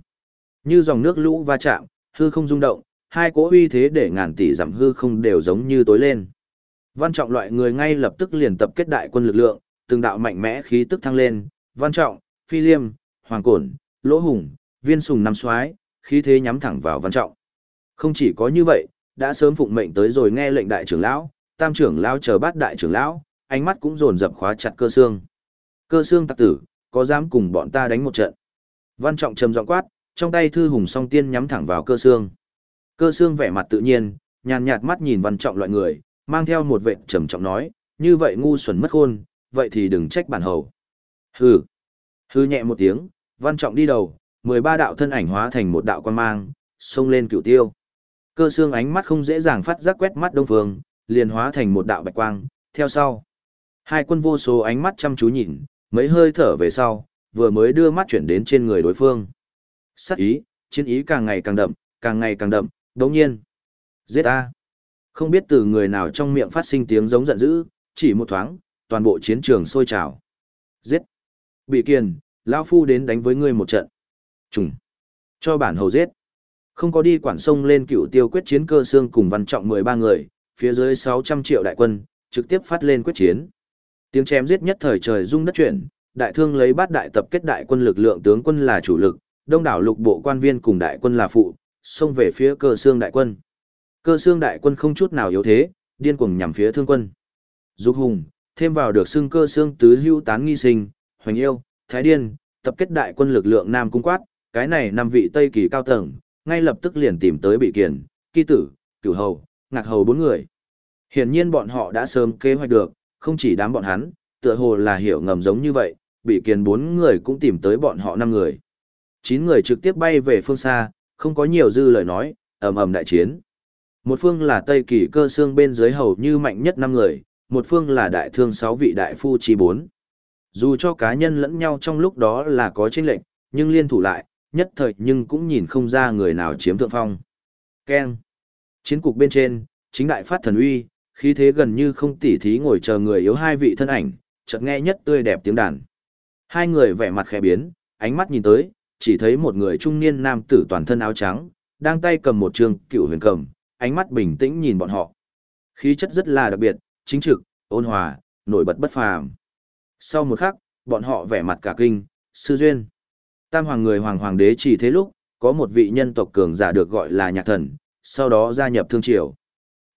như dòng nước lũ va chạm, hư không rung động, hai cỗ uy thế để ngàn tỷ giảm hư không đều giống như tối lên. Văn trọng loại người ngay lập tức liền tập kết đại quân lực lượng, từng đạo mạnh mẽ khí tức thăng lên, văn trọng, phi liêm, hoàng cổn, lỗ hùng, viên sùng năm soái khí thế nhắm thẳng vào văn trọng. Không chỉ có như vậy, đã sớm phụng mệnh tới rồi nghe lệnh đại trưởng lão, tam trưởng lão chờ bát đại trưởng lão, ánh mắt cũng dồn dập khóa chặt cơ xương. Cơ xương tặc tử, có dám cùng bọn ta đánh một trận? Văn trọng trầm giọng quát, trong tay thư hùng song tiên nhắm thẳng vào cơ xương. Cơ xương vẻ mặt tự nhiên, nhàn nhạt mắt nhìn văn trọng loại người, mang theo một vẻ trầm trọng nói, như vậy ngu xuẩn mất khôn, vậy thì đừng trách bản hầu. Hừ. Hừ nhẹ một tiếng, văn trọng đi đầu, 13 đạo thân ảnh hóa thành một đạo quan mang, xông lên cửu tiêu. Cơ xương ánh mắt không dễ dàng phát giác quét mắt đông phương, liền hóa thành một đạo bạch quang, theo sau. Hai quân vô số ánh mắt chăm chú nhìn, mấy hơi thở về sau, vừa mới đưa mắt chuyển đến trên người đối phương. Sắc ý, chiến ý càng ngày càng đậm, càng ngày càng đậm, đồng nhiên. Giết a! Không biết từ người nào trong miệng phát sinh tiếng giống giận dữ, chỉ một thoáng, toàn bộ chiến trường sôi trào. Giết! Bị kiền, lão phu đến đánh với ngươi một trận. Trùng! Cho bản hầu giết! Không có đi quản sông lên cựu tiêu quyết chiến cơ xương cùng văn trọng 13 người, phía dưới 600 triệu đại quân, trực tiếp phát lên quyết chiến. Tiếng chém giết nhất thời trời rung đất chuyển, đại thương lấy bát đại tập kết đại quân lực lượng tướng quân là chủ lực, đông đảo lục bộ quan viên cùng đại quân là phụ, xông về phía cơ xương đại quân. Cơ xương đại quân không chút nào yếu thế, điên cuồng nhằm phía thương quân. Dục hùng, thêm vào được xương cơ xương tứ hưu tán nghi sinh, hoành yêu, thái điên, tập kết đại quân lực lượng nam cung quát, cái này năm vị tây kỳ cao tầng, ngay lập tức liền tìm tới bị kiền, kỳ tử, cửu hầu, ngạc hầu bốn người. Hiển nhiên bọn họ đã sớm kế hoạch được, không chỉ đám bọn hắn, tựa hồ là hiểu ngầm giống như vậy, bị kiền bốn người cũng tìm tới bọn họ năm người. Chín người trực tiếp bay về phương xa, không có nhiều dư lời nói, ầm ầm đại chiến. Một phương là Tây Kỳ cơ xương bên dưới hầu như mạnh nhất năm người, một phương là đại thương sáu vị đại phu chi bốn. Dù cho cá nhân lẫn nhau trong lúc đó là có chênh lệnh, nhưng liên thủ lại, nhất thời nhưng cũng nhìn không ra người nào chiếm thượng phong. Ken. Chiến cục bên trên, chính đại phát thần uy, khí thế gần như không tỉ thí ngồi chờ người yếu hai vị thân ảnh, chợt nghe nhất tươi đẹp tiếng đàn. Hai người vẻ mặt khẽ biến, ánh mắt nhìn tới, chỉ thấy một người trung niên nam tử toàn thân áo trắng, đang tay cầm một trường cựu huyền cầm, ánh mắt bình tĩnh nhìn bọn họ. Khí chất rất là đặc biệt, chính trực, ôn hòa, nổi bật bất phàm. Sau một khắc, bọn họ vẻ mặt cả kinh, sư duyên. Tam hoàng người hoàng hoàng đế chỉ thế lúc, có một vị nhân tộc cường giả được gọi là nhạc thần, sau đó gia nhập thương triều.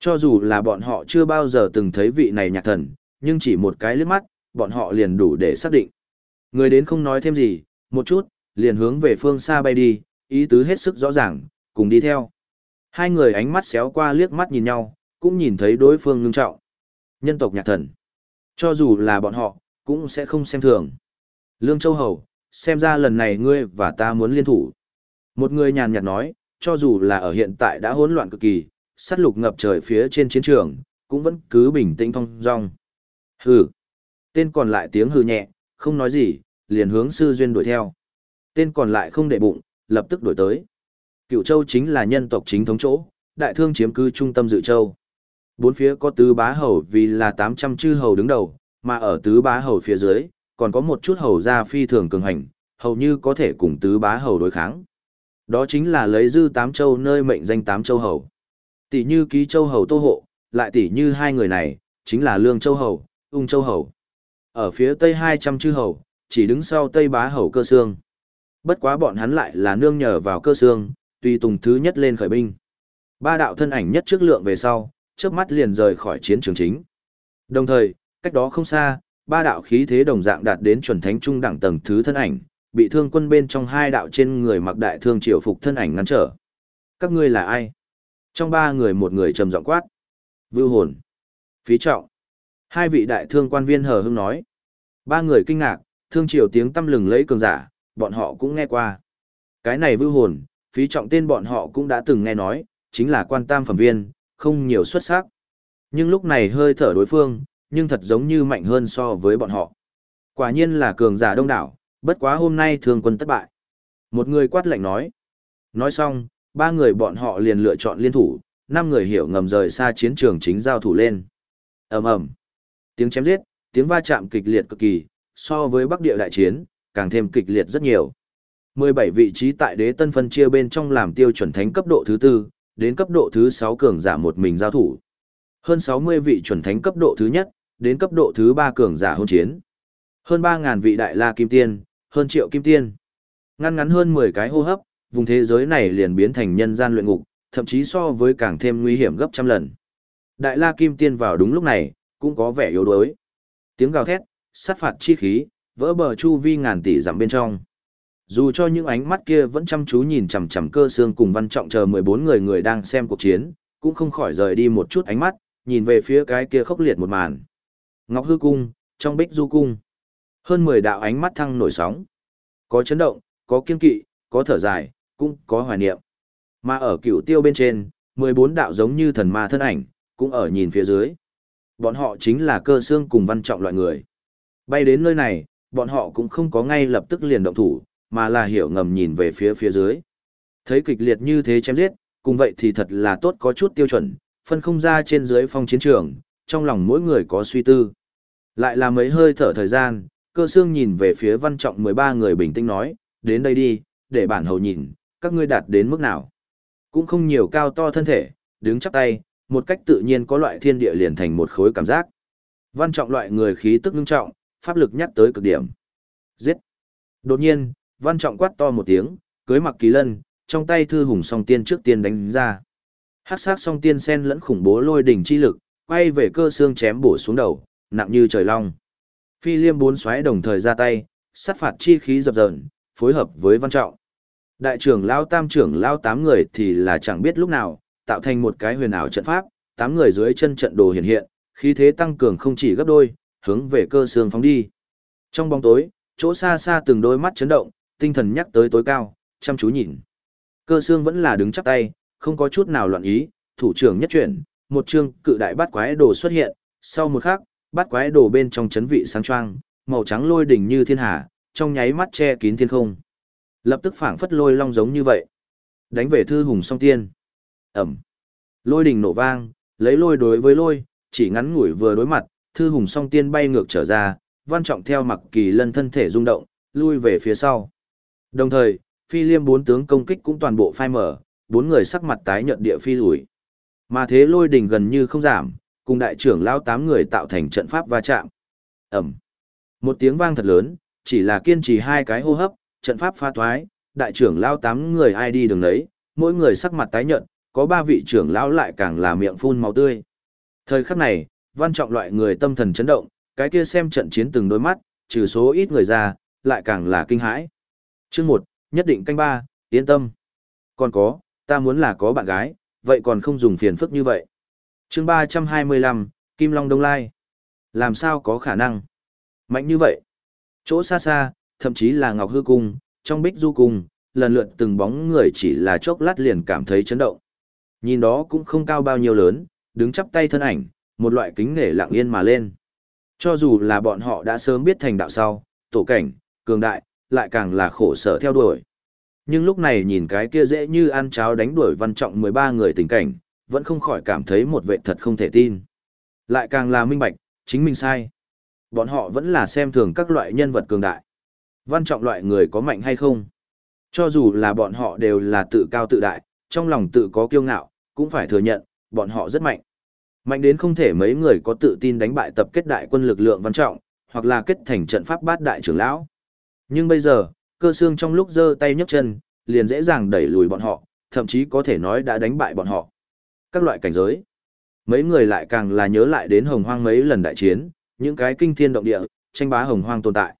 Cho dù là bọn họ chưa bao giờ từng thấy vị này nhạc thần, nhưng chỉ một cái liếc mắt, bọn họ liền đủ để xác định. Người đến không nói thêm gì, một chút, liền hướng về phương xa bay đi, ý tứ hết sức rõ ràng, cùng đi theo. Hai người ánh mắt xéo qua liếc mắt nhìn nhau, cũng nhìn thấy đối phương ngưng trọng. Nhân tộc nhạc thần. Cho dù là bọn họ, cũng sẽ không xem thường. Lương Châu Hầu, xem ra lần này ngươi và ta muốn liên thủ. Một người nhàn nhạt nói, cho dù là ở hiện tại đã hỗn loạn cực kỳ, sát lục ngập trời phía trên chiến trường, cũng vẫn cứ bình tĩnh thong dong. Hừ. Tên còn lại tiếng hừ nhẹ, không nói gì, liền hướng sư duyên đuổi theo. Tên còn lại không để bụng, lập tức đuổi tới. Cựu châu chính là nhân tộc chính thống chỗ, đại thương chiếm cư trung tâm dự châu. Bốn phía có tứ bá hầu vì là 800 chư hầu đứng đầu, mà ở tứ bá hầu phía dưới, còn có một chút hầu gia phi thường cường hành, hầu như có thể cùng tứ bá hầu đối kháng. Đó chính là lấy dư tám châu nơi mệnh danh tám châu hầu. Tỷ như ký châu hầu tô hộ, lại tỷ như hai người này, chính là lương châu hầu, ung châu hầu. Ở phía tây 200 chư hầu, chỉ đứng sau tây bá hầu cơ xương. Bất quá bọn hắn lại là nương nhờ vào cơ xương, tùy tùng thứ nhất lên khởi binh. Ba đạo thân ảnh nhất trước lượng về sau, trước mắt liền rời khỏi chiến trường chính. Đồng thời, cách đó không xa, ba đạo khí thế đồng dạng đạt đến chuẩn thánh trung đẳng tầng thứ thân ảnh, bị thương quân bên trong hai đạo trên người mặc đại thương triều phục thân ảnh ngăn trở. Các ngươi là ai? Trong ba người một người trầm giọng quát. Vưu hồn. Phí trọng. Hai vị đại thương quan viên hờ hưng nói. Ba người kinh ngạc, thương triều tiếng tâm lừng lấy cường giả, bọn họ cũng nghe qua. Cái này vưu hồn, phí trọng tên bọn họ cũng đã từng nghe nói, chính là quan tam phẩm viên, không nhiều xuất sắc. Nhưng lúc này hơi thở đối phương, nhưng thật giống như mạnh hơn so với bọn họ. Quả nhiên là cường giả đông đảo, bất quá hôm nay thường quân thất bại. Một người quát lạnh nói. Nói xong, ba người bọn họ liền lựa chọn liên thủ, năm người hiểu ngầm rời xa chiến trường chính giao thủ lên. ầm ầm, tiếng chém giết, tiếng va chạm kịch liệt cực kỳ, so với Bắc Địa đại chiến, càng thêm kịch liệt rất nhiều. 17 vị trí tại đế tân phân chia bên trong làm tiêu chuẩn thánh cấp độ thứ tư, đến cấp độ thứ 6 cường giả một mình giao thủ. Hơn 60 vị chuẩn thánh cấp độ thứ nhất, đến cấp độ thứ 3 cường giả hôn chiến. Hơn 3000 vị đại la kim tiên, hơn triệu kim tiên. Ngăn ngắn hơn 10 cái hô hấp, vùng thế giới này liền biến thành nhân gian luyện ngục, thậm chí so với càng thêm nguy hiểm gấp trăm lần. Đại la kim tiên vào đúng lúc này, cũng có vẻ yếu đuối. Tiếng gào thét, sát phạt chi khí, vỡ bờ chu vi ngàn tỷ dặm bên trong. Dù cho những ánh mắt kia vẫn chăm chú nhìn chằm chằm cơ xương cùng văn trọng chờ 14 người người đang xem cuộc chiến, cũng không khỏi rời đi một chút ánh mắt, nhìn về phía cái kia khốc liệt một màn. Ngọc hư cung, trong bích du cung. Hơn 10 đạo ánh mắt thăng nổi sóng. Có chấn động, có kiên kỵ, có thở dài, cũng có hoài niệm. Mà ở cửu tiêu bên trên, 14 đạo giống như thần ma thân ảnh, cũng ở nhìn phía dưới. Bọn họ chính là cơ xương cùng văn trọng loại người. Bay đến nơi này, bọn họ cũng không có ngay lập tức liền động thủ, mà là hiểu ngầm nhìn về phía phía dưới. Thấy kịch liệt như thế chém giết, cùng vậy thì thật là tốt có chút tiêu chuẩn, phân không ra trên dưới phong chiến trường, trong lòng mỗi người có suy tư. Lại là mấy hơi thở thời gian, cơ xương nhìn về phía văn trọng 13 người bình tĩnh nói, đến đây đi, để bản hầu nhìn, các ngươi đạt đến mức nào. Cũng không nhiều cao to thân thể, đứng chắp tay, một cách tự nhiên có loại thiên địa liền thành một khối cảm giác. Văn trọng loại người khí tức ngưng trọng, pháp lực nhắc tới cực điểm. Giết! Đột nhiên, văn trọng quát to một tiếng, cưới mặc kỳ lân, trong tay thư hùng song tiên trước tiên đánh ra. Hắc sát song tiên sen lẫn khủng bố lôi đỉnh chi lực, quay về cơ xương chém bổ xuống đầu, nặng như trời long. Phi liêm bốn xoáy đồng thời ra tay, sát phạt chi khí dập dờn, phối hợp với văn trọng. Đại trưởng lao tam trưởng lao tám người thì là chẳng biết lúc nào, tạo thành một cái huyền ảo trận pháp, tám người dưới chân trận đồ hiện hiện, khí thế tăng cường không chỉ gấp đôi, hướng về cơ xương phóng đi. Trong bóng tối, chỗ xa xa từng đôi mắt chấn động, tinh thần nhắc tới tối cao, chăm chú nhìn. Cơ xương vẫn là đứng chắp tay, không có chút nào loạn ý, thủ trưởng nhất chuyển, một chương cự đại bát quái đồ xuất hiện, sau một khắc, bát quái đồ bên trong chấn vị sáng choang, màu trắng lôi đỉnh như thiên hà, trong nháy mắt che kín thiên không. Lập tức phảng phất lôi long giống như vậy. Đánh về thư hùng song tiên. Ẩm. Lôi đỉnh nổ vang, lấy lôi đối với lôi, chỉ ngắn ngủi vừa đối mặt, thư hùng song tiên bay ngược trở ra, văn trọng theo mặc kỳ lân thân thể rung động, lui về phía sau. Đồng thời, phi liêm bốn tướng công kích cũng toàn bộ phai mở, bốn người sắc mặt tái nhợt địa phi lùi. Mà thế lôi đỉnh gần như không giảm, cùng đại trưởng lao tám người tạo thành trận pháp va chạm. Ẩm. Một tiếng vang thật lớn, chỉ là kiên trì hai cái hô hấp, trận pháp pha thoái, đại trưởng lao tám người ai đi đường đấy, mỗi người sắc mặt tái nhợt, có ba vị trưởng lão lại càng là miệng phun máu tươi. Thời khắc này, văn trọng loại người tâm thần chấn động, cái kia xem trận chiến từng đôi mắt, trừ số ít người ra, lại càng là kinh hãi. Chương một, nhất định canh ba, yên tâm. Còn có, ta muốn là có bạn gái, vậy còn không dùng phiền phức như vậy. Chương ba trăm hai mươi lăm, Kim Long Đông Lai. Làm sao có khả năng? Mạnh như vậy. Chỗ xa xa, thậm chí là Ngọc Hư Cung, trong bích du cung, lần lượt từng bóng người chỉ là chốc lát liền cảm thấy chấn động. Nhìn đó cũng không cao bao nhiêu lớn, đứng chắp tay thân ảnh, một loại kính nể lặng yên mà lên. Cho dù là bọn họ đã sớm biết thành đạo sau, tổ cảnh, cường đại, lại càng là khổ sở theo đuổi. Nhưng lúc này nhìn cái kia dễ như ăn cháo đánh đuổi văn trọng 13 người tình cảnh, vẫn không khỏi cảm thấy một vệ thật không thể tin. Lại càng là minh bạch, chính mình sai. Bọn họ vẫn là xem thường các loại nhân vật cường đại. Văn trọng loại người có mạnh hay không? Cho dù là bọn họ đều là tự cao tự đại, trong lòng tự có kiêu ngạo, cũng phải thừa nhận, bọn họ rất mạnh. Mạnh đến không thể mấy người có tự tin đánh bại tập kết đại quân lực lượng văn trọng, hoặc là kết thành trận pháp bát đại trưởng lão. Nhưng bây giờ, cơ xương trong lúc giơ tay nhấc chân, liền dễ dàng đẩy lùi bọn họ, thậm chí có thể nói đã đánh bại bọn họ. Các loại cảnh giới. Mấy người lại càng là nhớ lại đến hồng hoang mấy lần đại chiến, những cái kinh thiên động địa, tranh bá hồng hoang tồn tại.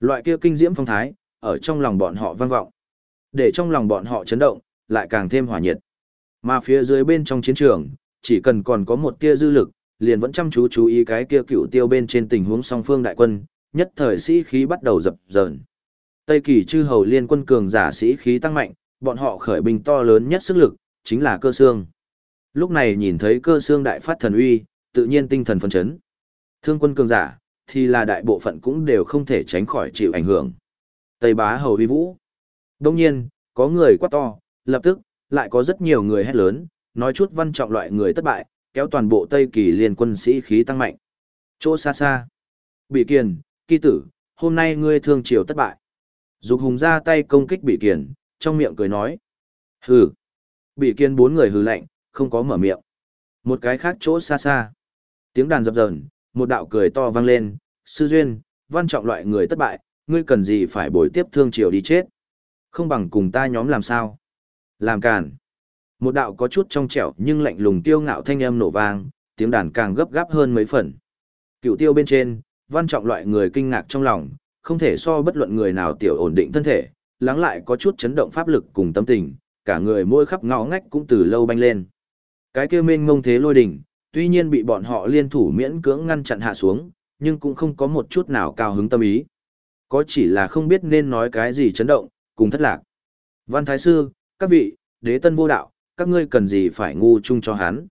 Loại kia kinh diễm phong thái, ở trong lòng bọn họ vang vọng. Để trong lòng bọn họ chấn động, lại càng thêm hỏa nhiệt. Mà phía dưới bên trong chiến trường, chỉ cần còn có một tia dư lực, liền vẫn chăm chú chú ý cái kia cựu tiêu bên trên tình huống song phương đại quân, nhất thời sĩ khí bắt đầu dập dờn. Tây kỳ chư hầu liên quân cường giả sĩ khí tăng mạnh, bọn họ khởi binh to lớn nhất sức lực, chính là cơ xương. Lúc này nhìn thấy cơ xương đại phát thần uy, tự nhiên tinh thần phấn chấn. Thương quân cường giả, thì là đại bộ phận cũng đều không thể tránh khỏi chịu ảnh hưởng. Tây bá hầu vi vũ. Đông nhiên, có người quát to, lập tức, lại có rất nhiều người hét lớn, nói chút văn trọng loại người thất bại, kéo toàn bộ Tây kỳ liên quân sĩ khí tăng mạnh. Chỗ xa xa. Bị kiền, kỳ tử, hôm nay ngươi thương triều thất bại. Dục hùng ra tay công kích bị kiền, trong miệng cười nói. Hừ. Bị kiền bốn người hừ lạnh, không có mở miệng. Một cái khác chỗ xa xa. Tiếng đàn dập dờn, một đạo cười to vang lên, sư duyên, văn trọng loại người thất bại, ngươi cần gì phải bồi tiếp thương triều đi chết. Không bằng cùng ta nhóm làm sao. Làm càn. Một đạo có chút trong trẻo nhưng lạnh lùng tiêu ngạo thanh âm nổ vang, tiếng đàn càng gấp gáp hơn mấy phần. Cựu tiêu bên trên, văn trọng loại người kinh ngạc trong lòng, không thể so bất luận người nào tiểu ổn định thân thể, lắng lại có chút chấn động pháp lực cùng tâm tình, cả người môi khắp ngõ ngách cũng từ lâu banh lên. Cái kia mênh mông thế lôi đỉnh, tuy nhiên bị bọn họ liên thủ miễn cưỡng ngăn chặn hạ xuống, nhưng cũng không có một chút nào cao hứng tâm ý. Có chỉ là không biết nên nói cái gì chấn động, cùng thất lạc. Văn Thái Sư, các vị, đế tân vô đạo, các ngươi cần gì phải ngu chung cho hắn.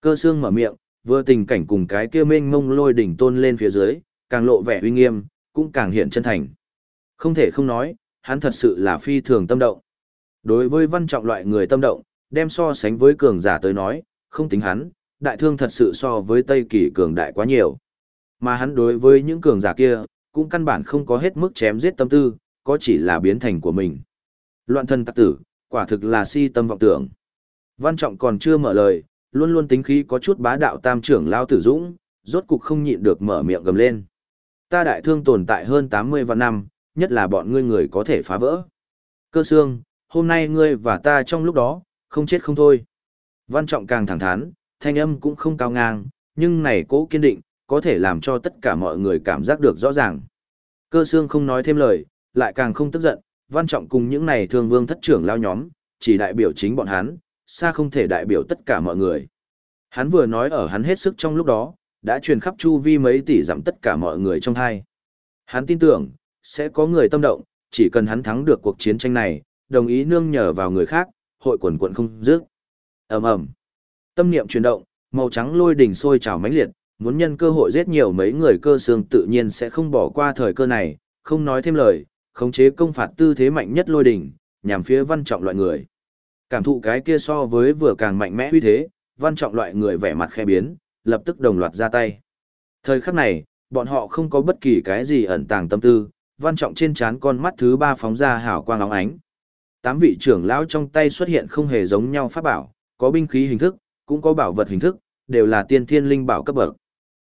Cơ xương mở miệng, vừa tình cảnh cùng cái kia mênh mông lôi đỉnh tôn lên phía dưới, càng lộ vẻ uy nghiêm, cũng càng hiện chân thành. Không thể không nói, hắn thật sự là phi thường tâm động. Đối với văn trọng loại người tâm động, đem so sánh với cường giả tới nói, không tính hắn, đại thương thật sự so với Tây Kỳ cường đại quá nhiều. Mà hắn đối với những cường giả kia, cũng căn bản không có hết mức chém giết tâm tư, có chỉ là biến thành của mình. Loạn thân tặc tử, quả thực là si tâm vọng tưởng. Văn Trọng còn chưa mở lời, luôn luôn tính khí có chút bá đạo tam trưởng lao tử dũng, rốt cục không nhịn được mở miệng gầm lên. Ta đại thương tồn tại hơn 80 vạn năm, nhất là bọn ngươi người có thể phá vỡ. Cơ xương, hôm nay ngươi và ta trong lúc đó, không chết không thôi. Văn Trọng càng thẳng thắn, thanh âm cũng không cao ngang, nhưng này cố kiên định, có thể làm cho tất cả mọi người cảm giác được rõ ràng. Cơ xương không nói thêm lời, lại càng không tức giận, Văn Trọng cùng những này thương vương thất trưởng lao nhóm, chỉ đại biểu chính bọn hắn, xa không thể đại biểu tất cả mọi người. Hắn vừa nói ở hắn hết sức trong lúc đó, đã truyền khắp chu vi mấy tỷ giảm tất cả mọi người trong hai. Hắn tin tưởng, sẽ có người tâm động, chỉ cần hắn thắng được cuộc chiến tranh này, đồng ý nương nhờ vào người khác, hội quần quận không dứt. ầm ầm, tâm niệm chuyển động, màu trắng lôi đỉnh sôi trào mãnh liệt, muốn nhân cơ hội giết nhiều mấy người cơ xương tự nhiên sẽ không bỏ qua thời cơ này, không nói thêm lời, khống chế công phạt tư thế mạnh nhất lôi đỉnh, nhằm phía văn trọng loại người. Cảm thụ cái kia so với vừa càng mạnh mẽ uy thế, văn trọng loại người vẻ mặt khe biến, lập tức đồng loạt ra tay. Thời khắc này, bọn họ không có bất kỳ cái gì ẩn tàng tâm tư, văn trọng trên trán con mắt thứ ba phóng ra hào quang óng ánh. Tám vị trưởng lão trong tay xuất hiện không hề giống nhau pháp bảo, có binh khí hình thức, cũng có bảo vật hình thức, đều là tiên thiên linh bảo cấp bậc.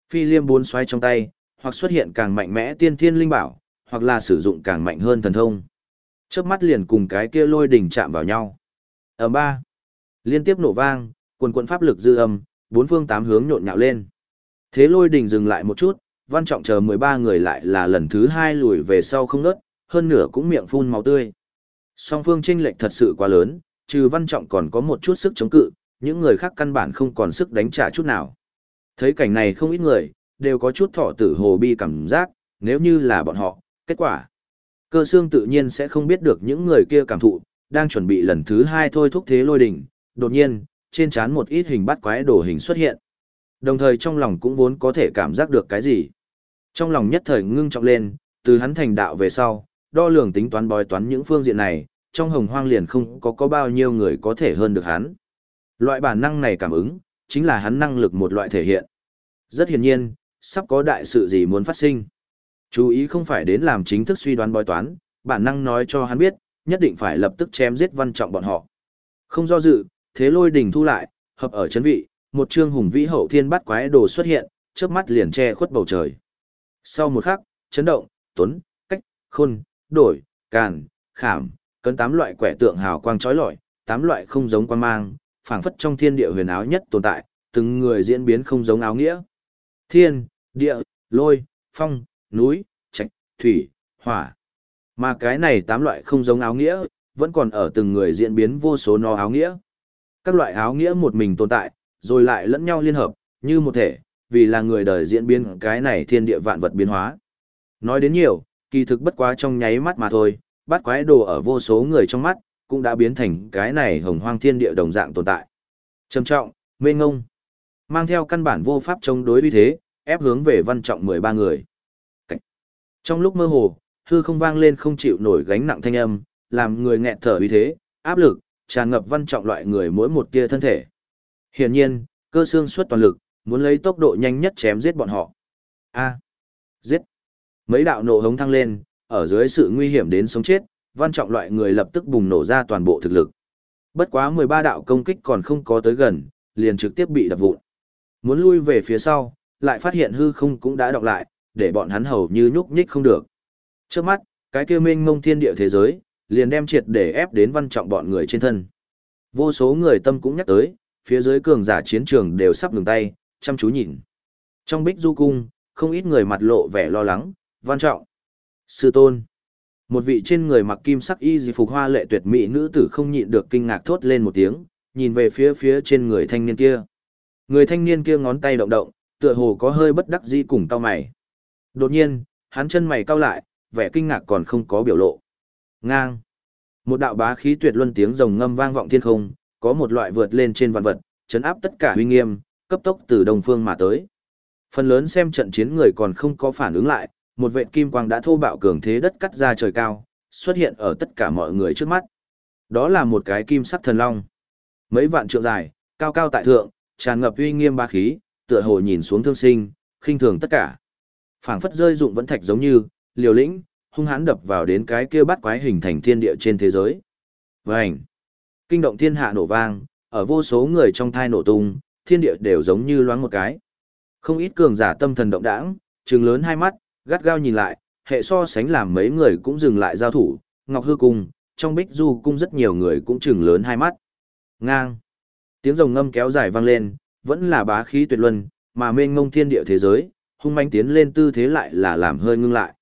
Phi liêm bốn xoay trong tay, hoặc xuất hiện càng mạnh mẽ tiên thiên linh bảo, hoặc là sử dụng càng mạnh hơn thần thông. Chớp mắt liền cùng cái kia lôi đỉnh chạm vào nhau. Ở ba, liên tiếp nổ vang, quần quần pháp lực dư âm, bốn phương tám hướng nhộn nhạo lên. Thế lôi đỉnh dừng lại một chút, văn trọng chờ 13 người lại là lần thứ hai lùi về sau không ngớt, hơn nửa cũng miệng phun máu tươi. Song phương tranh lệch thật sự quá lớn, trừ văn trọng còn có một chút sức chống cự, những người khác căn bản không còn sức đánh trả chút nào. Thấy cảnh này không ít người, đều có chút thọ tử hồ bi cảm giác, nếu như là bọn họ, kết quả. Cơ xương tự nhiên sẽ không biết được những người kia cảm thụ, đang chuẩn bị lần thứ hai thôi thúc thế lôi đỉnh, đột nhiên, trên trán một ít hình bắt quái đồ hình xuất hiện. Đồng thời trong lòng cũng vốn có thể cảm giác được cái gì. Trong lòng nhất thời ngưng trọng lên, từ hắn thành đạo về sau, đo lường tính toán bói toán những phương diện này, trong hồng hoang liền không có có bao nhiêu người có thể hơn được hắn. Loại bản năng này cảm ứng, chính là hắn năng lực một loại thể hiện. Rất hiển nhiên, sắp có đại sự gì muốn phát sinh. Chú ý không phải đến làm chính thức suy đoán bói toán, bản năng nói cho hắn biết, nhất định phải lập tức chém giết văn trọng bọn họ. Không do dự, thế lôi đỉnh thu lại, hợp ở chấn vị, một trương hùng vĩ hậu thiên bắt quái đồ xuất hiện, chớp mắt liền che khuất bầu trời. Sau một khắc, chấn động, tuấn, cách, khôn, đổi, càn, khảm, cấn tám loại quẻ tượng hào quang chói lọi, tám loại không giống quan mang, phảng phất trong thiên địa huyền áo nhất tồn tại, từng người diễn biến không giống áo nghĩa. Thiên, địa, lôi, phong, núi, trạch, thủy, hỏa. Mà cái này tám loại không giống áo nghĩa, vẫn còn ở từng người diễn biến vô số nó áo nghĩa. Các loại áo nghĩa một mình tồn tại, rồi lại lẫn nhau liên hợp, như một thể, vì là người đời diễn biến cái này thiên địa vạn vật biến hóa. Nói đến nhiều, kỳ thực bất quá trong nháy mắt mà thôi, bắt quái đồ ở vô số người trong mắt, cũng đã biến thành cái này hồng hoang thiên địa đồng dạng tồn tại. Trầm trọng, mê ngông, mang theo căn bản vô pháp chống đối uy thế, ép hướng về văn trọng 13 người. Cảnh. Trong lúc mơ hồ, hư không vang lên không chịu nổi gánh nặng thanh âm, làm người nghẹt thở uy thế, áp lực, tràn ngập văn trọng loại người mỗi một tia thân thể. Hiển nhiên, cơ xương xuất toàn lực, muốn lấy tốc độ nhanh nhất chém giết bọn họ. A. Giết. Mấy đạo nộ hống thăng lên, ở dưới sự nguy hiểm đến sống chết, văn trọng loại người lập tức bùng nổ ra toàn bộ thực lực. Bất quá 13 đạo công kích còn không có tới gần, liền trực tiếp bị đập vụn. Muốn lui về phía sau, lại phát hiện hư không cũng đã đọc lại, để bọn hắn hầu như nhúc nhích không được. Trước mắt, cái kia mênh mông thiên địa thế giới, liền đem triệt để ép đến văn trọng bọn người trên thân. Vô số người tâm cũng nhắc tới, phía dưới cường giả chiến trường đều sắp ngừng tay, chăm chú nhìn. Trong bích du cung, không ít người mặt lộ vẻ lo lắng, văn trọng. Sư tôn. Một vị trên người mặc kim sắc y di phục hoa lệ tuyệt mỹ nữ tử không nhịn được kinh ngạc thốt lên một tiếng, nhìn về phía phía trên người thanh niên kia. Người thanh niên kia ngón tay động động, tựa hồ có hơi bất đắc dĩ cùng cau mày. Đột nhiên, hắn chân mày cau lại, vẻ kinh ngạc còn không có biểu lộ. Ngang. Một đạo bá khí tuyệt luân tiếng rồng ngâm vang vọng thiên không, có một loại vượt lên trên vạn vật, chấn áp tất cả uy nghiêm, cấp tốc từ đông phương mà tới. Phần lớn xem trận chiến người còn không có phản ứng lại, một vệt kim quang đã thô bạo cường thế đất cắt ra trời cao, xuất hiện ở tất cả mọi người trước mắt. Đó là một cái kim sắc thần long. Mấy vạn trượng dài, cao cao tại thượng, tràn ngập uy nghiêm ba khí, tựa hồ nhìn xuống thương sinh, khinh thường tất cả. Phảng phất rơi dụng vẫn thạch giống như, liều lĩnh, hung hãn đập vào đến cái kia bắt quái hình thành thiên địa trên thế giới. Vành! Kinh động thiên hạ nổ vang, ở vô số người trong thai nổ tung, thiên địa đều giống như loáng một cái. Không ít cường giả tâm thần động đãng, trừng lớn hai mắt, gắt gao nhìn lại, hệ so sánh làm mấy người cũng dừng lại giao thủ, Ngọc Hư Cung, trong bích du cung rất nhiều người cũng trừng lớn hai mắt. Ngang! Tiếng rồng ngâm kéo dài vang lên, vẫn là bá khí tuyệt luân, mà mênh ngông thiên địa thế giới, hung manh tiến lên tư thế lại là làm hơi ngưng lại.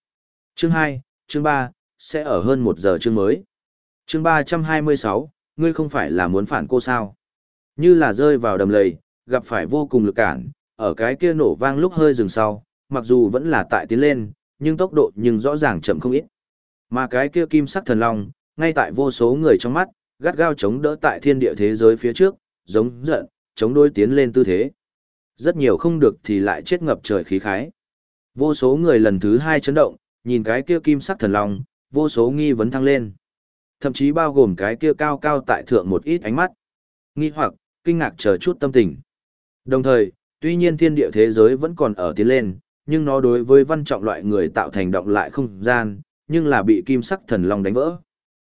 Chương 2, chương 3, sẽ ở hơn 1 giờ chương mới. Chương 326, ngươi không phải là muốn phản cô sao? Như là rơi vào đầm lầy, gặp phải vô cùng lực cản, ở cái kia nổ vang lúc hơi dừng sau, mặc dù vẫn là tại tiến lên, nhưng tốc độ nhưng rõ ràng chậm không ít. Mà cái kia kim sắc thần long, ngay tại vô số người trong mắt, gắt gao chống đỡ tại thiên địa thế giới phía trước, giống giận, chống đối tiến lên tư thế. Rất nhiều không được thì lại chết ngập trời khí khái. Vô số người lần thứ hai chấn động, nhìn cái kia kim sắc thần long, vô số nghi vấn thăng lên. Thậm chí bao gồm cái kia cao cao tại thượng một ít ánh mắt. Nghi hoặc, kinh ngạc chờ chút tâm tình. Đồng thời, tuy nhiên thiên địa thế giới vẫn còn ở tiến lên, nhưng nó đối với văn trọng loại người tạo thành động lại không gian, nhưng là bị kim sắc thần long đánh vỡ.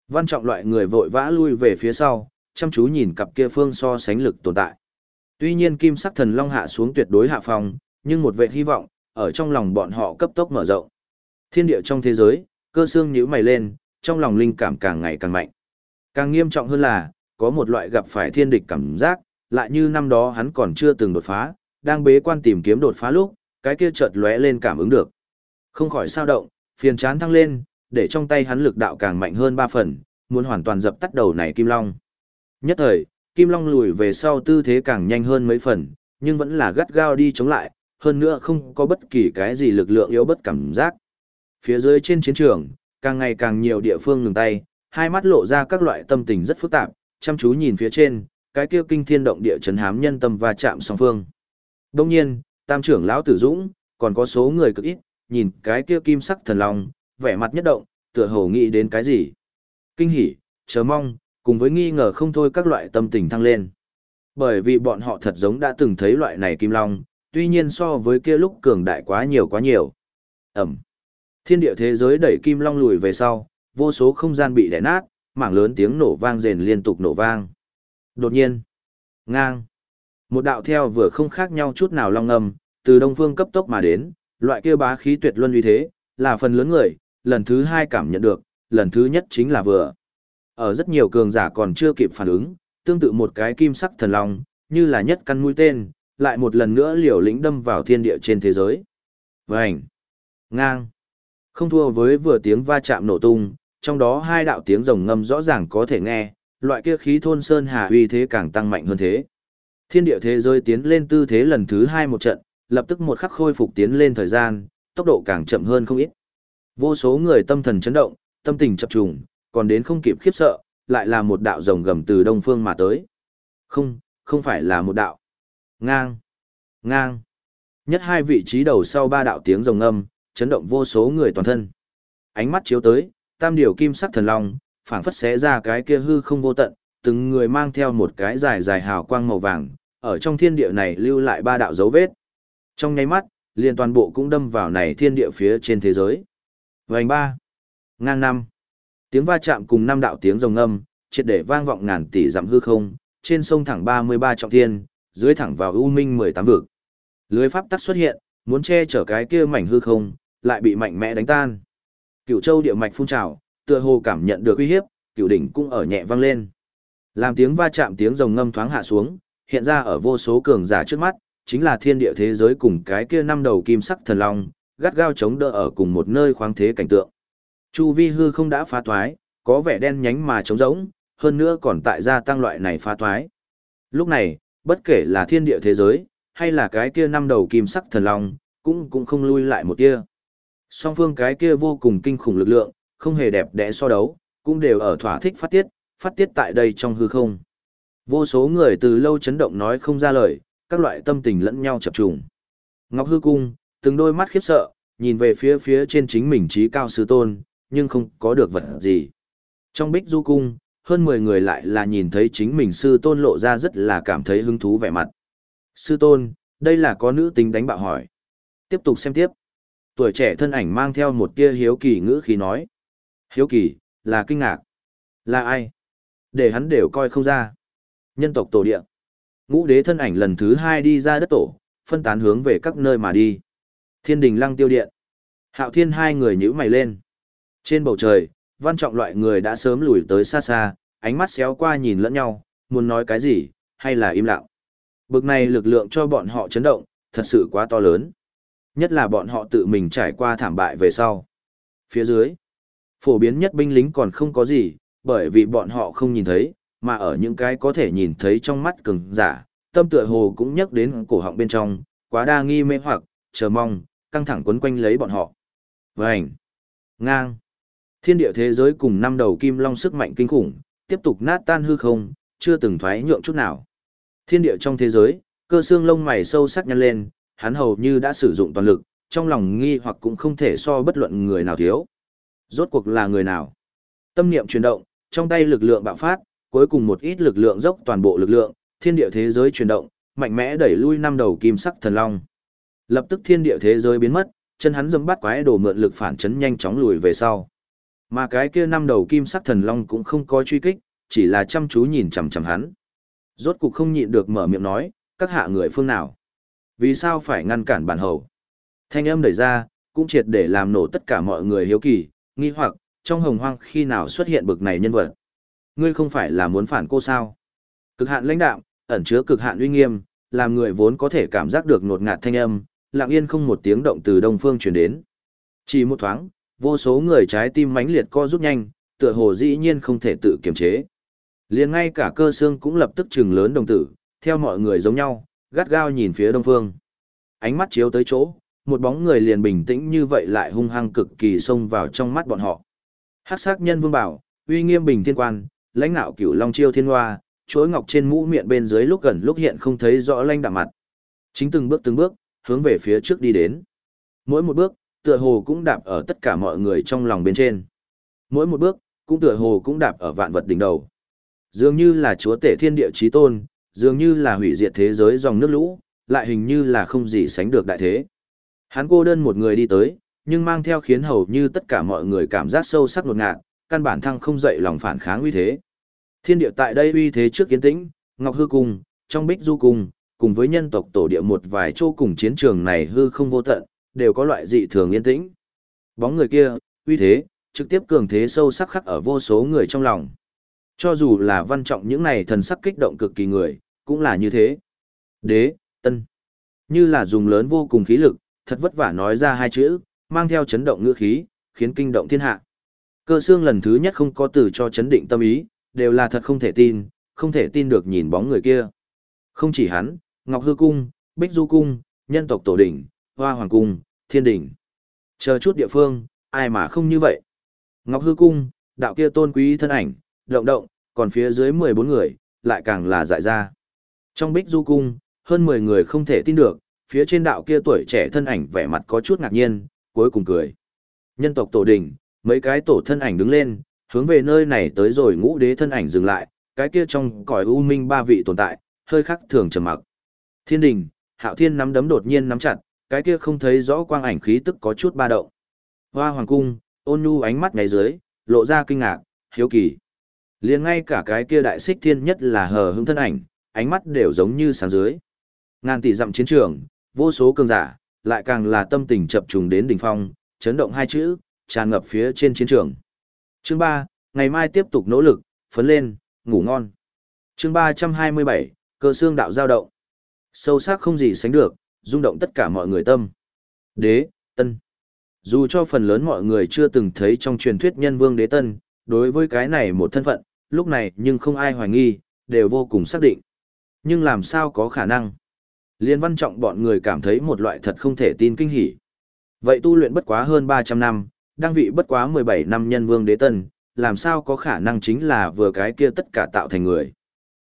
Văn trọng loại người vội vã lui về phía sau, chăm chú nhìn cặp kia phương so sánh lực tồn tại. Tuy nhiên kim sắc thần long hạ xuống tuyệt đối hạ phòng, nhưng một vệ hy vọng, ở trong lòng bọn họ cấp tốc mở rộng. Thiên địa trong thế giới, cơ xương nhíu mày lên, trong lòng linh cảm càng ngày càng mạnh. Càng nghiêm trọng hơn là, có một loại gặp phải thiên địch cảm giác, lại như năm đó hắn còn chưa từng đột phá, đang bế quan tìm kiếm đột phá lúc, cái kia chợt lóe lên cảm ứng được. Không khỏi sao động, phiền chán thăng lên, để trong tay hắn lực đạo càng mạnh hơn ba phần, muốn hoàn toàn dập tắt đầu này Kim Long. Nhất thời, Kim Long lùi về sau tư thế càng nhanh hơn mấy phần, nhưng vẫn là gắt gao đi chống lại, hơn nữa không có bất kỳ cái gì lực lượng yếu bất cảm giác. Phía dưới trên chiến trường, càng ngày càng nhiều địa phương ngừng tay, hai mắt lộ ra các loại tâm tình rất phức tạp, chăm chú nhìn phía trên, cái kia kinh thiên động địa chấn hám nhân tâm và chạm song phương. Đông nhiên, tam trưởng lão tử dũng, còn có số người cực ít, nhìn cái kia kim sắc thần long, vẻ mặt nhất động, tựa hồ nghĩ đến cái gì. Kinh hỉ, chờ mong, cùng với nghi ngờ không thôi các loại tâm tình thăng lên. Bởi vì bọn họ thật giống đã từng thấy loại này kim long, tuy nhiên so với kia lúc cường đại quá nhiều quá nhiều. Ẩm. Thiên địa thế giới đẩy kim long lùi về sau, vô số không gian bị đè nát, mảng lớn tiếng nổ vang rền liên tục nổ vang. Đột nhiên, ngang. Một đạo theo vừa không khác nhau chút nào long ngầm, từ đông phương cấp tốc mà đến, loại kia bá khí tuyệt luân uy thế, là phần lớn người, lần thứ hai cảm nhận được, lần thứ nhất chính là vừa. Ở rất nhiều cường giả còn chưa kịp phản ứng, tương tự một cái kim sắc thần long, như là nhất căn mũi tên, lại một lần nữa liều lĩnh đâm vào thiên địa trên thế giới. Vành! Ngang! Không thua với vừa tiếng va chạm nổ tung, trong đó hai đạo tiếng rồng ngâm rõ ràng có thể nghe, loại kia khí thôn sơn hà uy thế càng tăng mạnh hơn thế. Thiên địa thế giới tiến lên tư thế lần thứ hai một trận, lập tức một khắc khôi phục tiến lên thời gian, tốc độ càng chậm hơn không ít. Vô số người tâm thần chấn động, tâm tình chập trùng, còn đến không kịp khiếp sợ, lại là một đạo rồng gầm từ đông phương mà tới. Không, không phải là một đạo. Ngang, ngang. Nhất hai vị trí đầu sau ba đạo tiếng rồng âm, chấn động vô số người toàn thân. Ánh mắt chiếu tới, tam điều kim sắc thần long, phảng phất xé ra cái kia hư không vô tận, từng người mang theo một cái dài dài hào quang màu vàng, ở trong thiên địa này lưu lại ba đạo dấu vết. Trong nháy mắt, liền toàn bộ cũng đâm vào này thiên địa phía trên thế giới. Vành ba, ngang năm, tiếng va chạm cùng năm đạo tiếng rồng âm, triệt để vang vọng ngàn tỷ dặm hư không, trên sông thẳng 33 trọng thiên, dưới thẳng vào u minh 18 vực. Lưới pháp tắc xuất hiện, muốn che chở cái kia mảnh hư không, lại bị mạnh mẽ đánh tan. Cửu Châu địa mạch phun trào, tựa hồ cảm nhận được uy hiếp, cửu đỉnh cũng ở nhẹ vang lên. Làm tiếng va chạm tiếng rồng ngâm thoáng hạ xuống, hiện ra ở vô số cường giả trước mắt, chính là thiên địa thế giới cùng cái kia năm đầu kim sắc thần long, gắt gao chống đỡ ở cùng một nơi khoáng thế cảnh tượng. Chu vi hư không đã phá thoái, có vẻ đen nhánh mà trống rỗng, hơn nữa còn tại gia tăng loại này phá thoái. Lúc này, bất kể là thiên địa thế giới, hay là cái kia năm đầu kim sắc thần long, cũng cũng không lui lại một tia. Song phương cái kia vô cùng kinh khủng lực lượng, không hề đẹp đẽ so đấu, cũng đều ở thỏa thích phát tiết, phát tiết tại đây trong hư không. Vô số người từ lâu chấn động nói không ra lời, các loại tâm tình lẫn nhau chập trùng. Ngọc hư cung, từng đôi mắt khiếp sợ, nhìn về phía phía trên chính mình trí cao sư tôn, nhưng không có được vật gì. Trong bích du cung, hơn 10 người lại là nhìn thấy chính mình sư tôn lộ ra rất là cảm thấy hứng thú vẻ mặt. Sư tôn, đây là có nữ tính đánh bạo hỏi. Tiếp tục xem tiếp. Tuổi trẻ thân ảnh mang theo một tia hiếu kỳ ngữ khí nói. Hiếu kỳ, là kinh ngạc. Là ai? Để hắn đều coi không ra. Nhân tộc tổ địa. Ngũ đế thân ảnh lần thứ hai đi ra đất tổ, phân tán hướng về các nơi mà đi. Thiên đình lăng tiêu điện. Hạo thiên hai người nhíu mày lên. Trên bầu trời, văn trọng loại người đã sớm lùi tới xa xa, ánh mắt xéo qua nhìn lẫn nhau, muốn nói cái gì, hay là im lặng. Bực này lực lượng cho bọn họ chấn động, thật sự quá to lớn. Nhất là bọn họ tự mình trải qua thảm bại về sau. Phía dưới, phổ biến nhất binh lính còn không có gì, bởi vì bọn họ không nhìn thấy, mà ở những cái có thể nhìn thấy trong mắt cường giả, tâm tựa hồ cũng nhắc đến cổ họng bên trong, quá đa nghi mê hoặc, chờ mong, căng thẳng quấn quanh lấy bọn họ. Vành, ngang, thiên địa thế giới cùng năm đầu kim long sức mạnh kinh khủng, tiếp tục nát tan hư không, chưa từng thoái nhượng chút nào. Thiên địa trong thế giới, cơ xương lông mày sâu sắc nhăn lên, hắn hầu như đã sử dụng toàn lực, trong lòng nghi hoặc cũng không thể so bất luận người nào thiếu. Rốt cuộc là người nào? Tâm niệm chuyển động, trong tay lực lượng bạo phát, cuối cùng một ít lực lượng dốc toàn bộ lực lượng, thiên địa thế giới chuyển động, mạnh mẽ đẩy lui năm đầu kim sắc thần long. Lập tức thiên địa thế giới biến mất, chân hắn dẫm bắt quái đồ mượn lực phản chấn nhanh chóng lùi về sau. Mà cái kia năm đầu kim sắc thần long cũng không có truy kích, chỉ là chăm chú nhìn chằm chằm hắn. Rốt cục không nhịn được mở miệng nói, các hạ người phương nào? Vì sao phải ngăn cản bản hầu? Thanh âm đẩy ra, cũng triệt để làm nổ tất cả mọi người hiếu kỳ, nghi hoặc, trong hồng hoang khi nào xuất hiện bực này nhân vật. Ngươi không phải là muốn phản cô sao? Cực hạn lãnh đạm, ẩn chứa cực hạn uy nghiêm, làm người vốn có thể cảm giác được nột ngạt thanh âm, lặng yên không một tiếng động từ đông phương truyền đến. Chỉ một thoáng, vô số người trái tim mãnh liệt co rút nhanh, tựa hồ dĩ nhiên không thể tự kiềm chế. Liền ngay cả cơ xương cũng lập tức trừng lớn đồng tử, theo mọi người giống nhau, gắt gao nhìn phía đông phương. Ánh mắt chiếu tới chỗ, một bóng người liền bình tĩnh như vậy lại hung hăng cực kỳ xông vào trong mắt bọn họ. Hắc sắc nhân vương bảo, uy nghiêm bình thiên quan, lãnh nạo cửu long chiêu thiên hoa, chuỗi ngọc trên mũ miệng bên dưới lúc gần lúc hiện không thấy rõ lanh đạm mặt. Chính từng bước từng bước, hướng về phía trước đi đến. Mỗi một bước, tựa hồ cũng đạp ở tất cả mọi người trong lòng bên trên. Mỗi một bước, cũng tựa hồ cũng đạp ở vạn vật đỉnh đầu. Dường như là chúa tể thiên địa chí tôn, dường như là hủy diệt thế giới dòng nước lũ, lại hình như là không gì sánh được đại thế. Hắn cô đơn một người đi tới, nhưng mang theo khiến hầu như tất cả mọi người cảm giác sâu sắc ngột ngạt, căn bản thăng không dậy lòng phản kháng uy thế. Thiên địa tại đây uy thế trước kiến tĩnh, Ngọc Hư Cung, trong Bích Du Cung, cùng với nhân tộc tổ địa một vài chỗ cùng chiến trường này hư không vô tận, đều có loại dị thường yên tĩnh. Bóng người kia, uy thế, trực tiếp cường thế sâu sắc khắc ở vô số người trong lòng. Cho dù là văn trọng những này thần sắc kích động cực kỳ người, cũng là như thế. Đế, tân. Như là dùng lớn vô cùng khí lực, thật vất vả nói ra hai chữ, mang theo chấn động ngữ khí, khiến kinh động thiên hạ. Cơ xương lần thứ nhất không có từ cho chấn định tâm ý, đều là thật không thể tin, không thể tin được nhìn bóng người kia. Không chỉ hắn, Ngọc Hư Cung, Bích Du Cung, nhân tộc Tổ Đỉnh, Hoa Hoàng Cung, Thiên Đỉnh. Chờ chút địa phương, ai mà không như vậy. Ngọc hư cung, đạo kia tôn quý thân ảnh, động động, còn phía dưới 14 người, lại càng là dại ra. Trong bích du cung, hơn 10 người không thể tin được, phía trên đạo kia tuổi trẻ thân ảnh vẻ mặt có chút ngạc nhiên, cuối cùng cười. Nhân tộc tổ đình, mấy cái tổ thân ảnh đứng lên, hướng về nơi này tới rồi ngũ đế thân ảnh dừng lại, cái kia trong cõi u minh ba vị tồn tại, hơi khắc thường trầm mặc. Thiên đình, hạo thiên nắm đấm đột nhiên nắm chặt, cái kia không thấy rõ quang ảnh khí tức có chút ba động. Hoa hoàng cung, ôn nhu ánh mắt ngay dưới, lộ ra kinh ngạc, hiếu kỳ. liền ngay cả cái kia đại xích thiên nhất là hờ hững thân ảnh, ánh mắt đều giống như sáng dưới. Ngàn tỷ dặm chiến trường, vô số cường giả, lại càng là tâm tình chập trùng đến đỉnh phong, chấn động hai chữ, tràn ngập phía trên chiến trường. Chương 3, ngày mai tiếp tục nỗ lực, phấn lên, ngủ ngon. Chương 327, cơ xương đạo giao động. Sâu sắc không gì sánh được, rung động tất cả mọi người tâm. Đế, Tân. Dù cho phần lớn mọi người chưa từng thấy trong truyền thuyết nhân vương đế Tân, đối với cái này một thân phận, lúc này nhưng không ai hoài nghi, đều vô cùng xác định. Nhưng làm sao có khả năng? Liên văn trọng bọn người cảm thấy một loại thật không thể tin kinh hỉ. Vậy tu luyện bất quá hơn 300 năm, đăng vị bất quá 17 năm nhân vương đế tân, làm sao có khả năng chính là vừa cái kia tất cả tạo thành người.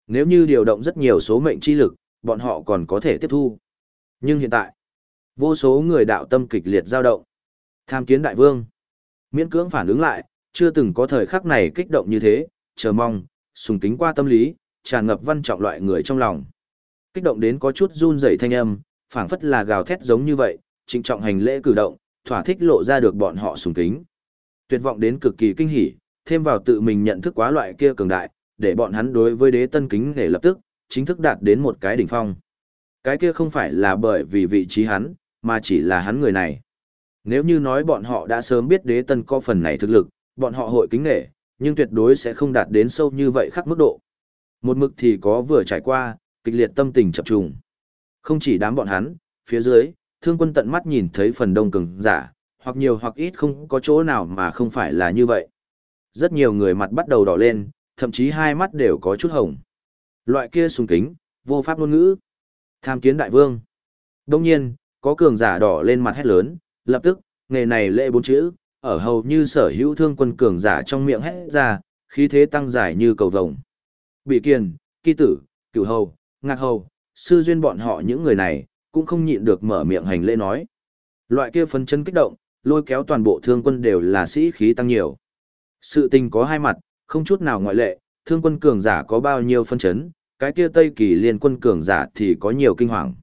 Nếu như điều động rất nhiều số mệnh chi lực, bọn họ còn có thể tiếp thu. Nhưng hiện tại, vô số người đạo tâm kịch liệt dao động. Tham kiến đại vương. Miễn cưỡng phản ứng lại, chưa từng có thời khắc này kích động như thế, chờ mong, sùng kính qua tâm lý, tràn ngập văn trọng loại người trong lòng. Kích động đến có chút run rẩy thanh âm, phảng phất là gào thét giống như vậy, trịnh trọng hành lễ cử động, thỏa thích lộ ra được bọn họ sùng kính. Tuyệt vọng đến cực kỳ kinh hỉ, thêm vào tự mình nhận thức quá loại kia cường đại, để bọn hắn đối với đế tân kính để lập tức, chính thức đạt đến một cái đỉnh phong. Cái kia không phải là bởi vì vị trí hắn, mà chỉ là hắn người này. Nếu như nói bọn họ đã sớm biết đế tân có phần này thực lực, bọn họ hội kính nể, nhưng tuyệt đối sẽ không đạt đến sâu như vậy khắc mức độ. Một mực thì có vừa trải qua, kịch liệt tâm tình chập trùng. Không chỉ đám bọn hắn, phía dưới, thương quân tận mắt nhìn thấy phần đông cường giả, hoặc nhiều hoặc ít không có chỗ nào mà không phải là như vậy. Rất nhiều người mặt bắt đầu đỏ lên, thậm chí hai mắt đều có chút hồng. Loại kia sung kính, vô pháp ngôn ngữ. Tham kiến đại vương. Đông nhiên, có cường giả đỏ lên mặt hét lớn, lập tức, nghề này lệ bốn chữ, ở hầu như sở hữu thương quân cường giả trong miệng hét ra, khí thế tăng dài như cầu vồng. Bị kiền, kỳ tử, cửu hầu, ngạc hầu, sư duyên bọn họ những người này, cũng không nhịn được mở miệng hành lễ nói. Loại kia phấn chân kích động, lôi kéo toàn bộ thương quân đều là sĩ khí tăng nhiều. Sự tình có hai mặt, không chút nào ngoại lệ, thương quân cường giả có bao nhiêu phân chấn, cái kia Tây Kỳ liên quân cường giả thì có nhiều kinh hoàng.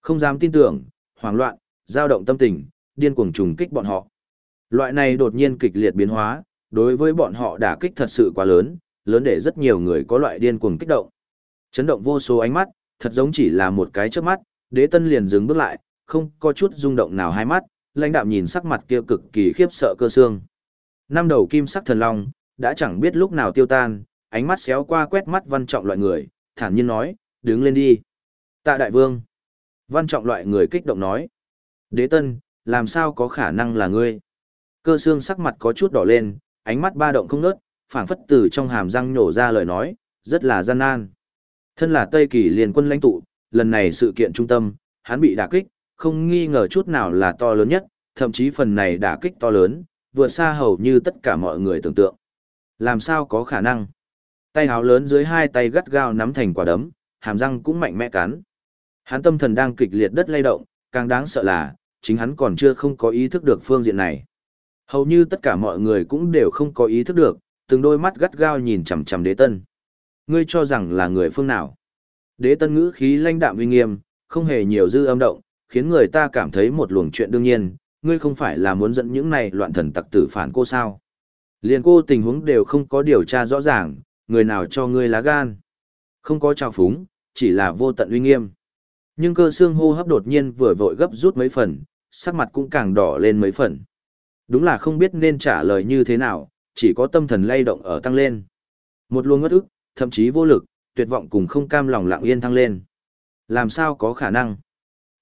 Không dám tin tưởng, hoảng loạn, dao động tâm tình, điên cuồng trùng kích bọn họ. Loại này đột nhiên kịch liệt biến hóa, đối với bọn họ đả kích thật sự quá lớn, lớn để rất nhiều người có loại điên cuồng kích động. Chấn động vô số ánh mắt, thật giống chỉ là một cái chớp mắt, đế tân liền dừng bước lại, không có chút rung động nào hai mắt, lãnh đạm nhìn sắc mặt kia cực kỳ khiếp sợ cơ xương. Năm đầu kim sắc thần long, đã chẳng biết lúc nào tiêu tan, ánh mắt xéo qua quét mắt văn trọng loại người, thản nhiên nói, đứng lên đi. Tạ đại vương. Văn trọng loại người kích động nói. Đế tân, làm sao có khả năng là ngươi? Cơ xương sắc mặt có chút đỏ lên, ánh mắt ba động không ngớt, phảng phất từ trong hàm răng nhổ ra lời nói, rất là gian nan. Thân là Tây Kỳ liên quân lãnh tụ, lần này sự kiện trung tâm, hắn bị đả kích, không nghi ngờ chút nào là to lớn nhất, thậm chí phần này đả kích to lớn, vượt xa hầu như tất cả mọi người tưởng tượng. Làm sao có khả năng? Tay háo lớn dưới hai tay gắt gao nắm thành quả đấm, hàm răng cũng mạnh mẽ cắn. Hắn tâm thần đang kịch liệt đất lay động, càng đáng sợ là, chính hắn còn chưa không có ý thức được phương diện này. Hầu như tất cả mọi người cũng đều không có ý thức được, từng đôi mắt gắt gao nhìn chằm chằm đế tân. Ngươi cho rằng là người phương nào? Đế tân ngữ khí lãnh đạm uy nghiêm, không hề nhiều dư âm động, khiến người ta cảm thấy một luồng chuyện đương nhiên, ngươi không phải là muốn dẫn những này loạn thần tặc tử phản cô sao? Liền cô tình huống đều không có điều tra rõ ràng, người nào cho ngươi lá gan? Không có trào phúng, chỉ là vô tận uy nghiêm. Nhưng cơ xương hô hấp đột nhiên vừa vội gấp rút mấy phần, sắc mặt cũng càng đỏ lên mấy phần. Đúng là không biết nên trả lời như thế nào, chỉ có tâm thần lay động ở tăng lên. Một luồng ngất ức, thậm chí vô lực, tuyệt vọng cùng không cam lòng lặng yên thăng lên. Làm sao có khả năng?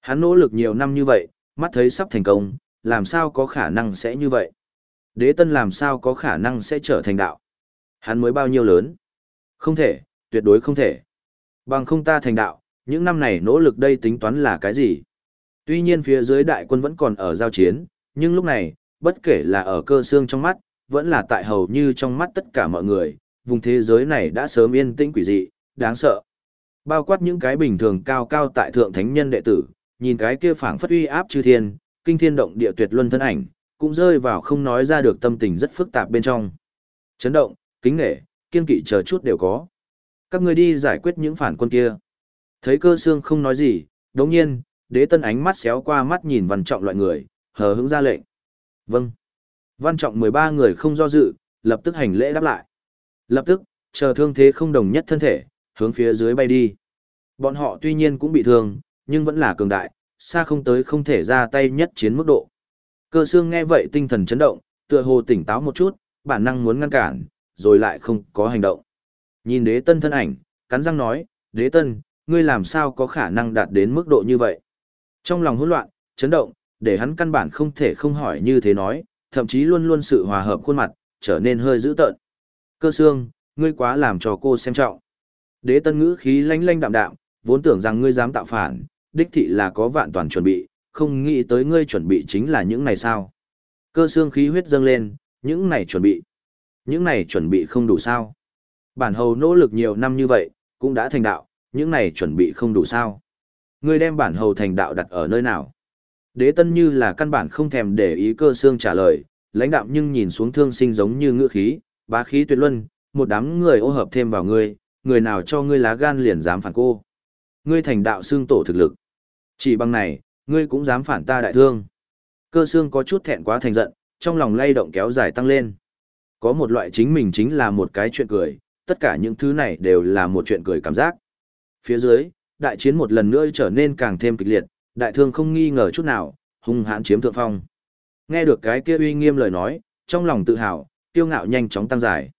Hắn nỗ lực nhiều năm như vậy, mắt thấy sắp thành công, làm sao có khả năng sẽ như vậy? Đế tân làm sao có khả năng sẽ trở thành đạo? Hắn mới bao nhiêu lớn? Không thể, tuyệt đối không thể. Bằng không ta thành đạo, những năm này nỗ lực đây tính toán là cái gì? Tuy nhiên phía dưới đại quân vẫn còn ở giao chiến, nhưng lúc này, bất kể là ở cơ xương trong mắt, vẫn là tại hầu như trong mắt tất cả mọi người, vùng thế giới này đã sớm yên tĩnh quỷ dị, đáng sợ. Bao quát những cái bình thường cao cao tại thượng thánh nhân đệ tử, nhìn cái kia phảng phất uy áp chư thiên, kinh thiên động địa tuyệt luân thân ảnh, cũng rơi vào không nói ra được tâm tình rất phức tạp bên trong. Chấn động, kính nể, kiên kỵ chờ chút đều có. Các ngươi đi giải quyết những phản quân kia. Thấy cơ xương không nói gì, đồng nhiên, đế tân ánh mắt xéo qua mắt nhìn văn trọng loại người, hờ hững ra lệnh. Vâng. Văn trọng 13 người không do dự, lập tức hành lễ đáp lại. Lập tức, chờ thương thế không đồng nhất thân thể, hướng phía dưới bay đi. Bọn họ tuy nhiên cũng bị thương, nhưng vẫn là cường đại, xa không tới không thể ra tay nhất chiến mức độ. Cơ xương nghe vậy tinh thần chấn động, tựa hồ tỉnh táo một chút, bản năng muốn ngăn cản, rồi lại không có hành động. Nhìn đế tân thân ảnh, cắn răng nói, đế tân, ngươi làm sao có khả năng đạt đến mức độ như vậy. Trong lòng hỗn loạn, chấn động, để hắn căn bản không thể không hỏi như thế nói, thậm chí luôn luôn sự hòa hợp khuôn mặt, trở nên hơi dữ tợn. Cơ xương, ngươi quá làm cho cô xem trọng. Đế tân ngữ khí lanh lanh đạm đạm, vốn tưởng rằng ngươi dám tạo phản, đích thị là có vạn toàn chuẩn bị, không nghĩ tới ngươi chuẩn bị chính là những này sao. Cơ xương khí huyết dâng lên, những này chuẩn bị. Những này chuẩn bị không đủ sao. Bản hầu nỗ lực nhiều năm như vậy, cũng đã thành đạo, những này chuẩn bị không đủ sao. Ngươi đem bản hầu thành đạo đặt ở nơi nào? Đế tân như là căn bản không thèm để ý cơ xương trả lời, lãnh đạm nhưng nhìn xuống thương sinh giống như ngựa khí, bá khí tuyệt luân, một đám người ô hợp thêm vào ngươi, người nào cho ngươi lá gan liền dám phản cô. Ngươi thành đạo xương tổ thực lực. Chỉ bằng này, ngươi cũng dám phản ta đại thương. Cơ xương có chút thẹn quá thành giận, trong lòng lay động kéo dài tăng lên. Có một loại chính mình chính là một cái chuyện cười, tất cả những thứ này đều là một chuyện cười cảm giác. Phía dưới, đại chiến một lần nữa trở nên càng thêm kịch liệt, đại thương không nghi ngờ chút nào, hung hãn chiếm thượng phong. Nghe được cái kia uy nghiêm lời nói, trong lòng tự hào, tiêu ngạo nhanh chóng tăng dài.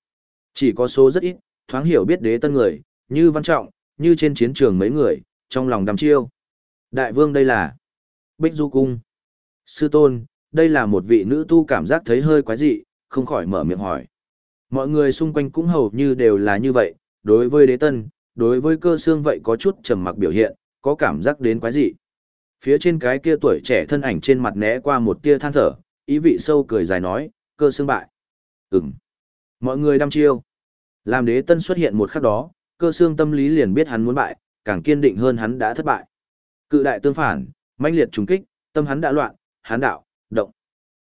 Chỉ có số rất ít, thoáng hiểu biết đế tân người, như văn trọng, như trên chiến trường mấy người, trong lòng đăm chiêu. Đại vương đây là Bích Du Cung. Sư tôn, đây là một vị nữ tu cảm giác thấy hơi quái dị, không khỏi mở miệng hỏi. Mọi người xung quanh cũng hầu như đều là như vậy, đối với đế tân, đối với cơ xương vậy có chút trầm mặc biểu hiện, có cảm giác đến quái dị. Phía trên cái kia tuổi trẻ thân ảnh trên mặt né qua một tia than thở, ý vị sâu cười dài nói, cơ xương bại. Ừm. Mọi người đăm chiêu. Làm đế tân xuất hiện một khắc đó, cơ xương tâm lý liền biết hắn muốn bại, càng kiên định hơn hắn đã thất bại. Cự đại tương phản, mãnh liệt trùng kích, tâm hắn đã loạn, hắn đạo, động.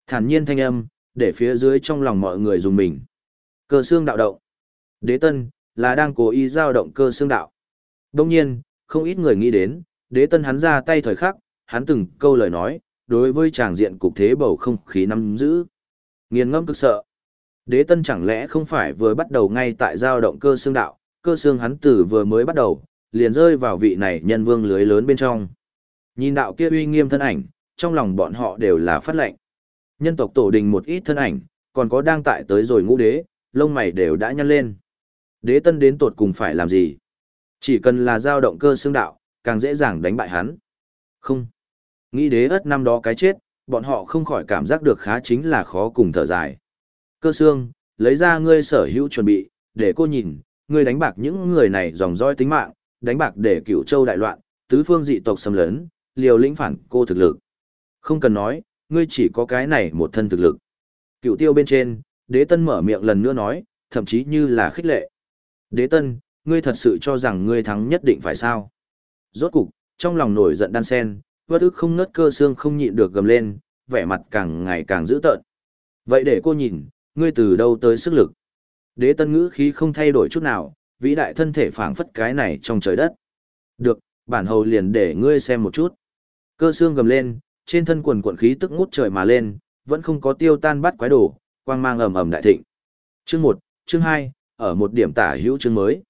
Thản nhiên thanh âm, để phía dưới trong lòng mọi người dùng mình. Cơ xương đạo động. Đế tân, là đang cố ý giao động cơ xương đạo. Đông nhiên, không ít người nghĩ đến, đế tân hắn ra tay thời khắc, hắn từng câu lời nói, đối với tràng diện cục thế bầu không khí nắm giữ. Nghiền ngâm cực sợ. Đế tân chẳng lẽ không phải vừa bắt đầu ngay tại giao động cơ xương đạo, cơ xương hắn tử vừa mới bắt đầu, liền rơi vào vị này nhân vương lưới lớn bên trong. Nhìn đạo kia uy nghiêm thân ảnh, trong lòng bọn họ đều là phát lệnh. Nhân tộc tổ đình một ít thân ảnh, còn có đang tại tới rồi ngũ đế, lông mày đều đã nhăn lên. Đế tân đến tột cùng phải làm gì? Chỉ cần là giao động cơ xương đạo, càng dễ dàng đánh bại hắn. Không. Nghĩ đế ất năm đó cái chết, bọn họ không khỏi cảm giác được khá chính là khó cùng thở dài. Cơ xương, lấy ra ngươi sở hữu chuẩn bị, để cô nhìn, ngươi đánh bạc những người này dòng roi tính mạng, đánh bạc để cửu châu đại loạn, tứ phương dị tộc xâm lấn, liều lĩnh phản cô thực lực. Không cần nói, ngươi chỉ có cái này một thân thực lực. Cựu tiêu bên trên, đế tân mở miệng lần nữa nói, thậm chí như là khích lệ. Đế tân, ngươi thật sự cho rằng ngươi thắng nhất định phải sao? Rốt cục, trong lòng nổi giận đan sen, vất ức không nớt cơ xương không nhịn được gầm lên, vẻ mặt càng ngày càng dữ tợn. Vậy để cô nhìn, ngươi từ đâu tới sức lực? Đế tân ngữ khí không thay đổi chút nào, vĩ đại thân thể phảng phất cái này trong trời đất. Được, bản hầu liền để ngươi xem một chút. Cơ xương gầm lên, trên thân quần quận khí tức ngút trời mà lên, vẫn không có tiêu tan bắt quái đồ, quang mang ầm ầm đại thịnh. Chương 1, chương 2, ở một điểm tả hữu chương mới.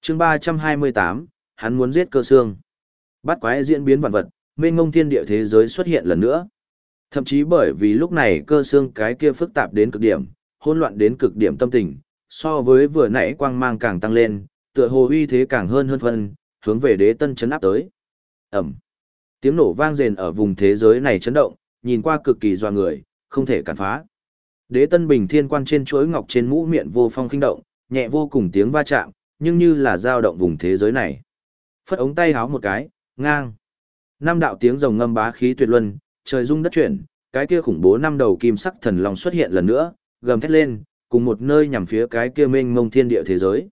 Chương 328, hắn muốn giết cơ xương. Bắt quái diễn biến vạn vật, mênh ngông thiên địa thế giới xuất hiện lần nữa. Thậm chí bởi vì lúc này cơ xương cái kia phức tạp đến cực điểm, hỗn loạn đến cực điểm tâm tình, so với vừa nãy quang mang càng tăng lên, tựa hồ uy thế càng hơn hơn phân, hướng về đế tân chấn áp tới. Ẩm. Tiếng nổ vang rền ở vùng thế giới này chấn động, nhìn qua cực kỳ doa người, không thể cản phá. Đế tân bình thiên quan trên chuỗi ngọc trên mũ miệng vô phong kinh động, nhẹ vô cùng tiếng va chạm, nhưng như là dao động vùng thế giới này. Phất ống tay háo một cái, ngang. Năm đạo tiếng rồng ngâm bá khí tuyệt luân, trời rung đất chuyển, cái kia khủng bố năm đầu kim sắc thần long xuất hiện lần nữa, gầm thét lên, cùng một nơi nhằm phía cái kia mênh mông thiên địa thế giới.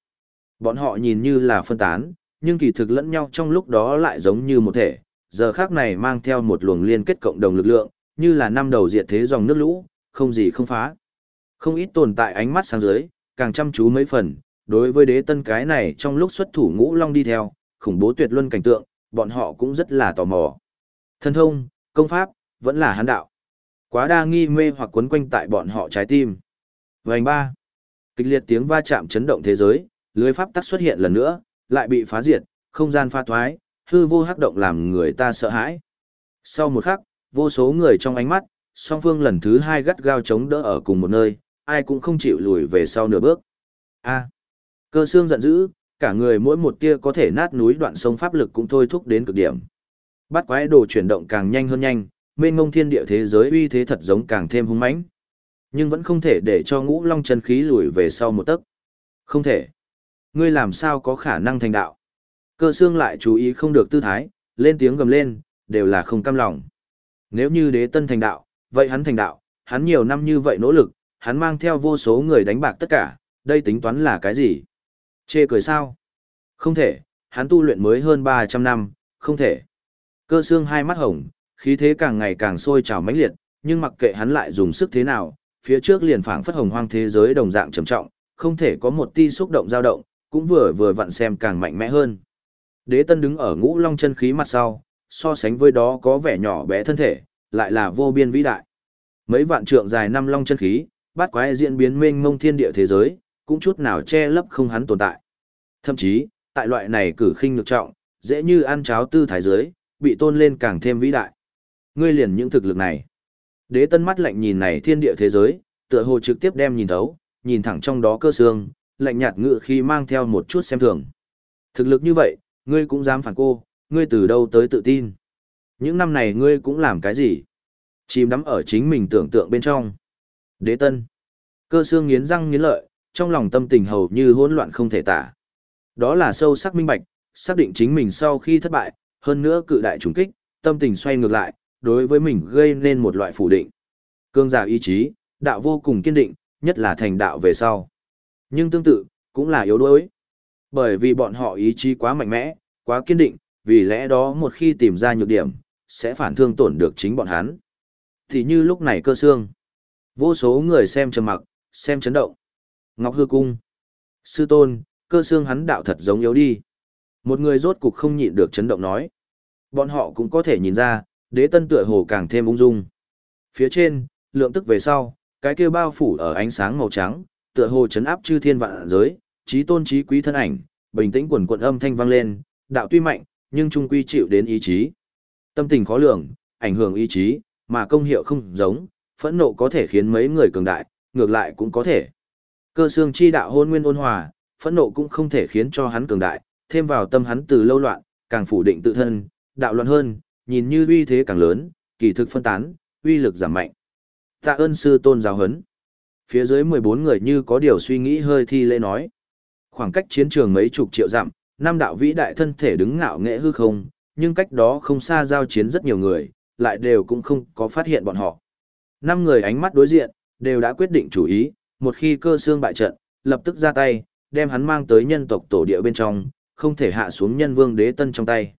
Bọn họ nhìn như là phân tán, nhưng kỳ thực lẫn nhau trong lúc đó lại giống như một thể, giờ khác này mang theo một luồng liên kết cộng đồng lực lượng, như là năm đầu diệt thế dòng nước lũ, không gì không phá. Không ít tồn tại ánh mắt sáng dưới, càng chăm chú mấy phần, đối với đế tân cái này trong lúc xuất thủ ngũ long đi theo, khủng bố tuyệt luân cảnh tượng, bọn họ cũng rất là tò mò. Thân thông, công pháp, vẫn là hán đạo. Quá đa nghi mê hoặc quấn quanh tại bọn họ trái tim. Vành ba. Kịch liệt tiếng va chạm chấn động thế giới, lưới pháp tắc xuất hiện lần nữa, lại bị phá diệt, không gian pha thoái, hư vô hắc động làm người ta sợ hãi. Sau một khắc, vô số người trong ánh mắt, song phương lần thứ hai gắt gao chống đỡ ở cùng một nơi, ai cũng không chịu lùi về sau nửa bước. A. cơ xương giận dữ, cả người mỗi một tia có thể nát núi đoạn sông pháp lực cũng thôi thúc đến cực điểm. Bắt quái đồ chuyển động càng nhanh hơn nhanh, mênh mông thiên địa thế giới uy thế thật giống càng thêm hung mãnh. Nhưng vẫn không thể để cho ngũ long chân khí lùi về sau một tấc. Không thể. Ngươi làm sao có khả năng thành đạo? Cơ xương lại chú ý không được tư thái, lên tiếng gầm lên, đều là không cam lòng. Nếu như đế tân thành đạo, vậy hắn thành đạo, hắn nhiều năm như vậy nỗ lực, hắn mang theo vô số người đánh bạc tất cả, đây tính toán là cái gì? Chê cười sao? Không thể, hắn tu luyện mới hơn 300 năm, không thể. Cơ xương hai mắt hồng, khí thế càng ngày càng sôi trào mãnh liệt, nhưng mặc kệ hắn lại dùng sức thế nào, phía trước liền phảng phất hồng hoang thế giới đồng dạng trầm trọng, không thể có một ti xúc động dao động, cũng vừa vừa vặn xem càng mạnh mẽ hơn. Đế Tân đứng ở ngũ long chân khí mặt sau, so sánh với đó có vẻ nhỏ bé thân thể, lại là vô biên vĩ đại. Mấy vạn trượng dài năm long chân khí, bát quái diễn biến mênh mông thiên địa thế giới, cũng chút nào che lấp không hắn tồn tại. Thậm chí, tại loại này cử khinh nhược trọng, dễ như ăn cháo tư thái giới, bị tôn lên càng thêm vĩ đại. Ngươi liền những thực lực này. Đế tân mắt lạnh nhìn này thiên địa thế giới, tựa hồ trực tiếp đem nhìn thấu, nhìn thẳng trong đó cơ xương, lạnh nhạt ngự khi mang theo một chút xem thường. Thực lực như vậy, ngươi cũng dám phản cô, ngươi từ đâu tới tự tin. Những năm này ngươi cũng làm cái gì? Chìm đắm ở chính mình tưởng tượng bên trong. Đế tân. Cơ xương nghiến răng nghiến lợi, trong lòng tâm tình hầu như hỗn loạn không thể tả. Đó là sâu sắc minh bạch, xác định chính mình sau khi thất bại, hơn nữa cự đại trùng kích, tâm tình xoay ngược lại, đối với mình gây nên một loại phủ định. Cương giả ý chí, đạo vô cùng kiên định, nhất là thành đạo về sau. Nhưng tương tự, cũng là yếu đuối. Bởi vì bọn họ ý chí quá mạnh mẽ, quá kiên định, vì lẽ đó một khi tìm ra nhược điểm, sẽ phản thương tổn được chính bọn hắn. Thì như lúc này cơ xương. Vô số người xem trầm mặc, xem chấn động. Ngọc Hư Cung. Sư tôn, cơ xương hắn đạo thật giống yếu đi. Một người rốt cục không nhịn được chấn động nói. Bọn họ cũng có thể nhìn ra, đế tân tựa hồ càng thêm ung dung. Phía trên, lượng tức về sau, cái kia bao phủ ở ánh sáng màu trắng, tựa hồ chấn áp chư thiên vạn giới, trí tôn trí quý thân ảnh, bình tĩnh quần quần âm thanh vang lên, đạo tuy mạnh, nhưng trung quy chịu đến ý chí. Tâm tình khó lường, ảnh hưởng ý chí, mà công hiệu không giống, phẫn nộ có thể khiến mấy người cường đại, ngược lại cũng có thể. Cơ xương chi đạo hôn nguyên ôn hòa, phẫn nộ cũng không thể khiến cho hắn cường đại, thêm vào tâm hắn từ lâu loạn, càng phủ định tự thân, đạo loạn hơn, nhìn như uy thế càng lớn, kỳ thực phân tán, uy lực giảm mạnh. Tạ ơn sư tôn giáo hấn. Phía dưới 14 người như có điều suy nghĩ hơi thi lễ nói. Khoảng cách chiến trường mấy chục triệu dặm, năm đạo vĩ đại thân thể đứng ngạo nghệ hư không, nhưng cách đó không xa giao chiến rất nhiều người, lại đều cũng không có phát hiện bọn họ. Năm người ánh mắt đối diện, đều đã quyết định chủ ý, một khi cơ xương bại trận, lập tức ra tay, đem hắn mang tới nhân tộc tổ địa bên trong, không thể hạ xuống nhân vương đế tân trong tay.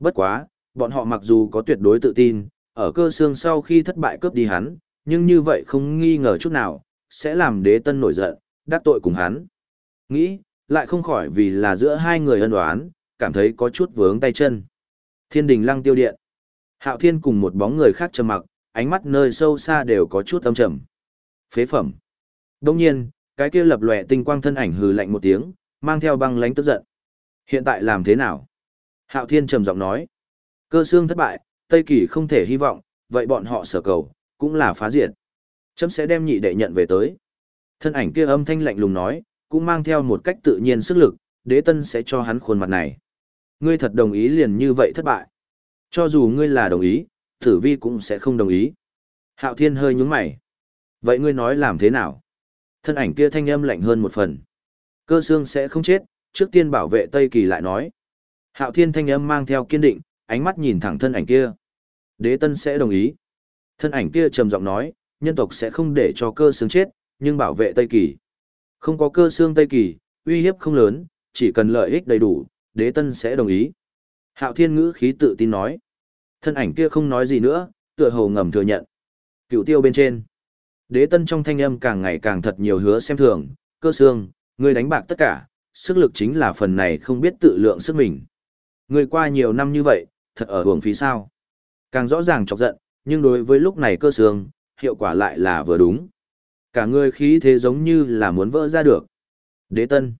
Bất quá, bọn họ mặc dù có tuyệt đối tự tin, ở cơ xương sau khi thất bại cướp đi hắn, nhưng như vậy không nghi ngờ chút nào, sẽ làm đế tân nổi giận, đắc tội cùng hắn. Nghĩ, lại không khỏi vì là giữa hai người ân đoán cảm thấy có chút vướng tay chân. Thiên đình lăng tiêu điện. Hạo thiên cùng một bóng người khác trầm mặc, ánh mắt nơi sâu xa đều có chút âm trầm. Phế phẩm. Đông nhiên, cái kia lập lòe tinh quang thân ảnh hừ lạnh một tiếng, mang theo băng lánh tức giận. Hiện tại làm thế nào? Hạo thiên trầm giọng nói. Cơ xương thất bại, Tây Kỳ không thể hy vọng, vậy bọn họ sở cầu, cũng là phá diệt. Chấm sẽ đem nhị đệ nhận về tới. Thân ảnh kia âm thanh lạnh lùng nói, cũng mang theo một cách tự nhiên sức lực, đế tân sẽ cho hắn khuôn mặt này. Ngươi thật đồng ý liền như vậy thất bại. Cho dù ngươi là đồng ý, tử vi cũng sẽ không đồng ý. Hạo thiên hơi nhúng mày. Vậy ngươi nói làm thế nào? Thân ảnh kia thanh âm lạnh hơn một phần. Cơ xương sẽ không chết, trước tiên bảo vệ Tây Kỳ lại nói. Hạo thiên thanh âm mang theo kiên định, ánh mắt nhìn thẳng thân ảnh kia. Đế tân sẽ đồng ý. Thân ảnh kia trầm giọng nói, nhân tộc sẽ không để cho cơ xương chết, nhưng bảo vệ Tây Kỳ. Không có cơ xương Tây Kỳ, uy hiếp không lớn, chỉ cần lợi ích đầy đủ, đế tân sẽ đồng ý. Hạo thiên ngữ khí tự tin nói. Thân ảnh kia không nói gì nữa, tựa hồ ngầm thừa nhận. Cựu tiêu bên trên. Đế tân trong thanh âm càng ngày càng thật nhiều hứa xem thường, cơ xương, ngươi đánh bạc tất cả, sức lực chính là phần này không biết tự lượng sức mình. Ngươi qua nhiều năm như vậy, thật ở hưởng phí sao. Càng rõ ràng chọc giận, nhưng đối với lúc này cơ xương, hiệu quả lại là vừa đúng. Cả người khí thế giống như là muốn vỡ ra được. Đế tân.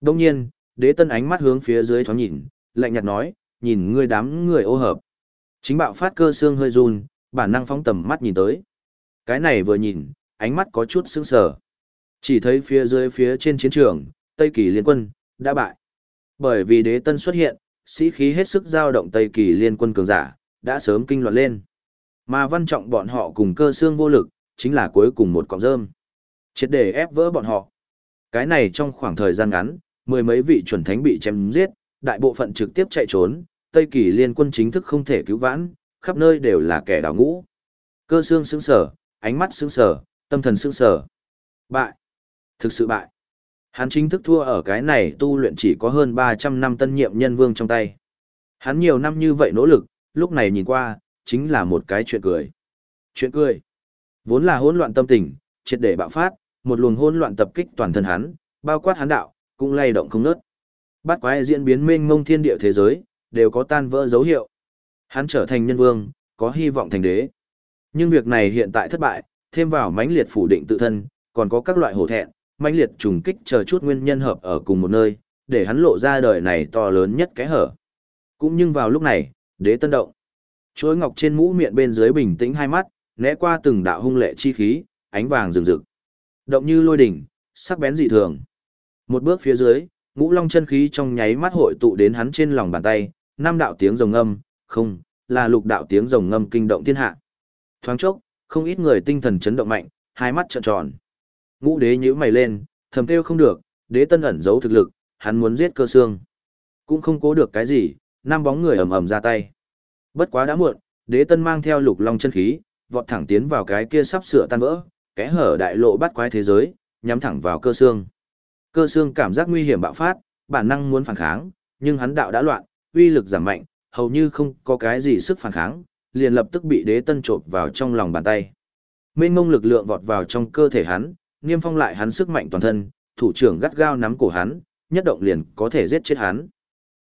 Đông nhiên, đế tân ánh mắt hướng phía dưới thoáng nhìn, lạnh nhạt nói, nhìn ngươi đám người ô hợp. Chính bạo phát cơ xương hơi run, bản năng phóng tầm mắt nhìn tới. Cái này vừa nhìn, ánh mắt có chút sững sờ. Chỉ thấy phía dưới phía trên chiến trường, Tây Kỳ liên quân, đã bại. Bởi vì đế tân xuất hiện, sĩ khí hết sức giao động Tây Kỳ liên quân cường giả, đã sớm kinh loạn lên. Mà văn trọng bọn họ cùng cơ xương vô lực, chính là cuối cùng một cọng rơm. Triệt để ép vỡ bọn họ. Cái này trong khoảng thời gian ngắn, mười mấy vị chuẩn thánh bị chém giết, đại bộ phận trực tiếp chạy trốn, Tây Kỳ liên quân chính thức không thể cứu vãn, khắp nơi đều là kẻ đào ngũ. Cơ xương sững sờ, ánh mắt sững sờ, tâm thần sững sờ. Bại. Thực sự bại. Hắn chính thức thua ở cái này tu luyện chỉ có hơn 300 năm tân nhiệm nhân vương trong tay. Hắn nhiều năm như vậy nỗ lực, lúc này nhìn qua, chính là một cái chuyện cười. Chuyện cười. Vốn là hỗn loạn tâm tình, triệt để bạo phát, một luồng hỗn loạn tập kích toàn thân hắn, bao quát hắn đạo, cũng lay động không ngớt. Bát quái diễn biến mênh mông thiên địa thế giới, đều có tan vỡ dấu hiệu. Hắn trở thành nhân vương, có hy vọng thành đế. Nhưng việc này hiện tại thất bại, thêm vào mãnh liệt phủ định tự thân, còn có các loại hổ thẹn, mãnh liệt trùng kích chờ chút nguyên nhân hợp ở cùng một nơi, để hắn lộ ra đời này to lớn nhất cái hở. Cũng nhưng vào lúc này, đế tân động. Chuỗi ngọc trên mũ miệng bên dưới bình tĩnh hai mắt, né qua từng đạo hung lệ chi khí, ánh vàng rừng rực. Động như lôi đỉnh, sắc bén dị thường. Một bước phía dưới, ngũ long chân khí trong nháy mắt hội tụ đến hắn trên lòng bàn tay, năm đạo tiếng rồng ngâm, không, là lục đạo tiếng rồng ngâm kinh động thiên hạ. Thoáng chốc, không ít người tinh thần chấn động mạnh, hai mắt trợn tròn. Ngũ đế nhíu mày lên, thầm kêu không được, đế tân ẩn giấu thực lực, hắn muốn giết cơ xương. Cũng không cố được cái gì, năm bóng người ầm ầm ra tay. Bất quá đã muộn, đế tân mang theo lục long chân khí, vọt thẳng tiến vào cái kia sắp sửa tan vỡ, kẽ hở đại lộ bắt quái thế giới, nhắm thẳng vào cơ xương. Cơ xương cảm giác nguy hiểm bạo phát, bản năng muốn phản kháng, nhưng hắn đạo đã loạn, uy lực giảm mạnh, hầu như không có cái gì sức phản kháng, liền lập tức bị đế tân trộn vào trong lòng bàn tay. Mênh mông lực lượng vọt vào trong cơ thể hắn, niêm phong lại hắn sức mạnh toàn thân, thủ trưởng gắt gao nắm cổ hắn, nhất động liền có thể giết chết hắn.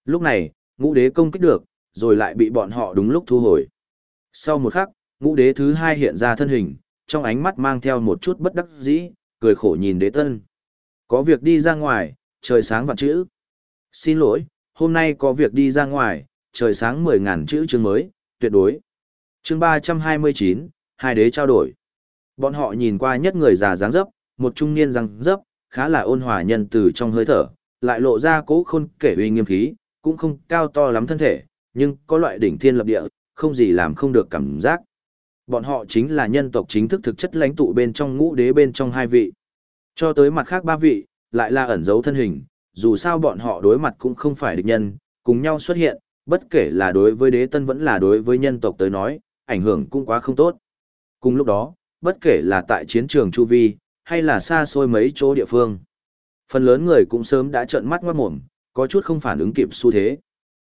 Lúc này, ngũ đế công kích được, rồi lại bị bọn họ đúng lúc thu hồi. Sau một khắc, ngũ đế thứ hai hiện ra thân hình, trong ánh mắt mang theo một chút bất đắc dĩ, cười khổ nhìn đế tân. Có việc đi ra ngoài, trời sáng vạn chữ. Xin lỗi, hôm nay có việc đi ra ngoài, trời sáng mười ngàn chữ chương mới, tuyệt đối. Chương ba trăm hai mươi chín, hai đế trao đổi. Bọn họ nhìn qua nhất người già dáng dấp, một trung niên răng dấp, khá là ôn hòa nhân từ trong hơi thở, lại lộ ra cố khôn kể uy nghiêm khí, cũng không cao to lắm thân thể, nhưng có loại đỉnh thiên lập địa, không gì làm không được cảm giác. Bọn họ chính là nhân tộc chính thức thực chất lãnh tụ bên trong ngũ đế bên trong hai vị. Cho tới mặt khác ba vị, lại là ẩn giấu thân hình, dù sao bọn họ đối mặt cũng không phải địch nhân, cùng nhau xuất hiện, bất kể là đối với đế tân vẫn là đối với nhân tộc tới nói, ảnh hưởng cũng quá không tốt. Cùng lúc đó, bất kể là tại chiến trường Chu Vi, hay là xa xôi mấy chỗ địa phương. Phần lớn người cũng sớm đã trợn mắt ngoát mồm, có chút không phản ứng kịp xu thế.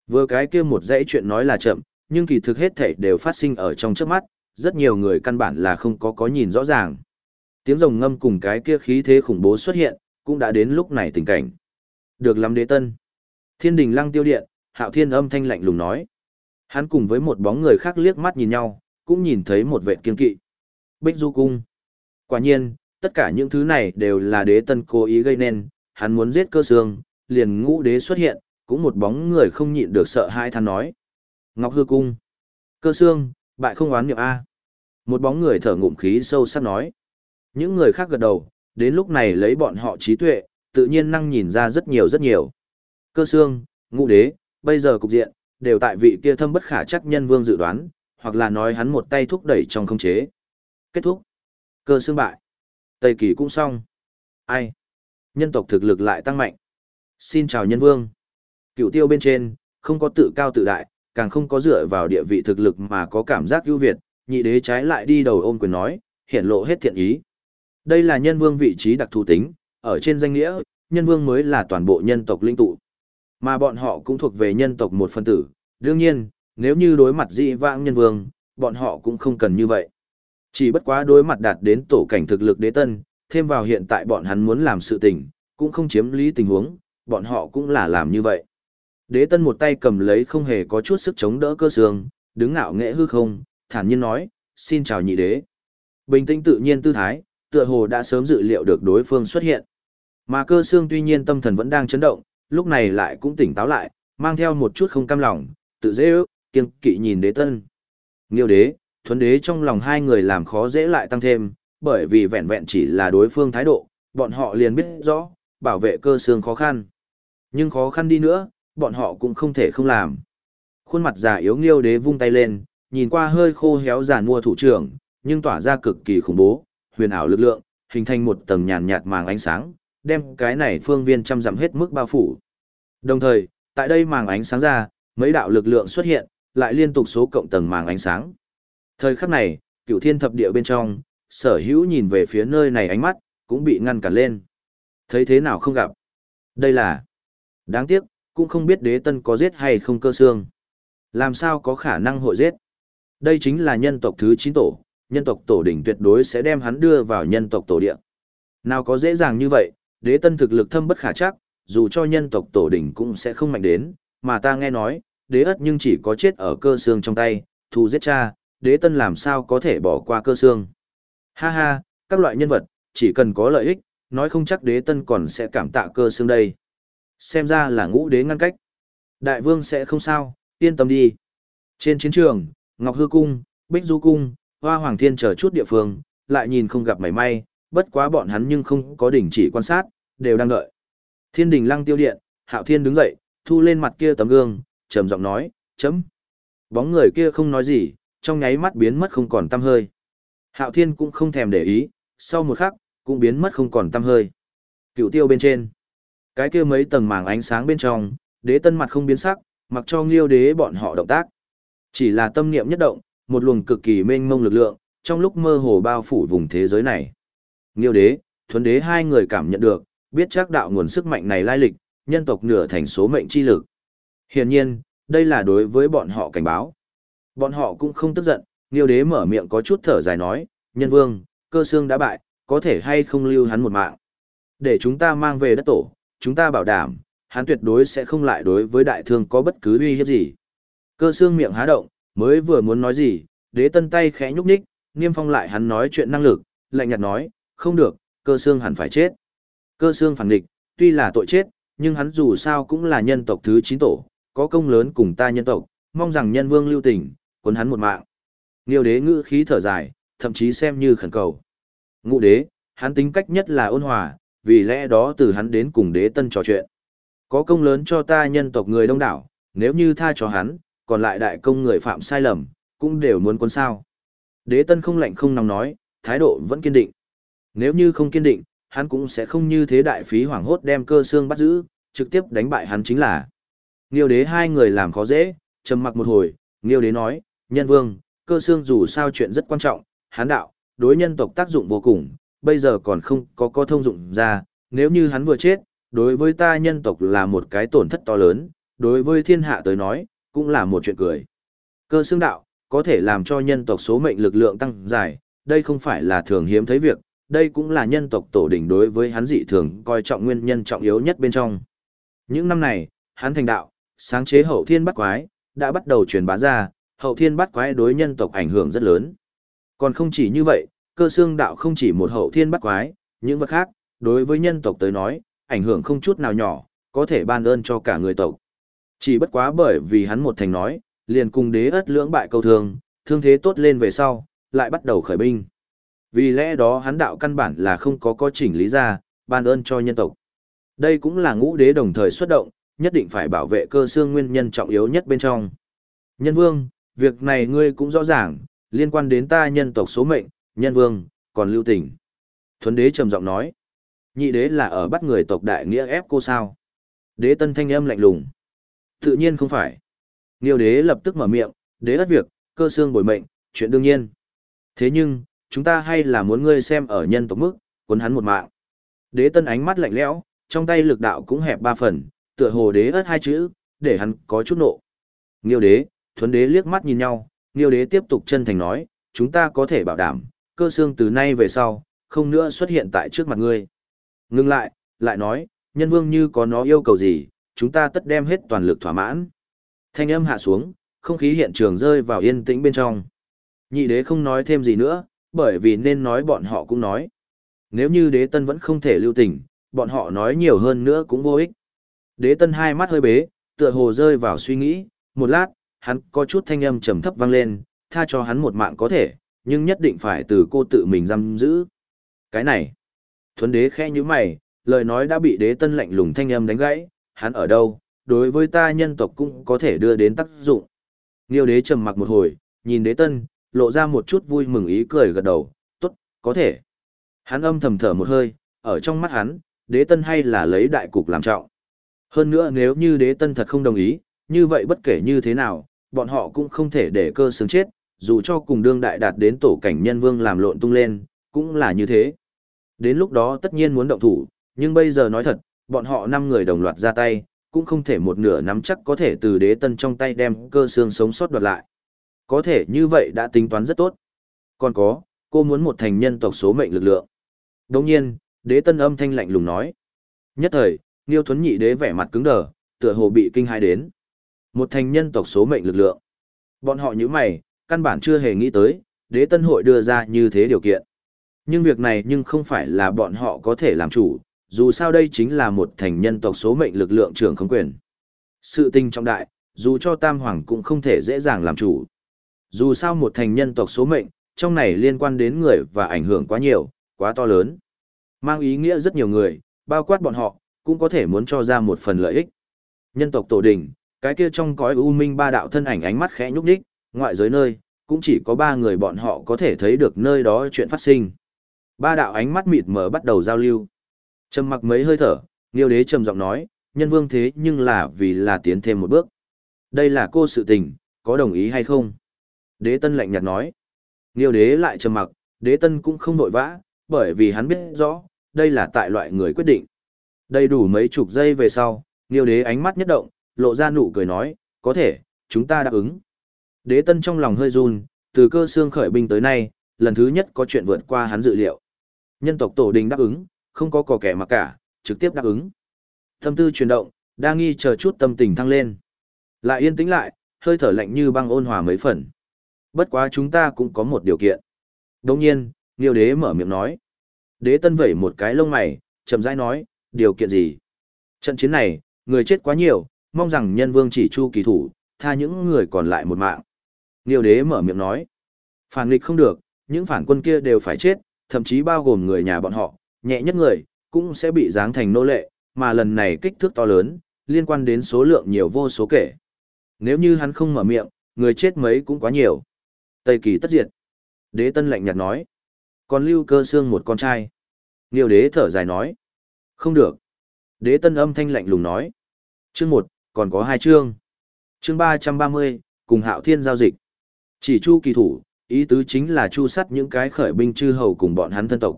Vừa cái kia một dãy chuyện nói là chậm, nhưng kỳ thực hết thảy đều phát sinh ở trong trước mắt, rất nhiều người căn bản là không có có nhìn rõ ràng. Tiếng rồng ngâm cùng cái kia khí thế khủng bố xuất hiện, cũng đã đến lúc này tình cảnh. Được lắm đế tân. Thiên đình lăng tiêu điện, hạo thiên âm thanh lạnh lùng nói. Hắn cùng với một bóng người khác liếc mắt nhìn nhau, cũng nhìn thấy một vệ kiên kỵ. Bích du cung. Quả nhiên, tất cả những thứ này đều là đế tân cố ý gây nên, hắn muốn giết cơ xương, liền ngũ đế xuất hiện, cũng một bóng người không nhịn được sợ hai than nói. Ngọc hư cung. Cơ xương, bại không oán niệm A. Một bóng người thở ngụm khí sâu sắc nói. Những người khác gật đầu, đến lúc này lấy bọn họ trí tuệ, tự nhiên năng nhìn ra rất nhiều rất nhiều. Cơ xương, ngũ đế, bây giờ cục diện, đều tại vị kia thâm bất khả chắc nhân vương dự đoán, hoặc là nói hắn một tay thúc đẩy trong không chế. Kết thúc. Cơ xương bại. Tây kỳ cũng xong. Ai? Nhân tộc thực lực lại tăng mạnh. Xin chào nhân vương. Cựu tiêu bên trên, không có tự cao tự đại, càng không có dựa vào địa vị thực lực mà có cảm giác ưu việt, nhị đế trái lại đi đầu ôm quyền nói, hiện lộ hết thiện ý. Đây là nhân vương vị trí đặc thù tính, ở trên danh nghĩa, nhân vương mới là toàn bộ nhân tộc linh tụ. Mà bọn họ cũng thuộc về nhân tộc một phân tử, đương nhiên, nếu như đối mặt dị vãng nhân vương, bọn họ cũng không cần như vậy. Chỉ bất quá đối mặt đạt đến tổ cảnh thực lực đế tân, thêm vào hiện tại bọn hắn muốn làm sự tình, cũng không chiếm lý tình huống, bọn họ cũng là làm như vậy. Đế tân một tay cầm lấy không hề có chút sức chống đỡ cơ sương, đứng ngạo nghệ hư không, thản nhiên nói, xin chào nhị đế. Bình tĩnh tự nhiên tư thái, tựa hồ đã sớm dự liệu được đối phương xuất hiện. Mà cơ xương tuy nhiên tâm thần vẫn đang chấn động, lúc này lại cũng tỉnh táo lại, mang theo một chút không cam lòng, tự dễ ước, kiêng kỵ nhìn đế tân. Nghiêu đế, thuấn đế trong lòng hai người làm khó dễ lại tăng thêm, bởi vì vẹn vẹn chỉ là đối phương thái độ, bọn họ liền biết rõ, bảo vệ cơ xương khó khăn. Nhưng khó khăn đi nữa, bọn họ cũng không thể không làm. Khuôn mặt già yếu nghiêu đế vung tay lên, nhìn qua hơi khô héo giàn mua thủ trưởng, nhưng tỏa ra cực kỳ khủng bố, huyền ảo lực lượng, hình thành một tầng nhàn nhạt màng ánh sáng, đem cái này phương viên chăm dặm hết mức bao phủ. Đồng thời, tại đây màng ánh sáng ra, mấy đạo lực lượng xuất hiện, lại liên tục số cộng tầng màng ánh sáng. Thời khắc này, cựu thiên thập địa bên trong, sở hữu nhìn về phía nơi này ánh mắt, cũng bị ngăn cản lên. Thấy thế nào không gặp? Đây là... Đáng tiếc, cũng không biết đế tân có giết hay không cơ xương. Làm sao có khả năng hội giết? Đây chính là nhân tộc thứ 9 tổ, nhân tộc tổ đỉnh tuyệt đối sẽ đem hắn đưa vào nhân tộc tổ địa. Nào có dễ dàng như vậy, đế tân thực lực thâm bất khả chắc, dù cho nhân tộc tổ đỉnh cũng sẽ không mạnh đến, mà ta nghe nói, đế ất nhưng chỉ có chết ở cơ xương trong tay, thù giết cha, đế tân làm sao có thể bỏ qua cơ xương. Ha ha, các loại nhân vật, chỉ cần có lợi ích, nói không chắc đế tân còn sẽ cảm tạ cơ xương đây. Xem ra là ngũ đế ngăn cách. Đại vương sẽ không sao, yên tâm đi. Trên chiến trường, Ngọc Hư Cung, Bích Du Cung, Hoa Hoàng Thiên chờ chút địa phương, lại nhìn không gặp mảy may, bất quá bọn hắn nhưng không có đỉnh chỉ quan sát, đều đang đợi. Thiên đình lăng tiêu điện, Hạo Thiên đứng dậy, thu lên mặt kia tấm gương, trầm giọng nói, chấm. Bóng người kia không nói gì, trong nháy mắt biến mất không còn tăm hơi. Hạo Thiên cũng không thèm để ý, sau một khắc, cũng biến mất không còn tăm hơi. Cựu tiêu bên trên. Cái kia mấy tầng màng ánh sáng bên trong, đế tân mặt không biến sắc, mặc cho nghiêu đế bọn họ động tác. Chỉ là tâm niệm nhất động, một luồng cực kỳ mênh mông lực lượng, trong lúc mơ hồ bao phủ vùng thế giới này. Nghiêu đế, thuấn đế hai người cảm nhận được, biết chắc đạo nguồn sức mạnh này lai lịch, nhân tộc nửa thành số mệnh chi lực. Hiển nhiên, đây là đối với bọn họ cảnh báo. Bọn họ cũng không tức giận, Nghiêu đế mở miệng có chút thở dài nói, nhân vương, cơ xương đã bại, có thể hay không lưu hắn một mạng. Để chúng ta mang về đất tổ, chúng ta bảo đảm, hắn tuyệt đối sẽ không lại đối với đại thương có bất cứ uy hiếp gì. Cơ xương miệng há động, mới vừa muốn nói gì, đế tân tay khẽ nhúc nhích, niêm phong lại hắn nói chuyện năng lực, lạnh nhạt nói, không được, cơ xương hẳn phải chết. Cơ xương phản địch, tuy là tội chết, nhưng hắn dù sao cũng là nhân tộc thứ 9 tổ, có công lớn cùng ta nhân tộc, mong rằng nhân vương lưu tình, cuốn hắn một mạng. Nghiêu đế ngữ khí thở dài, thậm chí xem như khẩn cầu. Ngụ đế, hắn tính cách nhất là ôn hòa, vì lẽ đó từ hắn đến cùng đế tân trò chuyện. Có công lớn cho ta nhân tộc người đông đảo, nếu như tha cho hắn, còn lại đại công người phạm sai lầm, cũng đều muốn quân sao. Đế tân không lạnh không nóng nói, thái độ vẫn kiên định. Nếu như không kiên định, hắn cũng sẽ không như thế đại phí hoảng hốt đem cơ xương bắt giữ, trực tiếp đánh bại hắn chính là. Nghiêu đế hai người làm khó dễ, trầm mặc một hồi, Nghiêu đế nói, nhân vương, cơ xương dù sao chuyện rất quan trọng, hắn đạo, đối nhân tộc tác dụng vô cùng, bây giờ còn không có có thông dụng ra, nếu như hắn vừa chết, đối với ta nhân tộc là một cái tổn thất to lớn, đối với thiên hạ tới nói, cũng là một chuyện cười. Cơ xương đạo, có thể làm cho nhân tộc số mệnh lực lượng tăng dài, đây không phải là thường hiếm thấy việc, đây cũng là nhân tộc tổ đỉnh đối với hắn dị thường coi trọng nguyên nhân trọng yếu nhất bên trong. Những năm này, hắn thành đạo, sáng chế hậu thiên bắt quái, đã bắt đầu truyền bá ra, hậu thiên bắt quái đối nhân tộc ảnh hưởng rất lớn. Còn không chỉ như vậy, cơ xương đạo không chỉ một hậu thiên bắt quái, những vật khác, đối với nhân tộc tới nói, ảnh hưởng không chút nào nhỏ, có thể ban ơn cho cả người tộc. Chỉ bất quá bởi vì hắn một thành nói, liền cùng đế ất lưỡng bại câu thương, thương thế tốt lên về sau, lại bắt đầu khởi binh. Vì lẽ đó hắn đạo căn bản là không có có chỉnh lý ra, ban ơn cho nhân tộc. Đây cũng là ngũ đế đồng thời xuất động, nhất định phải bảo vệ cơ xương nguyên nhân trọng yếu nhất bên trong. Nhân vương, việc này ngươi cũng rõ ràng, liên quan đến ta nhân tộc số mệnh, nhân vương, còn lưu tình. Thuấn đế trầm giọng nói, nhị đế là ở bắt người tộc đại nghĩa ép cô sao. Đế tân thanh âm lạnh lùng. Tự nhiên không phải. Nghiêu đế lập tức mở miệng, đế ất việc, cơ xương bồi mệnh, chuyện đương nhiên. Thế nhưng, chúng ta hay là muốn ngươi xem ở nhân tộc mức, cuốn hắn một mạng. Đế tân ánh mắt lạnh lẽo, trong tay lực đạo cũng hẹp ba phần, tựa hồ đế ớt hai chữ, để hắn có chút nộ. Nghiêu đế, thuấn đế liếc mắt nhìn nhau, nghiêu đế tiếp tục chân thành nói, chúng ta có thể bảo đảm, cơ xương từ nay về sau, không nữa xuất hiện tại trước mặt ngươi. Ngưng lại, lại nói, nhân vương như có nó yêu cầu gì, chúng ta tất đem hết toàn lực thỏa mãn. Thanh âm hạ xuống, không khí hiện trường rơi vào yên tĩnh bên trong. Nhị đế không nói thêm gì nữa, bởi vì nên nói bọn họ cũng nói. Nếu như đế tân vẫn không thể lưu tình, bọn họ nói nhiều hơn nữa cũng vô ích. Đế tân hai mắt hơi bế, tựa hồ rơi vào suy nghĩ, một lát, hắn có chút thanh âm trầm thấp vang lên, tha cho hắn một mạng có thể, nhưng nhất định phải từ cô tự mình giam giữ. Cái này, thuấn đế khẽ như mày, lời nói đã bị đế tân lạnh lùng thanh âm đánh gãy, hắn ở đâu, đối với ta nhân tộc cũng có thể đưa đến tác dụng. Nghiêu đế trầm mặc một hồi, nhìn đế tân, lộ ra một chút vui mừng ý cười gật đầu, tốt, có thể. Hắn âm thầm thở một hơi, ở trong mắt hắn, đế tân hay là lấy đại cục làm trọng. Hơn nữa nếu như đế tân thật không đồng ý, như vậy bất kể như thế nào, bọn họ cũng không thể để cơ sướng chết, dù cho cùng đương đại đạt đến tổ cảnh nhân vương làm lộn tung lên, cũng là như thế. Đến lúc đó tất nhiên muốn động thủ, nhưng bây giờ nói thật, bọn họ năm người đồng loạt ra tay, cũng không thể một nửa nắm chắc có thể từ đế tân trong tay đem cơ xương sống sót đoạt lại. Có thể như vậy đã tính toán rất tốt. Còn có, cô muốn một thành nhân tộc số mệnh lực lượng. Đồng nhiên, đế tân âm thanh lạnh lùng nói. Nhất thời, Niêu Thuấn Nhị đế vẻ mặt cứng đờ, tựa hồ bị kinh hãi đến. Một thành nhân tộc số mệnh lực lượng. Bọn họ như mày, căn bản chưa hề nghĩ tới, đế tân hội đưa ra như thế điều kiện. Nhưng việc này nhưng không phải là bọn họ có thể làm chủ, dù sao đây chính là một thành nhân tộc số mệnh lực lượng trưởng không quyền. Sự tình trọng đại, dù cho Tam Hoàng cũng không thể dễ dàng làm chủ. Dù sao một thành nhân tộc số mệnh, trong này liên quan đến người và ảnh hưởng quá nhiều, quá to lớn. Mang ý nghĩa rất nhiều người, bao quát bọn họ, cũng có thể muốn cho ra một phần lợi ích. Nhân tộc tổ đình, cái kia trong cõi u minh ba đạo thân ảnh ánh mắt khẽ nhúc nhích, ngoại giới nơi, cũng chỉ có ba người bọn họ có thể thấy được nơi đó chuyện phát sinh. Ba đạo ánh mắt mịt mờ bắt đầu giao lưu. Trầm mặc mấy hơi thở, Niêu đế trầm giọng nói, nhân vương thế nhưng là vì là tiến thêm một bước. Đây là cô sự tình, có đồng ý hay không? Đế tân lạnh nhạt nói. Niêu đế lại trầm mặc, đế tân cũng không vội vã, bởi vì hắn biết rõ, đây là tại loại người quyết định. Đầy đủ mấy chục giây về sau, Niêu đế ánh mắt nhất động, lộ ra nụ cười nói, có thể, chúng ta đáp ứng. Đế tân trong lòng hơi run, từ cơ xương khởi binh tới nay, lần thứ nhất có chuyện vượt qua hắn dự liệu. Nhân tộc tổ đình đáp ứng, không có cò kẻ mà cả, trực tiếp đáp ứng. Tâm tư chuyển động, đang nghi chờ chút tâm tình thăng lên. Lại yên tĩnh lại, hơi thở lạnh như băng ôn hòa mấy phần. Bất quá chúng ta cũng có một điều kiện. Đồng nhiên, Nghiêu đế mở miệng nói. Đế tân vẩy một cái lông mày, chậm rãi nói, điều kiện gì? Trận chiến này, người chết quá nhiều, mong rằng nhân vương chỉ chu kỳ thủ, tha những người còn lại một mạng. Niêu đế mở miệng nói. Phản nghịch không được, những phản quân kia đều phải chết, thậm chí bao gồm người nhà bọn họ, nhẹ nhất người, cũng sẽ bị giáng thành nô lệ, mà lần này kích thước to lớn, liên quan đến số lượng nhiều vô số kể. Nếu như hắn không mở miệng, người chết mấy cũng quá nhiều. Tây kỳ tất diệt. Đế tân lạnh nhạt nói. Còn lưu cơ xương một con trai. Nhiều đế thở dài nói. Không được. Đế tân âm thanh lạnh lùng nói. Chương một, còn có hai chương. Chương ba trăm ba mươi, cùng hạo thiên giao dịch. Chỉ chu kỳ thủ, ý tứ chính là chu sắt những cái khởi binh chư hầu cùng bọn hắn thân tộc.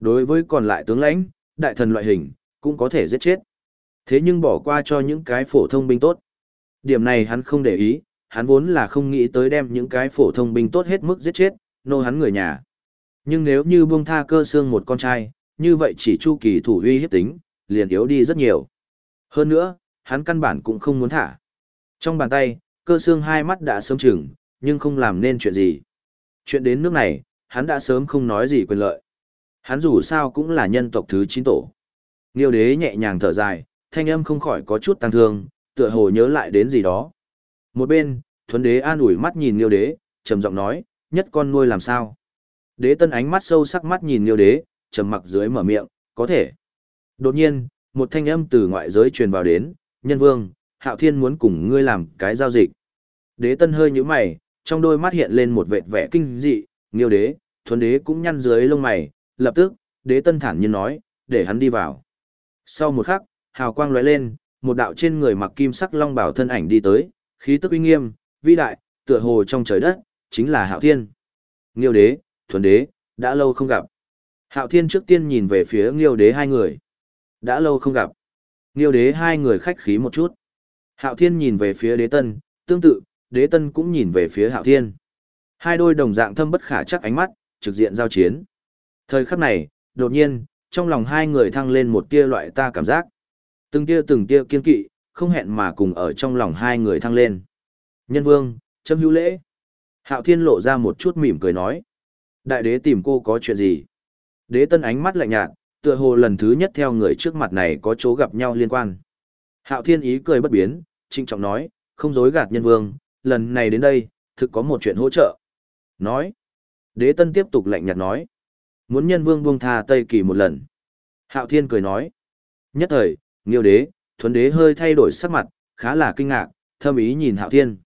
Đối với còn lại tướng lãnh, đại thần loại hình, cũng có thể giết chết. Thế nhưng bỏ qua cho những cái phổ thông binh tốt. Điểm này hắn không để ý, hắn vốn là không nghĩ tới đem những cái phổ thông binh tốt hết mức giết chết, nô hắn người nhà. Nhưng nếu như buông tha cơ xương một con trai, như vậy chỉ chu kỳ thủ uy hiếp tính, liền yếu đi rất nhiều. Hơn nữa, hắn căn bản cũng không muốn thả. Trong bàn tay, cơ xương hai mắt đã sớm chừng, nhưng không làm nên chuyện gì. Chuyện đến nước này, hắn đã sớm không nói gì quyền lợi. Hắn dù sao cũng là nhân tộc thứ 9 tổ. Nghiêu đế nhẹ nhàng thở dài, thanh âm không khỏi có chút tăng thương, tựa hồ nhớ lại đến gì đó. Một bên, thuấn đế an ủi mắt nhìn Nghiêu đế, trầm giọng nói, nhất con nuôi làm sao? Đế tân ánh mắt sâu sắc mắt nhìn Nghiêu đế, trầm mặc dưới mở miệng, có thể. Đột nhiên, một thanh âm từ ngoại giới truyền vào đến, nhân vương, hạo thiên muốn cùng ngươi làm cái giao dịch. Đế tân hơi nhíu mày, trong đôi mắt hiện lên một vệt vẻ kinh dị, Nghiêu đế, Thuần đế cũng nhăn dưới lông mày, lập tức, đế tân thản nhiên nói, để hắn đi vào. Sau một khắc, hào quang lóe lên, một đạo trên người mặc kim sắc long bảo thân ảnh đi tới, khí tức uy nghiêm, vĩ đại, tựa hồ trong trời đất, chính là Hạo Thiên. Nghiêu đế, thuần đế, đã lâu không gặp. Hạo Thiên trước tiên nhìn về phía Nghiêu đế hai người. Đã lâu không gặp. Nghiêu đế hai người khách khí một chút. Hạo Thiên nhìn về phía đế tân, tương tự, đế tân cũng nhìn về phía Hạo Thiên. Hai đôi đồng dạng thâm bất khả chắc ánh mắt, trực diện giao chiến. Thời khắc này, đột nhiên, trong lòng hai người thăng lên một tia loại ta cảm giác. Từng tia từng tia kiên kỵ, không hẹn mà cùng ở trong lòng hai người thăng lên. Nhân vương, châm hữu lễ. Hạo Thiên lộ ra một chút mỉm cười nói. Đại đế tìm cô có chuyện gì? Đế tân ánh mắt lạnh nhạt, tựa hồ lần thứ nhất theo người trước mặt này có chỗ gặp nhau liên quan. Hạo Thiên ý cười bất biến, trinh trọng nói, không dối gạt nhân vương, lần này đến đây, thực có một chuyện hỗ trợ. Nói. Đế tân tiếp tục lạnh nhạt nói. Muốn nhân vương buông tha Tây Kỳ một lần. Hạo Thiên cười nói. Nhất thời, Nghiêu đế, thuấn đế hơi thay đổi sắc mặt, khá là kinh ngạc, thâm ý nhìn Hạo Thiên.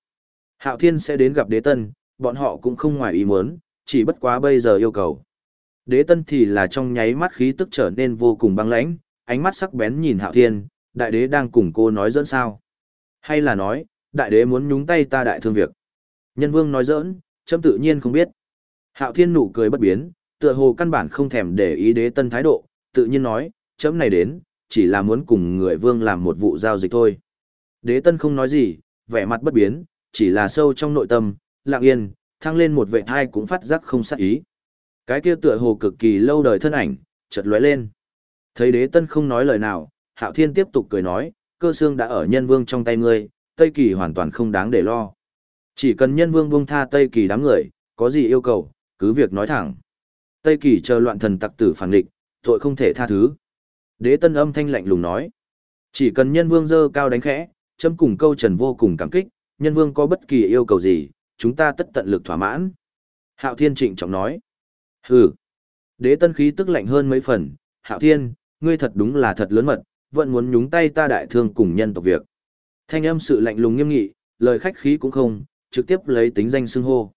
Hạo Thiên sẽ đến gặp đế tân, bọn họ cũng không ngoài ý muốn, chỉ bất quá bây giờ yêu cầu. Đế tân thì là trong nháy mắt khí tức trở nên vô cùng băng lãnh, ánh mắt sắc bén nhìn Hạo Thiên, đại đế đang cùng cô nói dẫn sao. Hay là nói, đại đế muốn nhúng tay ta đại thương việc. Nhân vương nói giỡn, chấm tự nhiên không biết. Hạo Thiên nụ cười bất biến, tựa hồ căn bản không thèm để ý đế tân thái độ, tự nhiên nói, chấm này đến, chỉ là muốn cùng người vương làm một vụ giao dịch thôi. Đế tân không nói gì, vẻ mặt bất biến, chỉ là sâu trong nội tâm, lặng yên, thăng lên một vệ thai cũng phát giác không sát ý. Cái kia tựa hồ cực kỳ lâu đời thân ảnh, chợt lóe lên. Thấy đế tân không nói lời nào, hạo thiên tiếp tục cười nói, cơ xương đã ở nhân vương trong tay ngươi, Tây Kỳ hoàn toàn không đáng để lo. Chỉ cần nhân vương buông tha Tây Kỳ đám người, có gì yêu cầu, cứ việc nói thẳng. Tây Kỳ chờ loạn thần tặc tử phản địch, tội không thể tha thứ. Đế tân âm thanh lạnh lùng nói. Chỉ cần nhân vương dơ cao đánh khẽ, chấm cùng câu trần vô cùng cảm kích, nhân vương có bất kỳ yêu cầu gì, chúng ta tất tận lực thỏa mãn. Hạo Thiên trịnh trọng nói. Hừ. Đế tân khí tức lạnh hơn mấy phần, Hạo Thiên, ngươi thật đúng là thật lớn mật, vẫn muốn nhúng tay ta đại thương cùng nhân tộc việc. Thanh âm sự lạnh lùng nghiêm nghị, lời khách khí cũng không, trực tiếp lấy tính danh xưng hô.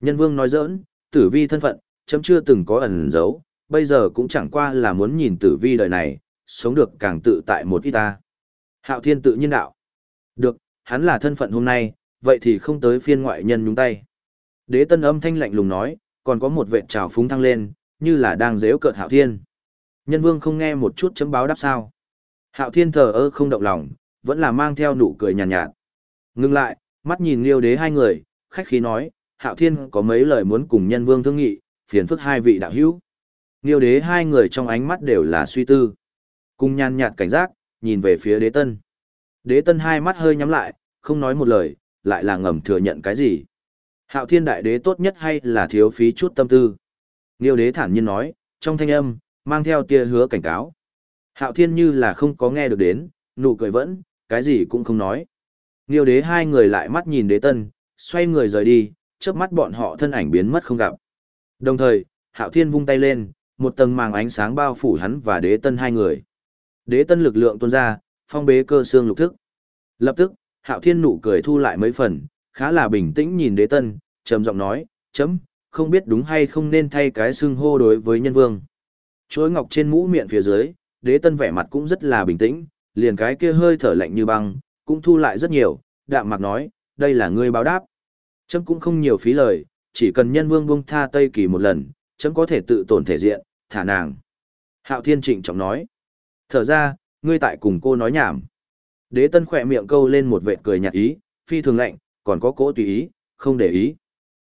Nhân vương nói giỡn, tử vi thân phận, chấm chưa từng có ẩn giấu, bây giờ cũng chẳng qua là muốn nhìn tử vi đời này, sống được càng tự tại một ít ta. Hạo thiên tự nhiên đạo. Được, hắn là thân phận hôm nay, vậy thì không tới phiên ngoại nhân nhúng tay. Đế tân âm thanh lạnh lùng nói, còn có một vệ trào phúng thăng lên, như là đang dễu cợt hạo thiên. Nhân vương không nghe một chút chấm báo đáp sao. Hạo thiên thờ ơ không động lòng, vẫn là mang theo nụ cười nhàn nhạt, nhạt. Ngưng lại, mắt nhìn liêu đế hai người, khách khí nói, hạo thiên có mấy lời muốn cùng nhân vương thương nghị, phiền phức hai vị đạo hữu. Liêu đế hai người trong ánh mắt đều là suy tư. Cùng nhàn nhạt cảnh giác, nhìn về phía đế tân. Đế tân hai mắt hơi nhắm lại, không nói một lời, lại là ngầm thừa nhận cái gì. Hạo thiên đại đế tốt nhất hay là thiếu phí chút tâm tư. Nghiêu đế thản nhiên nói, trong thanh âm, mang theo tia hứa cảnh cáo. Hạo thiên như là không có nghe được đến, nụ cười vẫn, cái gì cũng không nói. Nghiêu đế hai người lại mắt nhìn đế tân, xoay người rời đi, chớp mắt bọn họ thân ảnh biến mất không gặp. Đồng thời, Hạo Thiên vung tay lên, một tầng màng ánh sáng bao phủ hắn và đế tân hai người. Đế tân lực lượng tuôn ra, phong bế cơ xương lục thức. Lập tức, Hạo Thiên nụ cười thu lại mấy phần, khá là bình tĩnh nhìn đế tân, trầm giọng nói, chấm, không biết đúng hay không nên thay cái xương hô đối với nhân vương. Chối ngọc trên mũ miệng phía dưới, đế tân vẻ mặt cũng rất là bình tĩnh, liền cái kia hơi thở lạnh như băng, cũng thu lại rất nhiều, đạm mạc nói, đây là ngươi báo đáp. Chấm cũng không nhiều phí lời, chỉ cần nhân vương buông tha Tây Kỳ một lần, chấm có thể tự tổn thể diện, thả nàng. Hạo Thiên trịnh trọng nói, thở ra, ngươi tại cùng cô nói nhảm. Đế tân khỏe miệng câu lên một vệt cười nhạt ý, phi thường lạnh, còn có cỗ tùy ý, không để ý.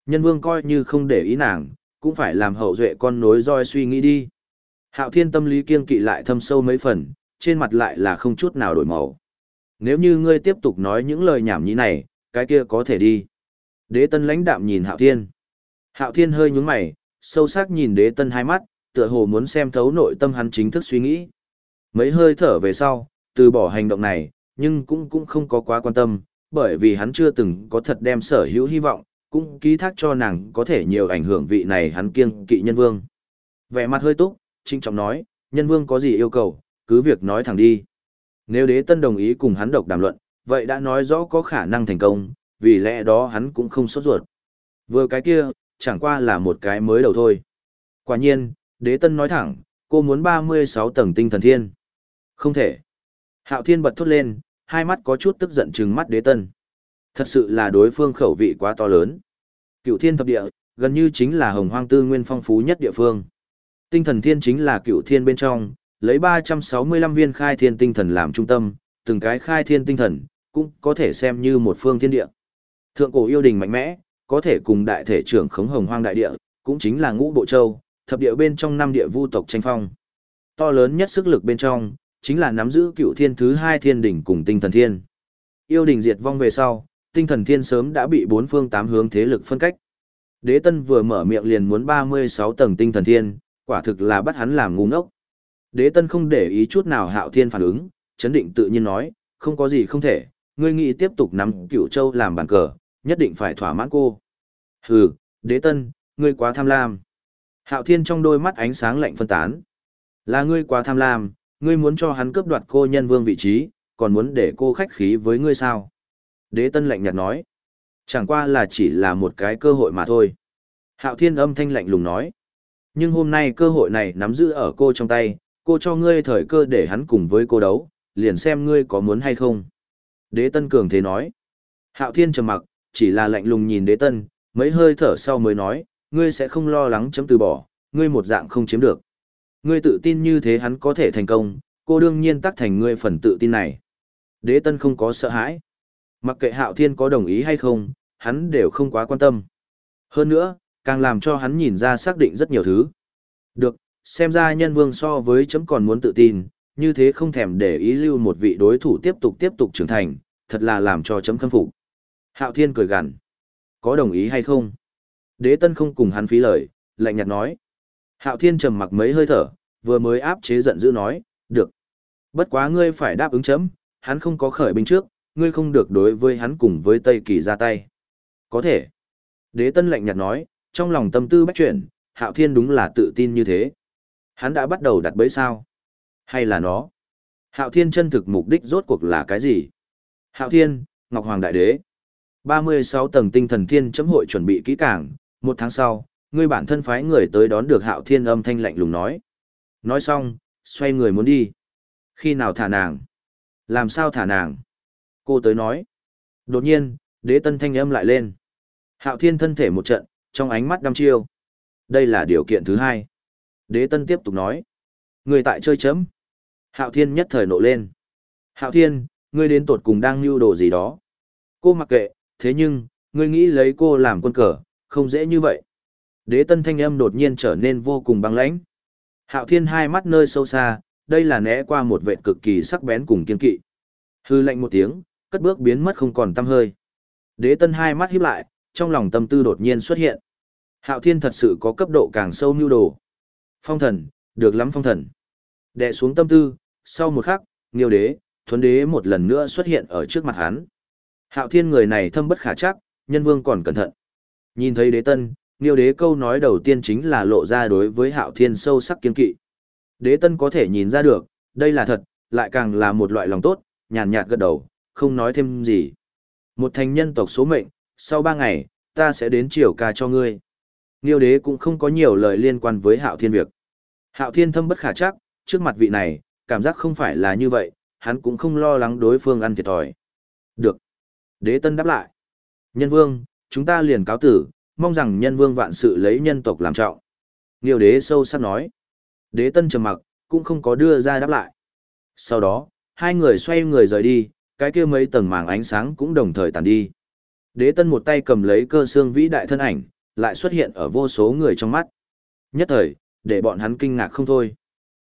Nhân vương coi như không để ý nàng, cũng phải làm hậu duệ con nối roi suy nghĩ đi. Hạo thiên tâm lý kiên kỵ lại thâm sâu mấy phần, trên mặt lại là không chút nào đổi màu. Nếu như ngươi tiếp tục nói những lời nhảm nhí này, cái kia có thể đi. Đế tân lãnh đạm nhìn hạo thiên. Hạo thiên hơi nhúng mày, sâu sắc nhìn đế tân hai mắt, tựa hồ muốn xem thấu nội tâm hắn chính thức suy nghĩ. Mấy hơi thở về sau, từ bỏ hành động này, nhưng cũng cũng không có quá quan tâm, bởi vì hắn chưa từng có thật đem sở hữu hy vọng, cũng ký thác cho nàng có thể nhiều ảnh hưởng vị này hắn kiêng kỵ nhân vương. Vẻ mặt hơi túc, trinh trọng nói, nhân vương có gì yêu cầu, cứ việc nói thẳng đi. Nếu đế tân đồng ý cùng hắn độc đàm luận, vậy đã nói rõ có khả năng thành công, vì lẽ đó hắn cũng không sốt ruột. Vừa cái kia, chẳng qua là một cái mới đầu thôi. Quả nhiên, đế tân nói thẳng, cô muốn 36 tầng tinh thần thiên. Không thể. Hạo thiên bật thốt lên, hai mắt có chút tức giận trừng mắt đế tân. Thật sự là đối phương khẩu vị quá to lớn. Cựu thiên thập địa, gần như chính là hồng hoang tư nguyên phong phú nhất địa phương. Tinh thần thiên chính là cựu thiên bên trong, lấy 365 viên khai thiên tinh thần làm trung tâm, từng cái khai thiên tinh thần, cũng có thể xem như một phương thiên địa. Thượng cổ yêu đình mạnh mẽ, có thể cùng đại thể trưởng khống hồng hoang đại địa, cũng chính là ngũ bộ châu, thập địa bên trong năm địa vu tộc tranh phong. To lớn nhất sức lực bên trong, chính là nắm giữ cựu thiên thứ hai thiên đỉnh cùng tinh thần thiên. Yêu đình diệt vong về sau, tinh thần thiên sớm đã bị bốn phương tám hướng thế lực phân cách. Đế tân vừa mở miệng liền muốn 36 tầng tinh thần thiên, quả thực là bắt hắn làm ngu ngốc. Đế tân không để ý chút nào hạo thiên phản ứng, chấn định tự nhiên nói, không có gì không thể, ngươi nghĩ tiếp tục nắm cửu châu làm bàn cờ, nhất định phải thỏa mãn cô. Hừ, đế tân, ngươi quá tham lam. Hạo thiên trong đôi mắt ánh sáng lạnh phân tán. Là ngươi quá tham lam, ngươi muốn cho hắn cướp đoạt cô nhân vương vị trí, còn muốn để cô khách khí với ngươi sao? Đế tân lạnh nhạt nói. Chẳng qua là chỉ là một cái cơ hội mà thôi. Hạo thiên âm thanh lạnh lùng nói. Nhưng hôm nay cơ hội này nắm giữ ở cô trong tay, cô cho ngươi thời cơ để hắn cùng với cô đấu, liền xem ngươi có muốn hay không. Đế tân cường thế nói. Hạo thiên trầm mặc, chỉ là lạnh lùng nhìn đế tân, mấy hơi thở sau mới nói, ngươi sẽ không lo lắng chấm từ bỏ, ngươi một dạng không chiếm được. Ngươi tự tin như thế hắn có thể thành công, cô đương nhiên tắc thành ngươi phần tự tin này. Đế tân không có sợ hãi. Mặc kệ hạo thiên có đồng ý hay không, hắn đều không quá quan tâm. Hơn nữa, càng làm cho hắn nhìn ra xác định rất nhiều thứ. Được, xem ra nhân vương so với chấm còn muốn tự tin, như thế không thèm để ý lưu một vị đối thủ tiếp tục tiếp tục trưởng thành, thật là làm cho chấm khâm phục. Hạo thiên cười gằn. Có đồng ý hay không? Đế tân không cùng hắn phí lời, lạnh nhạt nói. Hạo thiên trầm mặc mấy hơi thở, vừa mới áp chế giận dữ nói, được. Bất quá ngươi phải đáp ứng chấm, hắn không có khởi binh trước, ngươi không được đối với hắn cùng với Tây Kỳ ra tay. Có thể. Đế tân lạnh nhạt nói, trong lòng tâm tư bách chuyển, hạo thiên đúng là tự tin như thế. Hắn đã bắt đầu đặt bẫy sao? Hay là nó? Hạo thiên chân thực mục đích rốt cuộc là cái gì? Hạo thiên, Ngọc Hoàng Đại Đế. 36 tầng tinh thần thiên chấm hội chuẩn bị kỹ càng, một tháng sau, ngươi bản thân phái người tới đón được hạo thiên âm thanh lạnh lùng nói. Nói xong, xoay người muốn đi. Khi nào thả nàng? Làm sao thả nàng? Cô tới nói. Đột nhiên, đế tân thanh âm lại lên. Hạo thiên thân thể một trận, trong ánh mắt đăm chiêu. Đây là điều kiện thứ hai. Đế tân tiếp tục nói. Người tại chơi chấm. Hạo thiên nhất thời nộ lên. Hạo thiên, ngươi đến tột cùng đang lưu đồ gì đó. Cô mặc kệ, thế nhưng, ngươi nghĩ lấy cô làm quân cờ, không dễ như vậy. Đế tân thanh âm đột nhiên trở nên vô cùng băng lãnh. Hạo thiên hai mắt nơi sâu xa, đây là né qua một vệ cực kỳ sắc bén cùng kiên kỵ. Hư lạnh một tiếng, cất bước biến mất không còn tăm hơi. Đế tân hai mắt híp lại, trong lòng tâm tư đột nhiên xuất hiện. Hạo thiên thật sự có cấp độ càng sâu nhu đồ. Phong thần, được lắm phong thần. Đệ xuống tâm tư, sau một khắc, nghiêu đế, thuấn đế một lần nữa xuất hiện ở trước mặt hắn. Hạo thiên người này thâm bất khả chắc, nhân vương còn cẩn thận. Nhìn thấy đế tân, nghiêu đế câu nói đầu tiên chính là lộ ra đối với hạo thiên sâu sắc kiên kỵ. Đế tân có thể nhìn ra được, đây là thật, lại càng là một loại lòng tốt, nhàn nhạt gật đầu, không nói thêm gì. Một thành nhân tộc số mệnh, sau ba ngày, ta sẽ đến triều ca cho ngươi. Nghiêu đế cũng không có nhiều lời liên quan với hạo thiên việc. Hạo thiên thâm bất khả chắc, trước mặt vị này, cảm giác không phải là như vậy, hắn cũng không lo lắng đối phương ăn thiệt thòi. Được. Đế tân đáp lại. Nhân vương, chúng ta liền cáo tử, mong rằng nhân vương vạn sự lấy nhân tộc làm trọng. Nghiêu đế sâu sắc nói. Đế tân trầm mặc, cũng không có đưa ra đáp lại. Sau đó, hai người xoay người rời đi, cái kia mấy tầng màng ánh sáng cũng đồng thời tàn đi. Đế tân một tay cầm lấy cơ xương vĩ đại thân ảnh, lại xuất hiện ở vô số người trong mắt. Nhất thời, để bọn hắn kinh ngạc không thôi.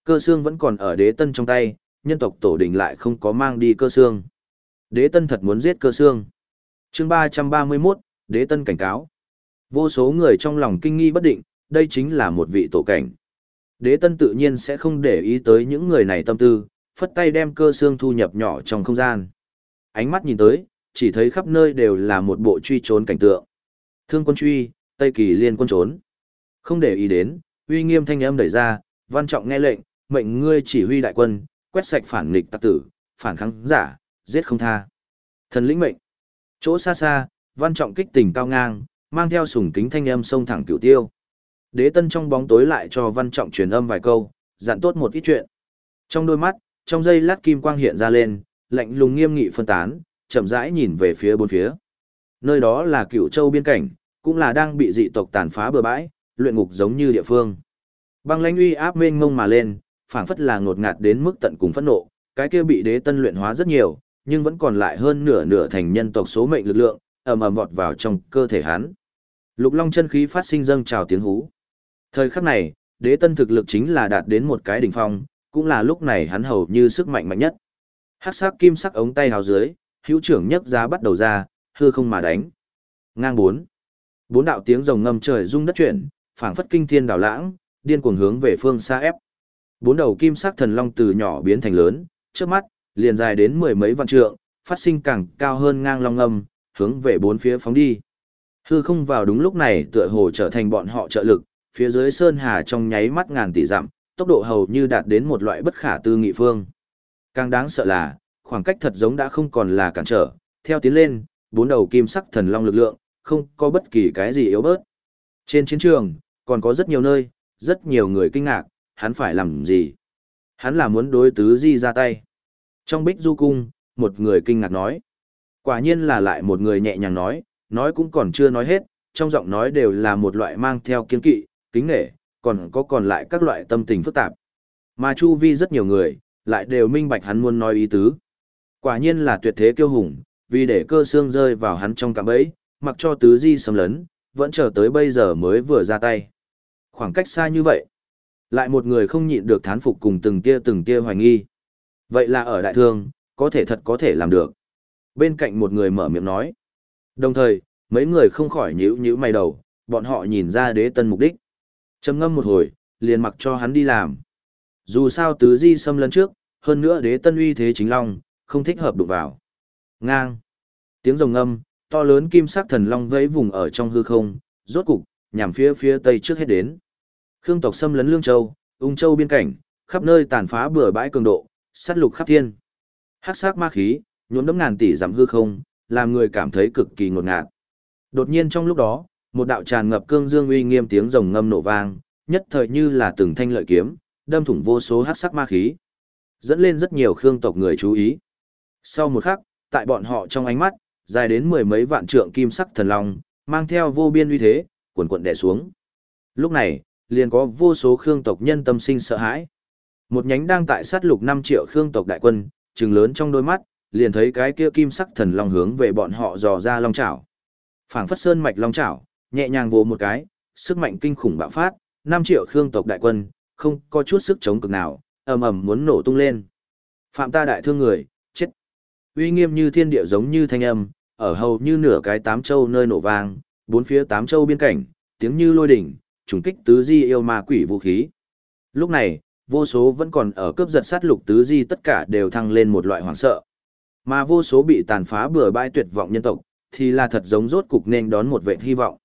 Cơ xương vẫn còn ở đế tân trong tay, nhân tộc tổ đình lại không có mang đi cơ xương. Đế tân thật muốn giết cơ xương. chương 331, đế tân cảnh cáo. Vô số người trong lòng kinh nghi bất định, đây chính là một vị tổ cảnh. Đế tân tự nhiên sẽ không để ý tới những người này tâm tư, phất tay đem cơ xương thu nhập nhỏ trong không gian. Ánh mắt nhìn tới, chỉ thấy khắp nơi đều là một bộ truy trốn cảnh tượng. Thương quân truy, Tây Kỳ liên quân trốn. Không để ý đến, uy nghiêm thanh âm đẩy ra, văn trọng nghe lệnh, mệnh ngươi chỉ huy đại quân, quét sạch phản nghịch tặc tử, phản kháng giả, giết không tha. Thần lĩnh mệnh. Chỗ xa xa, văn trọng kích tình cao ngang, mang theo sùng kính thanh âm sông thẳng cửu tiêu. Đế tân trong bóng tối lại cho văn trọng truyền âm vài câu, dặn tốt một ít chuyện. Trong đôi mắt, trong giây lát kim quang hiện ra lên, lạnh lùng nghiêm nghị phân tán, chậm rãi nhìn về phía bốn phía. Nơi đó là cửu châu biên cảnh, cũng là đang bị dị tộc tàn phá bừa bãi, luyện ngục giống như địa phương. Băng lãnh uy áp mênh mông mà lên, phảng phất là ngột ngạt đến mức tận cùng phẫn nộ, cái kia bị đế tân luyện hóa rất nhiều, nhưng vẫn còn lại hơn nửa nửa thành nhân tộc số mệnh lực lượng, ầm ầm vọt vào trong cơ thể hắn. Lục Long chân khí phát sinh dâng trào tiếng hú. Thời khắc này, đế tân thực lực chính là đạt đến một cái đỉnh phong, cũng là lúc này hắn hầu như sức mạnh mạnh nhất. Hắc sắc kim sắc ống tay hào dưới, hữu trưởng nhấc giá bắt đầu ra, hư không mà đánh. Ngang bốn. Bốn đạo tiếng rồng ngâm trời rung đất chuyển, phảng phất kinh thiên đảo lãng, điên cuồng hướng về phương xa ép. Bốn đầu kim sắc thần long từ nhỏ biến thành lớn, trước mắt, liền dài đến mười mấy vạn trượng, phát sinh càng cao hơn ngang long ngâm, hướng về bốn phía phóng đi. Hư không vào đúng lúc này tựa hồ trở thành bọn họ trợ lực, phía dưới sơn hà trong nháy mắt ngàn tỷ dặm, tốc độ hầu như đạt đến một loại bất khả tư nghị phương. Càng đáng sợ là, khoảng cách thật giống đã không còn là cản trở, theo tiến lên, bốn đầu kim sắc thần long lực lượng, không có bất kỳ cái gì yếu bớt. Trên chiến trường, còn có rất nhiều nơi, rất nhiều người kinh ngạc, hắn phải làm gì? Hắn là muốn đối tứ di ra tay. Trong bích du cung, một người kinh ngạc nói. Quả nhiên là lại một người nhẹ nhàng nói, nói cũng còn chưa nói hết, trong giọng nói đều là một loại mang theo kiên kỵ, kính nghệ, còn có còn lại các loại tâm tình phức tạp. Mà chu vi rất nhiều người, lại đều minh bạch hắn muốn nói ý tứ. Quả nhiên là tuyệt thế kiêu hùng, vì để cơ xương rơi vào hắn trong cạm bẫy, mặc cho tứ di xâm lấn, vẫn chờ tới bây giờ mới vừa ra tay. Khoảng cách xa như vậy, lại một người không nhịn được thán phục cùng từng tia từng tia hoài nghi. Vậy là ở đại thương, có thể thật có thể làm được. Bên cạnh một người mở miệng nói. Đồng thời, mấy người không khỏi nhíu nhíu mày đầu, bọn họ nhìn ra đế tân mục đích. trầm ngâm một hồi, liền mặc cho hắn đi làm. Dù sao tứ di xâm lấn trước, hơn nữa đế tân uy thế chính long, không thích hợp đụng vào. Ngang. Tiếng rồng ngâm, to lớn kim sắc thần long vẫy vùng ở trong hư không, rốt cục, nhằm phía phía tây trước hết đến. Khương tộc xâm lấn Lương Châu, Ung Châu biên cảnh, khắp nơi tàn phá bừa bãi cường độ, sát lục khắp thiên. Hắc sắc ma khí, nhuốm đẫm ngàn tỷ dặm hư không, làm người cảm thấy cực kỳ ngột ngạt. Đột nhiên trong lúc đó, một đạo tràn ngập cương dương uy nghiêm tiếng rồng ngâm nổ vang, nhất thời như là từng thanh lợi kiếm, đâm thủng vô số hắc sắc ma khí, dẫn lên rất nhiều khương tộc người chú ý. Sau một khắc, tại bọn họ trong ánh mắt, dài đến mười mấy vạn trượng kim sắc thần long, mang theo vô biên uy thế, cuồn cuộn đè xuống. Lúc này, liền có vô số khương tộc nhân tâm sinh sợ hãi. Một nhánh đang tại sát lục 5 triệu khương tộc đại quân, trừng lớn trong đôi mắt, liền thấy cái kia kim sắc thần long hướng về bọn họ dò ra long chảo. Phảng phất sơn mạch long chảo, nhẹ nhàng vồ một cái, sức mạnh kinh khủng bạo phát, 5 triệu khương tộc đại quân, không có chút sức chống cực nào, ầm ầm muốn nổ tung lên. Phạm ta đại thương người, chết. Uy nghiêm như thiên địa giống như thanh âm, ở hầu như nửa cái tám châu nơi nổ vang, bốn phía tám châu biên cảnh, tiếng như lôi đỉnh, trùng kích tứ di yêu ma quỷ vũ khí. Lúc này, vô số vẫn còn ở cướp giật sát lục tứ di tất cả đều thăng lên một loại hoảng sợ. Mà vô số bị tàn phá bừa bãi tuyệt vọng nhân tộc, thì là thật giống rốt cục nên đón một vệ hy vọng.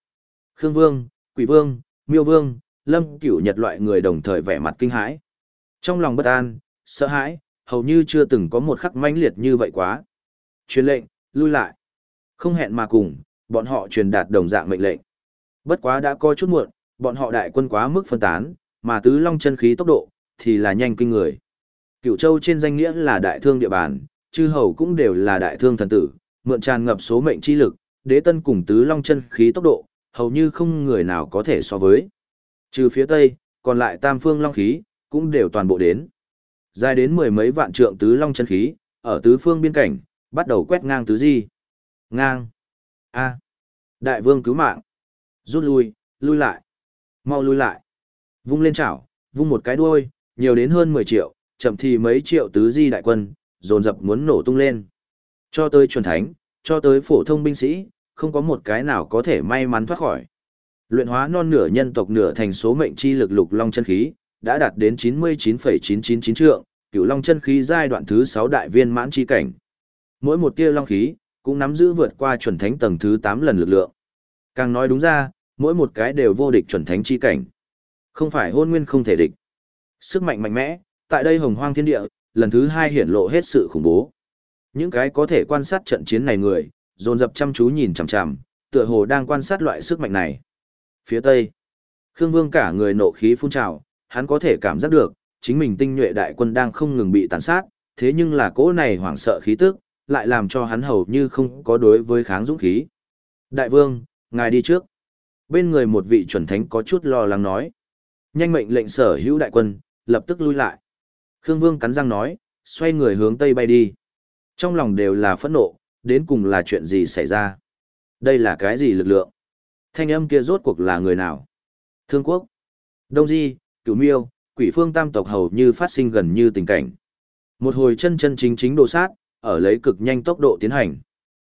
Khương Vương, Quỷ Vương, Miêu Vương, Lâm Cửu Nhật loại người đồng thời vẻ mặt kinh hãi. Trong lòng bất an, sợ hãi, hầu như chưa từng có một khắc mãnh liệt như vậy quá. Truyền lệnh, lui lại. Không hẹn mà cùng, bọn họ truyền đạt đồng dạng mệnh lệnh. Bất quá đã có chút muộn, bọn họ đại quân quá mức phân tán, mà tứ long chân khí tốc độ, thì là nhanh kinh người. Cửu Châu trên danh nghĩa là đại thương địa bàn, chư hầu cũng đều là đại thương thần tử, mượn tràn ngập số mệnh chi lực, đế tân cùng tứ long chân khí tốc độ, hầu như không người nào có thể so với. Trừ phía tây, còn lại tam phương long khí, cũng đều toàn bộ đến. Dài đến mười mấy vạn trượng tứ long chân khí, ở tứ phương biên cảnh, bắt đầu quét ngang tứ di. Ngang. A. Đại vương cứu mạng. Rút lui, lui lại. Mau lui lại. Vung lên chảo, vung một cái đuôi, nhiều đến hơn 10 triệu, chậm thì mấy triệu tứ di đại quân, dồn dập muốn nổ tung lên. Cho tới chuẩn thánh, cho tới phổ thông binh sĩ, không có một cái nào có thể may mắn thoát khỏi. Luyện hóa non nửa nhân tộc nửa thành số mệnh chi lực lục long chân khí, đã đạt đến 99,999 trượng, cửu long chân khí giai đoạn thứ 6 đại viên mãn chi cảnh. Mỗi một tia long khí, cũng nắm giữ vượt qua chuẩn thánh tầng thứ 8 lần lực lượng. Càng nói đúng ra, mỗi một cái đều vô địch chuẩn thánh chi cảnh. Không phải hôn nguyên không thể địch. Sức mạnh mạnh mẽ, tại đây hồng hoang thiên địa, lần thứ hai hiển lộ hết sự khủng bố. Những cái có thể quan sát trận chiến này người, dồn dập chăm chú nhìn chằm chằm, tựa hồ đang quan sát loại sức mạnh này. Phía tây, Khương Vương cả người nộ khí phun trào, hắn có thể cảm giác được, chính mình tinh nhuệ đại quân đang không ngừng bị tàn sát, thế nhưng là cỗ này hoảng sợ khí tức, lại làm cho hắn hầu như không có đối với kháng dũng khí. Đại vương, ngài đi trước. Bên người một vị chuẩn thánh có chút lo lắng nói. Nhanh mệnh lệnh sở hữu đại quân, lập tức lui lại. Khương Vương cắn răng nói, xoay người hướng Tây bay đi. Trong lòng đều là phẫn nộ, đến cùng là chuyện gì xảy ra. Đây là cái gì lực lượng? Thanh âm kia rốt cuộc là người nào? Thương quốc, Đông Di, Cửu Miêu, Quỷ Phương Tam tộc hầu như phát sinh gần như tình cảnh. Một hồi chân chân chính chính đồ sát, ở lấy cực nhanh tốc độ tiến hành.